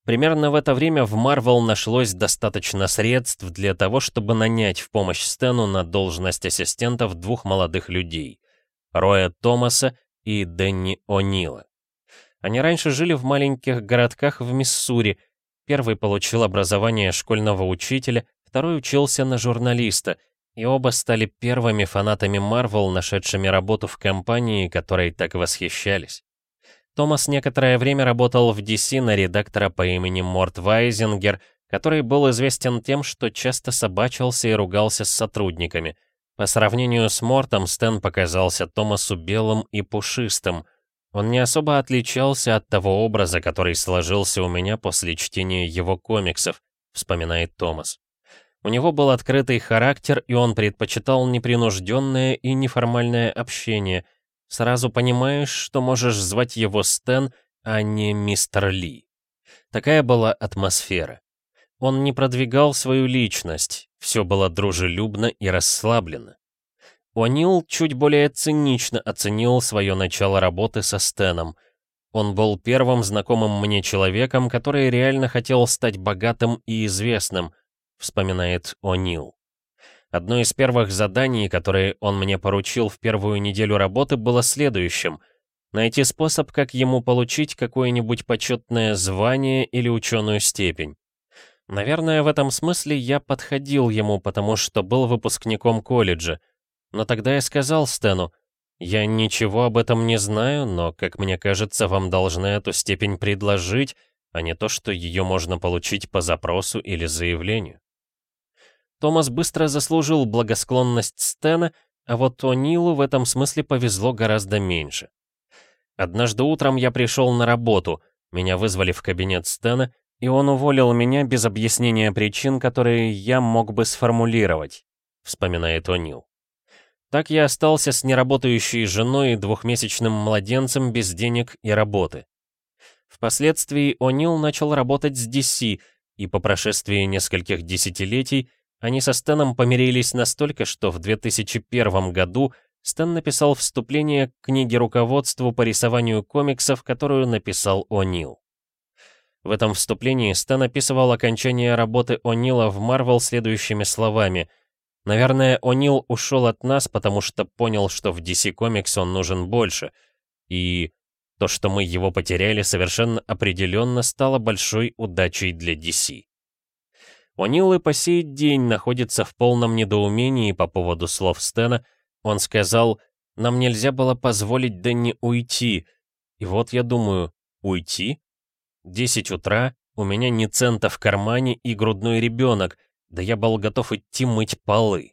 Примерно в это время в Марвел нашлось достаточно средств для того, чтобы нанять в помощь Стэну на должность ассистентов двух молодых людей — Роя Томаса и Дэнни О'Нила. Они раньше жили в маленьких городках в Миссури. Первый получил образование школьного учителя, второй учился на журналиста — и оба стали первыми фанатами Марвел, нашедшими работу в компании, которой так восхищались. Томас некоторое время работал в DC на редактора по имени Морт Вайзингер, который был известен тем, что часто собачился и ругался с сотрудниками. По сравнению с Мортом, Стэн показался Томасу белым и пушистым. Он не особо отличался от того образа, который сложился у меня после чтения его комиксов, вспоминает Томас. У него был открытый характер, и он предпочитал непринужденное и неформальное общение. Сразу понимаешь, что можешь звать его Стэн, а не мистер Ли. Такая была атмосфера. Он не продвигал свою личность, все было дружелюбно и расслаблено. О'Нил чуть более цинично оценил свое начало работы со Стэном. Он был первым знакомым мне человеком, который реально хотел стать богатым и известным, вспоминает О'Нил. Одно из первых заданий, которые он мне поручил в первую неделю работы, было следующим — найти способ, как ему получить какое-нибудь почетное звание или ученую степень. Наверное, в этом смысле я подходил ему, потому что был выпускником колледжа. Но тогда я сказал Стэну, «Я ничего об этом не знаю, но, как мне кажется, вам должны эту степень предложить, а не то, что ее можно получить по запросу или заявлению». Томас быстро заслужил благосклонность Стена, а вот О'Нилу в этом смысле повезло гораздо меньше. Однажды утром я пришел на работу, меня вызвали в кабинет Стена, и он уволил меня без объяснения причин, которые я мог бы сформулировать, вспоминает О'Нил. Так я остался с неработающей женой и двухмесячным младенцем без денег и работы. Впоследствии О'Нил начал работать с DC, и по прошествии нескольких десятилетий они со Стэном помирились настолько, что в 2001 году Стэн написал вступление к книге руководству по рисованию комиксов, которую написал О'Нил. В этом вступлении Стэн описывал окончание работы О'Нила в Марвел следующими словами. «Наверное, О'Нил ушел от нас, потому что понял, что в DC Comics он нужен больше. И то, что мы его потеряли, совершенно определенно стало большой удачей для DC». О'Нил и по сей день находится в полном недоумении по поводу слов Стена. Он сказал, нам нельзя было позволить Дэнни уйти. И вот я думаю, уйти? Десять утра, у меня ни цента в кармане и грудной ребенок, да я был готов идти мыть полы.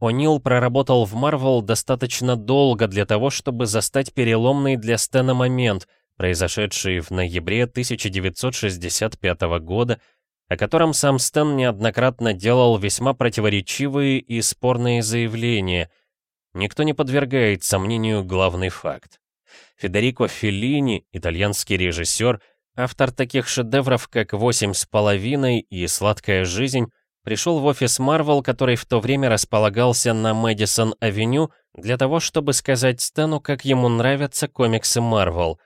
О'Нил проработал в Марвел достаточно долго для того, чтобы застать переломный для Стэна момент, произошедший в ноябре 1965 года, о котором сам Стэн неоднократно делал весьма противоречивые и спорные заявления. Никто не подвергает сомнению главный факт. Федерико Феллини, итальянский режиссер, автор таких шедевров, как «Восемь с половиной» и «Сладкая жизнь», пришел в офис Marvel, который в то время располагался на Мэдисон-авеню, для того, чтобы сказать Стэну, как ему нравятся комиксы Marvel.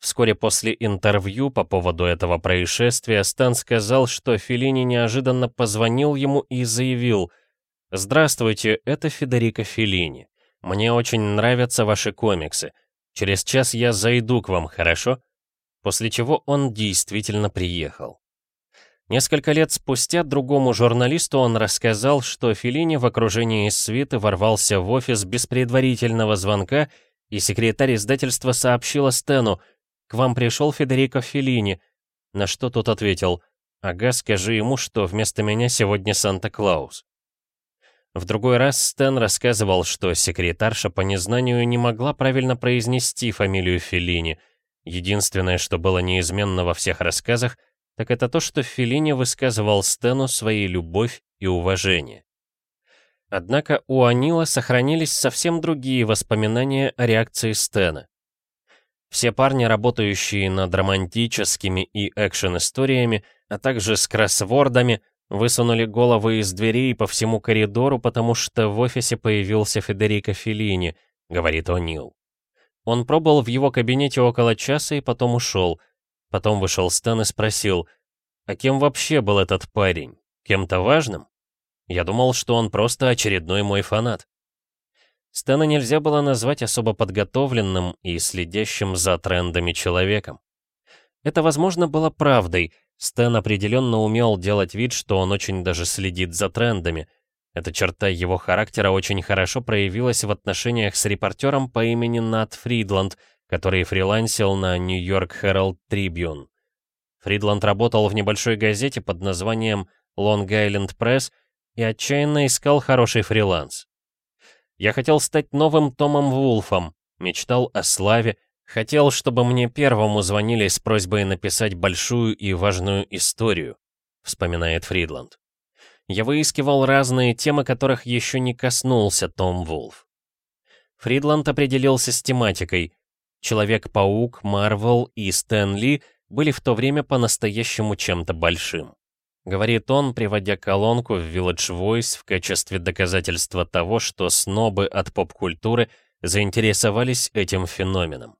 Вскоре после интервью по поводу этого происшествия Стэн сказал, что Феллини неожиданно позвонил ему и заявил «Здравствуйте, это Федерико Феллини. Мне очень нравятся ваши комиксы. Через час я зайду к вам, хорошо?» После чего он действительно приехал. Несколько лет спустя другому журналисту он рассказал, что Филини в окружении свиты ворвался в офис без предварительного звонка, и секретарь издательства сообщила Стэну «К вам пришел Федерико Филини», на что тот ответил «Ага, скажи ему, что вместо меня сегодня Санта-Клаус». В другой раз Стэн рассказывал, что секретарша по незнанию не могла правильно произнести фамилию Филини. Единственное, что было неизменно во всех рассказах — так это то, что Феллини высказывал Стэну своей любовь и уважение. Однако у Анила сохранились совсем другие воспоминания о реакции Стэна. Все парни, работающие над романтическими и экшен-историями, а также с кроссвордами, высунули головы из дверей по всему коридору, потому что в офисе появился Федерико Феллини, говорит О'Нил. Он пробыл в его кабинете около часа и потом ушел, Потом вышел Стэн и спросил, а кем вообще был этот парень? Кем-то важным? Я думал, что он просто очередной мой фанат. Стэна нельзя было назвать особо подготовленным и следящим за трендами человеком. Это, возможно, было правдой. Стэн определенно умел делать вид, что он очень даже следит за трендами. Эта черта его характера очень хорошо проявилась в отношениях с репортером по имени Нат Фридланд, который фрилансил на Нью-Йорк Herald Tribune. Фридланд работал в небольшой газете под названием Long Island Press и отчаянно искал хороший фриланс. Я хотел стать новым Томом Вулфом, мечтал о славе, хотел, чтобы мне первому звонили с просьбой написать большую и важную историю, вспоминает Фридланд. Я выискивал разные темы, которых еще не коснулся Том Вулф. Фридланд определился с тематикой Человек-паук, Марвел и Стэн Ли были в то время по-настоящему чем-то большим. Говорит он, приводя колонку в Village Voice в качестве доказательства того, что снобы от поп-культуры заинтересовались этим феноменом.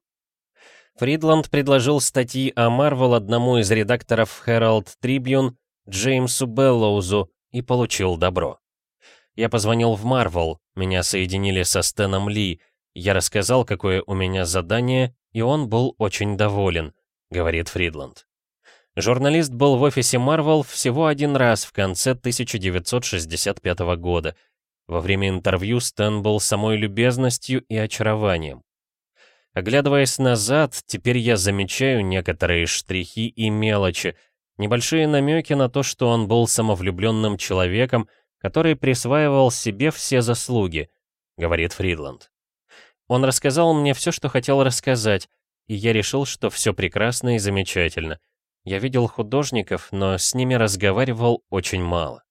Фридланд предложил статьи о Марвел одному из редакторов Herald Tribune Джеймсу Беллоузу и получил добро. Я позвонил в Марвел, меня соединили со Стэном Ли, я рассказал, какое у меня задание, и он был очень доволен, говорит Фридланд. Журналист был в офисе Marvel всего один раз в конце 1965 года. Во время интервью Стэн был самой любезностью и очарованием. Оглядываясь назад, теперь я замечаю некоторые штрихи и мелочи, небольшие намеки на то, что он был самовлюбленным человеком, который присваивал себе все заслуги, говорит Фридланд. Он рассказал мне все, что хотел рассказать, и я решил, что все прекрасно и замечательно. Я видел художников, но с ними разговаривал очень мало.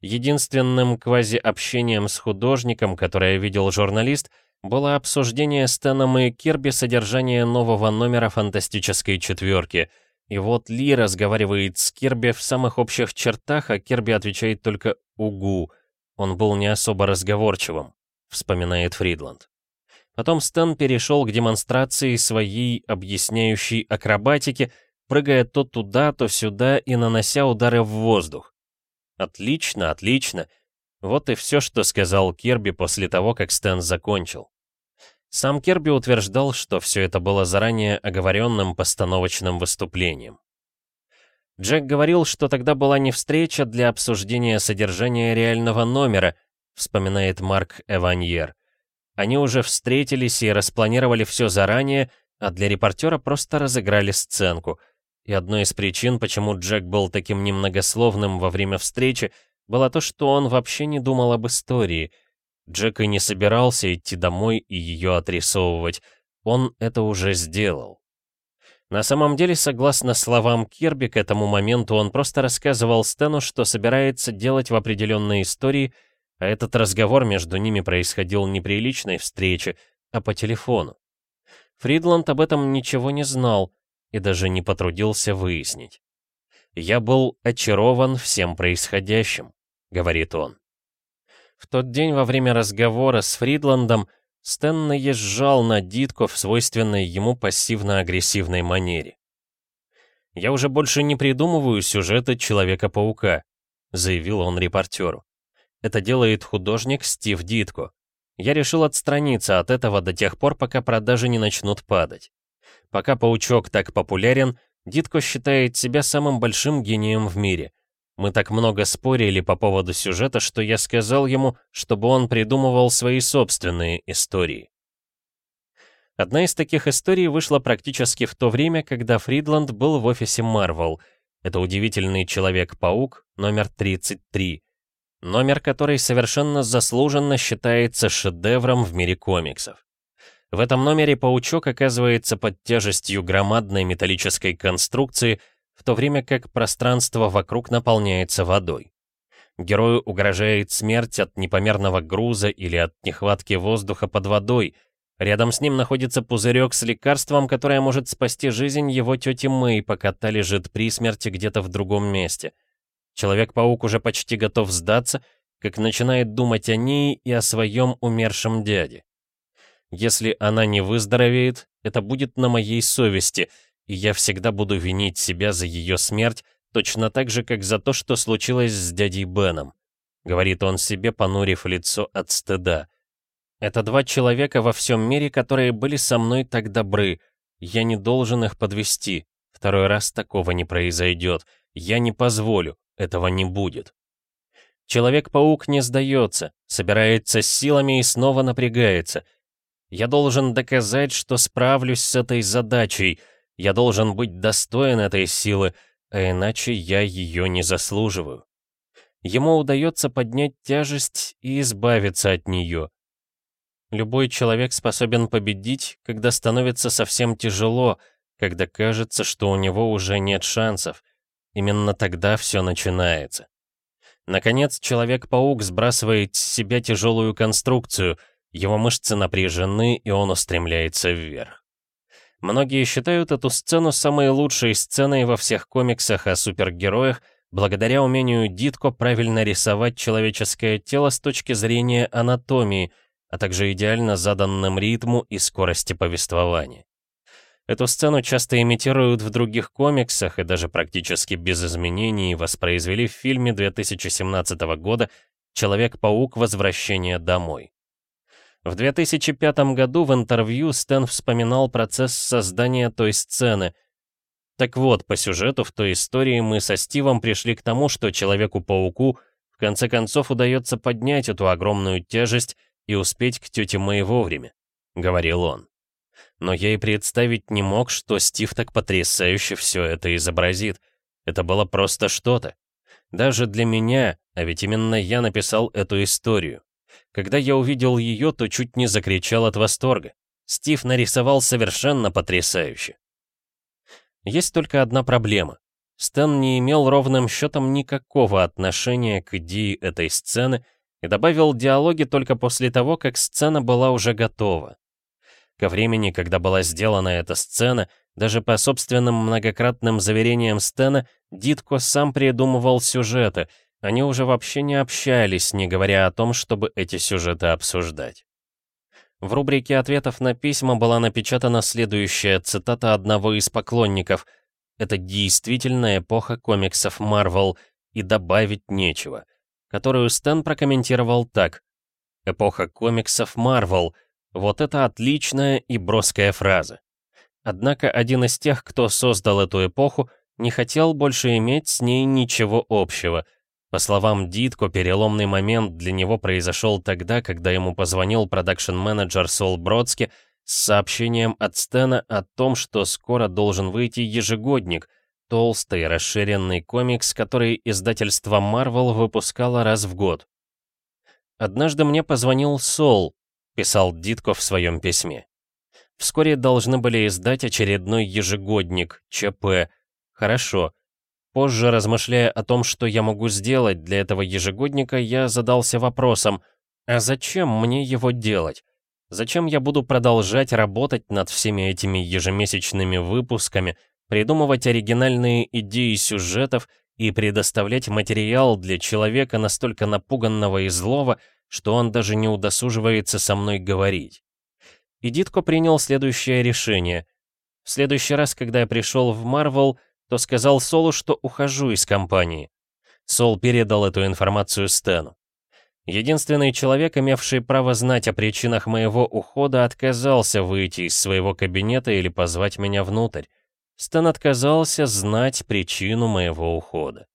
Единственным квази-общением с художником, которое видел журналист, было обсуждение Стэном и Кирби содержания нового номера «Фантастической четверки». И вот Ли разговаривает с Кирби в самых общих чертах, а Кирби отвечает только «Угу». Он был не особо разговорчивым, вспоминает Фридланд. Потом Стэн перешел к демонстрации своей объясняющей акробатики, прыгая то туда, то сюда и нанося удары в воздух. Отлично, отлично. Вот и все, что сказал Кирби после того, как Стэн закончил. Сам Кирби утверждал, что все это было заранее оговоренным постановочным выступлением. Джек говорил, что тогда была не встреча для обсуждения содержания реального номера, вспоминает Марк Эваньер. Они уже встретились и распланировали все заранее, а для репортера просто разыграли сценку. И одной из причин, почему Джек был таким немногословным во время встречи, было то, что он вообще не думал об истории. Джек и не собирался идти домой и ее отрисовывать. Он это уже сделал. На самом деле, согласно словам Кирби, к этому моменту он просто рассказывал Стэну, что собирается делать в определенной истории, а этот разговор между ними происходил не при личной встрече, а по телефону. Фридланд об этом ничего не знал и даже не потрудился выяснить. «Я был очарован всем происходящим», — говорит он. В тот день во время разговора с Фридландом Стэн наезжал на Дитко в свойственной ему пассивно-агрессивной манере. «Я уже больше не придумываю сюжеты Человека-паука», — заявил он репортеру. «Это делает художник Стив Дитко. Я решил отстраниться от этого до тех пор, пока продажи не начнут падать. Пока паучок так популярен, Дитко считает себя самым большим гением в мире. Мы так много спорили по поводу сюжета, что я сказал ему, чтобы он придумывал свои собственные истории. Одна из таких историй вышла практически в то время, когда Фридланд был в офисе Marvel. Это удивительный Человек-паук номер 33. Номер, который совершенно заслуженно считается шедевром в мире комиксов. В этом номере паучок оказывается под тяжестью громадной металлической конструкции, в то время как пространство вокруг наполняется водой. Герою угрожает смерть от непомерного груза или от нехватки воздуха под водой. Рядом с ним находится пузырек с лекарством, которое может спасти жизнь его тети Мэй, пока та лежит при смерти где-то в другом месте. Человек-паук уже почти готов сдаться, как начинает думать о ней и о своем умершем дяде. Если она не выздоровеет, это будет на моей совести, и я всегда буду винить себя за ее смерть, точно так же, как за то, что случилось с дядей Беном. Говорит он себе, понурив лицо от стыда. Это два человека во всем мире, которые были со мной так добры. Я не должен их подвести. Второй раз такого не произойдет. Я не позволю. Этого не будет. Человек-паук не сдается, собирается с силами и снова напрягается — я должен доказать, что справлюсь с этой задачей. Я должен быть достоин этой силы, а иначе я ее не заслуживаю. Ему удается поднять тяжесть и избавиться от нее. Любой человек способен победить, когда становится совсем тяжело, когда кажется, что у него уже нет шансов. Именно тогда все начинается. Наконец, Человек-паук сбрасывает с себя тяжелую конструкцию — его мышцы напряжены, и он устремляется вверх. Многие считают эту сцену самой лучшей сценой во всех комиксах о супергероях, благодаря умению Дитко правильно рисовать человеческое тело с точки зрения анатомии, а также идеально заданным ритму и скорости повествования. Эту сцену часто имитируют в других комиксах и даже практически без изменений воспроизвели в фильме 2017 года «Человек-паук. Возвращение домой». В 2005 году в интервью Стэн вспоминал процесс создания той сцены. Так вот, по сюжету в той истории мы со Стивом пришли к тому, что Человеку-пауку в конце концов удается поднять эту огромную тяжесть и успеть к тете Мэй вовремя, — говорил он. Но я и представить не мог, что Стив так потрясающе все это изобразит. Это было просто что-то. Даже для меня, а ведь именно я написал эту историю. Когда я увидел ее, то чуть не закричал от восторга. Стив нарисовал совершенно потрясающе. Есть только одна проблема. Стэн не имел ровным счетом никакого отношения к идее этой сцены и добавил диалоги только после того, как сцена была уже готова. Ко времени, когда была сделана эта сцена, даже по собственным многократным заверениям Стэна, Дитко сам придумывал сюжеты, они уже вообще не общались, не говоря о том, чтобы эти сюжеты обсуждать. В рубрике ответов на письма была напечатана следующая цитата одного из поклонников. «Это действительно эпоха комиксов Marvel, и добавить нечего», которую Стэн прокомментировал так. «Эпоха комиксов Marvel. Вот это отличная и броская фраза». Однако один из тех, кто создал эту эпоху, не хотел больше иметь с ней ничего общего — по словам Дитко, переломный момент для него произошел тогда, когда ему позвонил продакшн-менеджер Сол Бродски с сообщением от Стена о том, что скоро должен выйти ежегодник, толстый, расширенный комикс, который издательство Marvel выпускало раз в год. «Однажды мне позвонил Сол», — писал Дитко в своем письме. Вскоре должны были издать очередной ежегодник, ЧП. Хорошо. Позже, размышляя о том, что я могу сделать для этого ежегодника, я задался вопросом, а зачем мне его делать? Зачем я буду продолжать работать над всеми этими ежемесячными выпусками, придумывать оригинальные идеи сюжетов и предоставлять материал для человека настолько напуганного и злого, что он даже не удосуживается со мной говорить? И принял следующее решение. В следующий раз, когда я пришел в Марвел, то сказал Солу, что ухожу из компании. Сол передал эту информацию Стэну. Единственный человек, имевший право знать о причинах моего ухода, отказался выйти из своего кабинета или позвать меня внутрь. Стэн отказался знать причину моего ухода.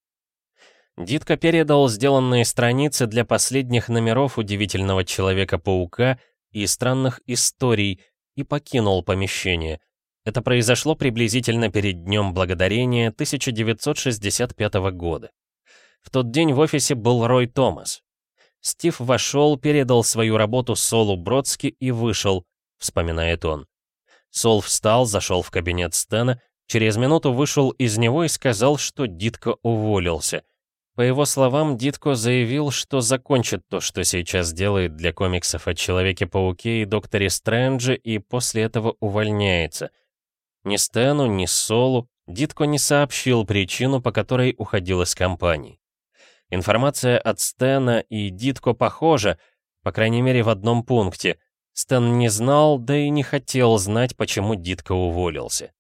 Дитко передал сделанные страницы для последних номеров «Удивительного Человека-паука» и «Странных историй» и покинул помещение. Это произошло приблизительно перед Днем Благодарения 1965 года. В тот день в офисе был Рой Томас. Стив вошел, передал свою работу Солу Бродски и вышел, вспоминает он. Сол встал, зашел в кабинет Стэна, через минуту вышел из него и сказал, что Дитко уволился. По его словам, Дитко заявил, что закончит то, что сейчас делает для комиксов о Человеке-пауке и Докторе Стрэнджи, и после этого увольняется. Ни Стэну, ни Солу Дитко не сообщил причину, по которой уходил из компании. Информация от Стэна и Дитко похожа, по крайней мере в одном пункте. Стэн не знал, да и не хотел знать, почему Дитко уволился.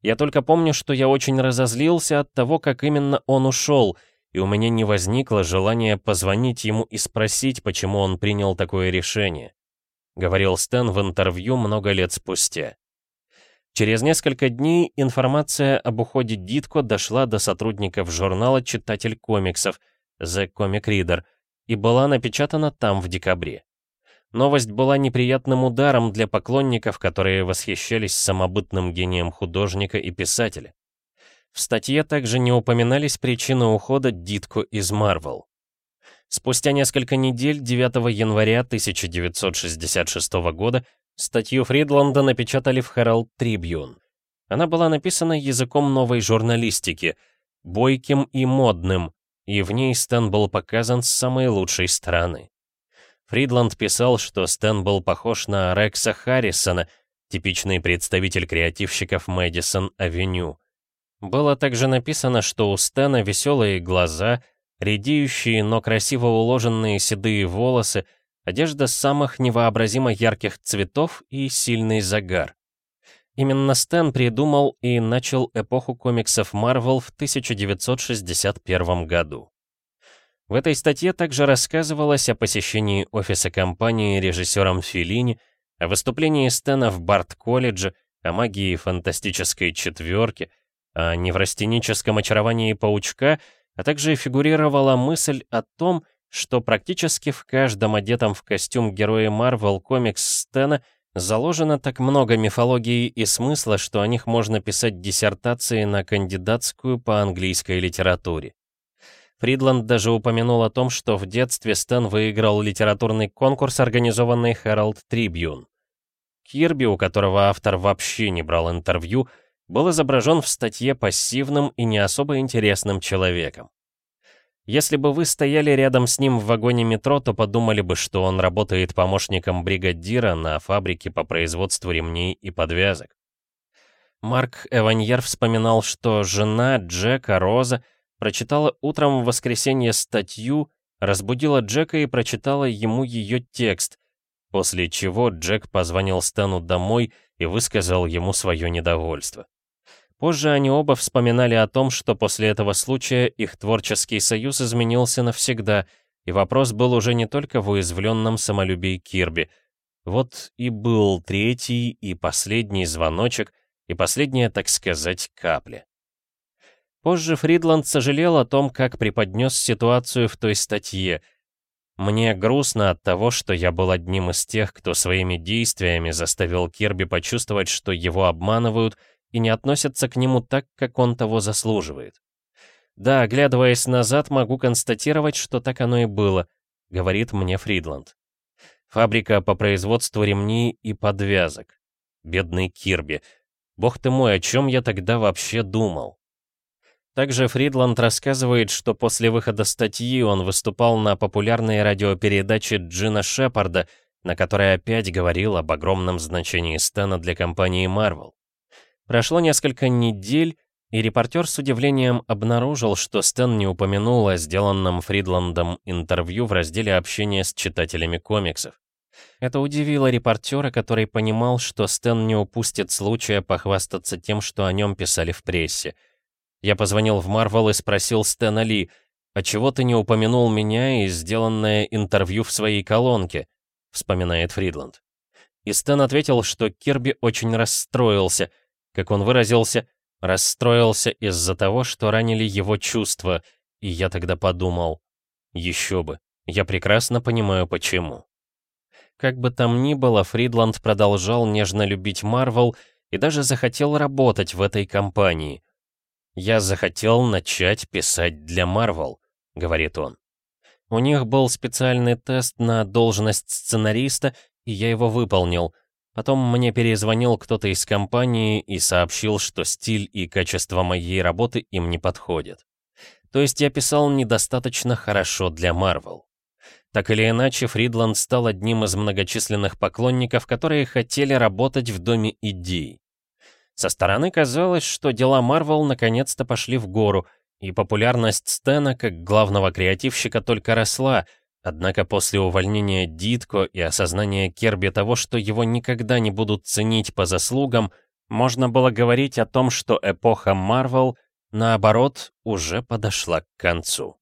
Я только помню, что я очень разозлился от того, как именно он ушел, и у меня не возникло желания позвонить ему и спросить, почему он принял такое решение. Говорил Стэн в интервью много лет спустя. Через несколько дней информация об уходе Дитко дошла до сотрудников журнала «Читатель комиксов» The Comic Reader и была напечатана там в декабре. Новость была неприятным ударом для поклонников, которые восхищались самобытным гением художника и писателя. В статье также не упоминались причины ухода Дитко из Марвел. Спустя несколько недель, 9 января 1966 года, Статью Фридланда напечатали в Herald Tribune. Она была написана языком новой журналистики, бойким и модным, и в ней Стэн был показан с самой лучшей стороны. Фридланд писал, что Стэн был похож на Рекса Харрисона, типичный представитель креативщиков Мэдисон-авеню. Было также написано, что у Стэна веселые глаза, редеющие, но красиво уложенные седые волосы, Одежда самых невообразимо ярких цветов и сильный загар. Именно Стэн придумал и начал эпоху комиксов Marvel в 1961 году. В этой статье также рассказывалось о посещении офиса компании режиссером Филини, о выступлении Стэна в Барт-колледже, о магии фантастической четверки, о неврастеническом очаровании паучка, а также фигурировала мысль о том, что практически в каждом одетом в костюм героя Marvel комикс Стэна заложено так много мифологии и смысла, что о них можно писать диссертации на кандидатскую по английской литературе. Фридланд даже упомянул о том, что в детстве Стэн выиграл литературный конкурс, организованный Herald Tribune. Кирби, у которого автор вообще не брал интервью, был изображен в статье пассивным и не особо интересным человеком. Если бы вы стояли рядом с ним в вагоне метро, то подумали бы, что он работает помощником бригадира на фабрике по производству ремней и подвязок. Марк Эваньер вспоминал, что жена Джека, Роза, прочитала утром в воскресенье статью, разбудила Джека и прочитала ему ее текст, после чего Джек позвонил Стэну домой и высказал ему свое недовольство. Позже они оба вспоминали о том, что после этого случая их творческий союз изменился навсегда, и вопрос был уже не только в уязвленном самолюбии Кирби. Вот и был третий и последний звоночек, и последняя, так сказать, капля. Позже Фридланд сожалел о том, как преподнес ситуацию в той статье. «Мне грустно от того, что я был одним из тех, кто своими действиями заставил Кирби почувствовать, что его обманывают — и не относятся к нему так, как он того заслуживает. Да, оглядываясь назад, могу констатировать, что так оно и было, говорит мне Фридланд. Фабрика по производству ремней и подвязок. Бедный Кирби. Бог ты мой, о чем я тогда вообще думал? Также Фридланд рассказывает, что после выхода статьи он выступал на популярной радиопередаче Джина Шепарда, на которой опять говорил об огромном значении Стэна для компании Marvel. Прошло несколько недель, и репортер с удивлением обнаружил, что Стэн не упомянул о сделанном Фридландом интервью в разделе общения с читателями комиксов. Это удивило репортера, который понимал, что Стэн не упустит случая похвастаться тем, что о нем писали в прессе. Я позвонил в Марвел и спросил Стэна Ли, «А чего ты не упомянул меня и сделанное интервью в своей колонке?» — вспоминает Фридланд. И Стэн ответил, что Кирби очень расстроился. Как он выразился, Расстроился из-за того, что ранили его чувства, и я тогда подумал, еще бы, я прекрасно понимаю почему. Как бы там ни было, Фридланд продолжал нежно любить Марвел и даже захотел работать в этой компании. «Я захотел начать писать для Марвел», — говорит он. У них был специальный тест на должность сценариста, и я его выполнил — Потом мне перезвонил кто-то из компании и сообщил, что стиль и качество моей работы им не подходят. То есть я писал недостаточно хорошо для Marvel. Так или иначе, Фридланд стал одним из многочисленных поклонников, которые хотели работать в Доме идей. Со стороны казалось, что дела Marvel наконец-то пошли в гору, и популярность Стэна как главного креативщика только росла — Однако после увольнения Дитко и осознания Керби того, что его никогда не будут ценить по заслугам, можно было говорить о том, что эпоха Марвел, наоборот, уже подошла к концу.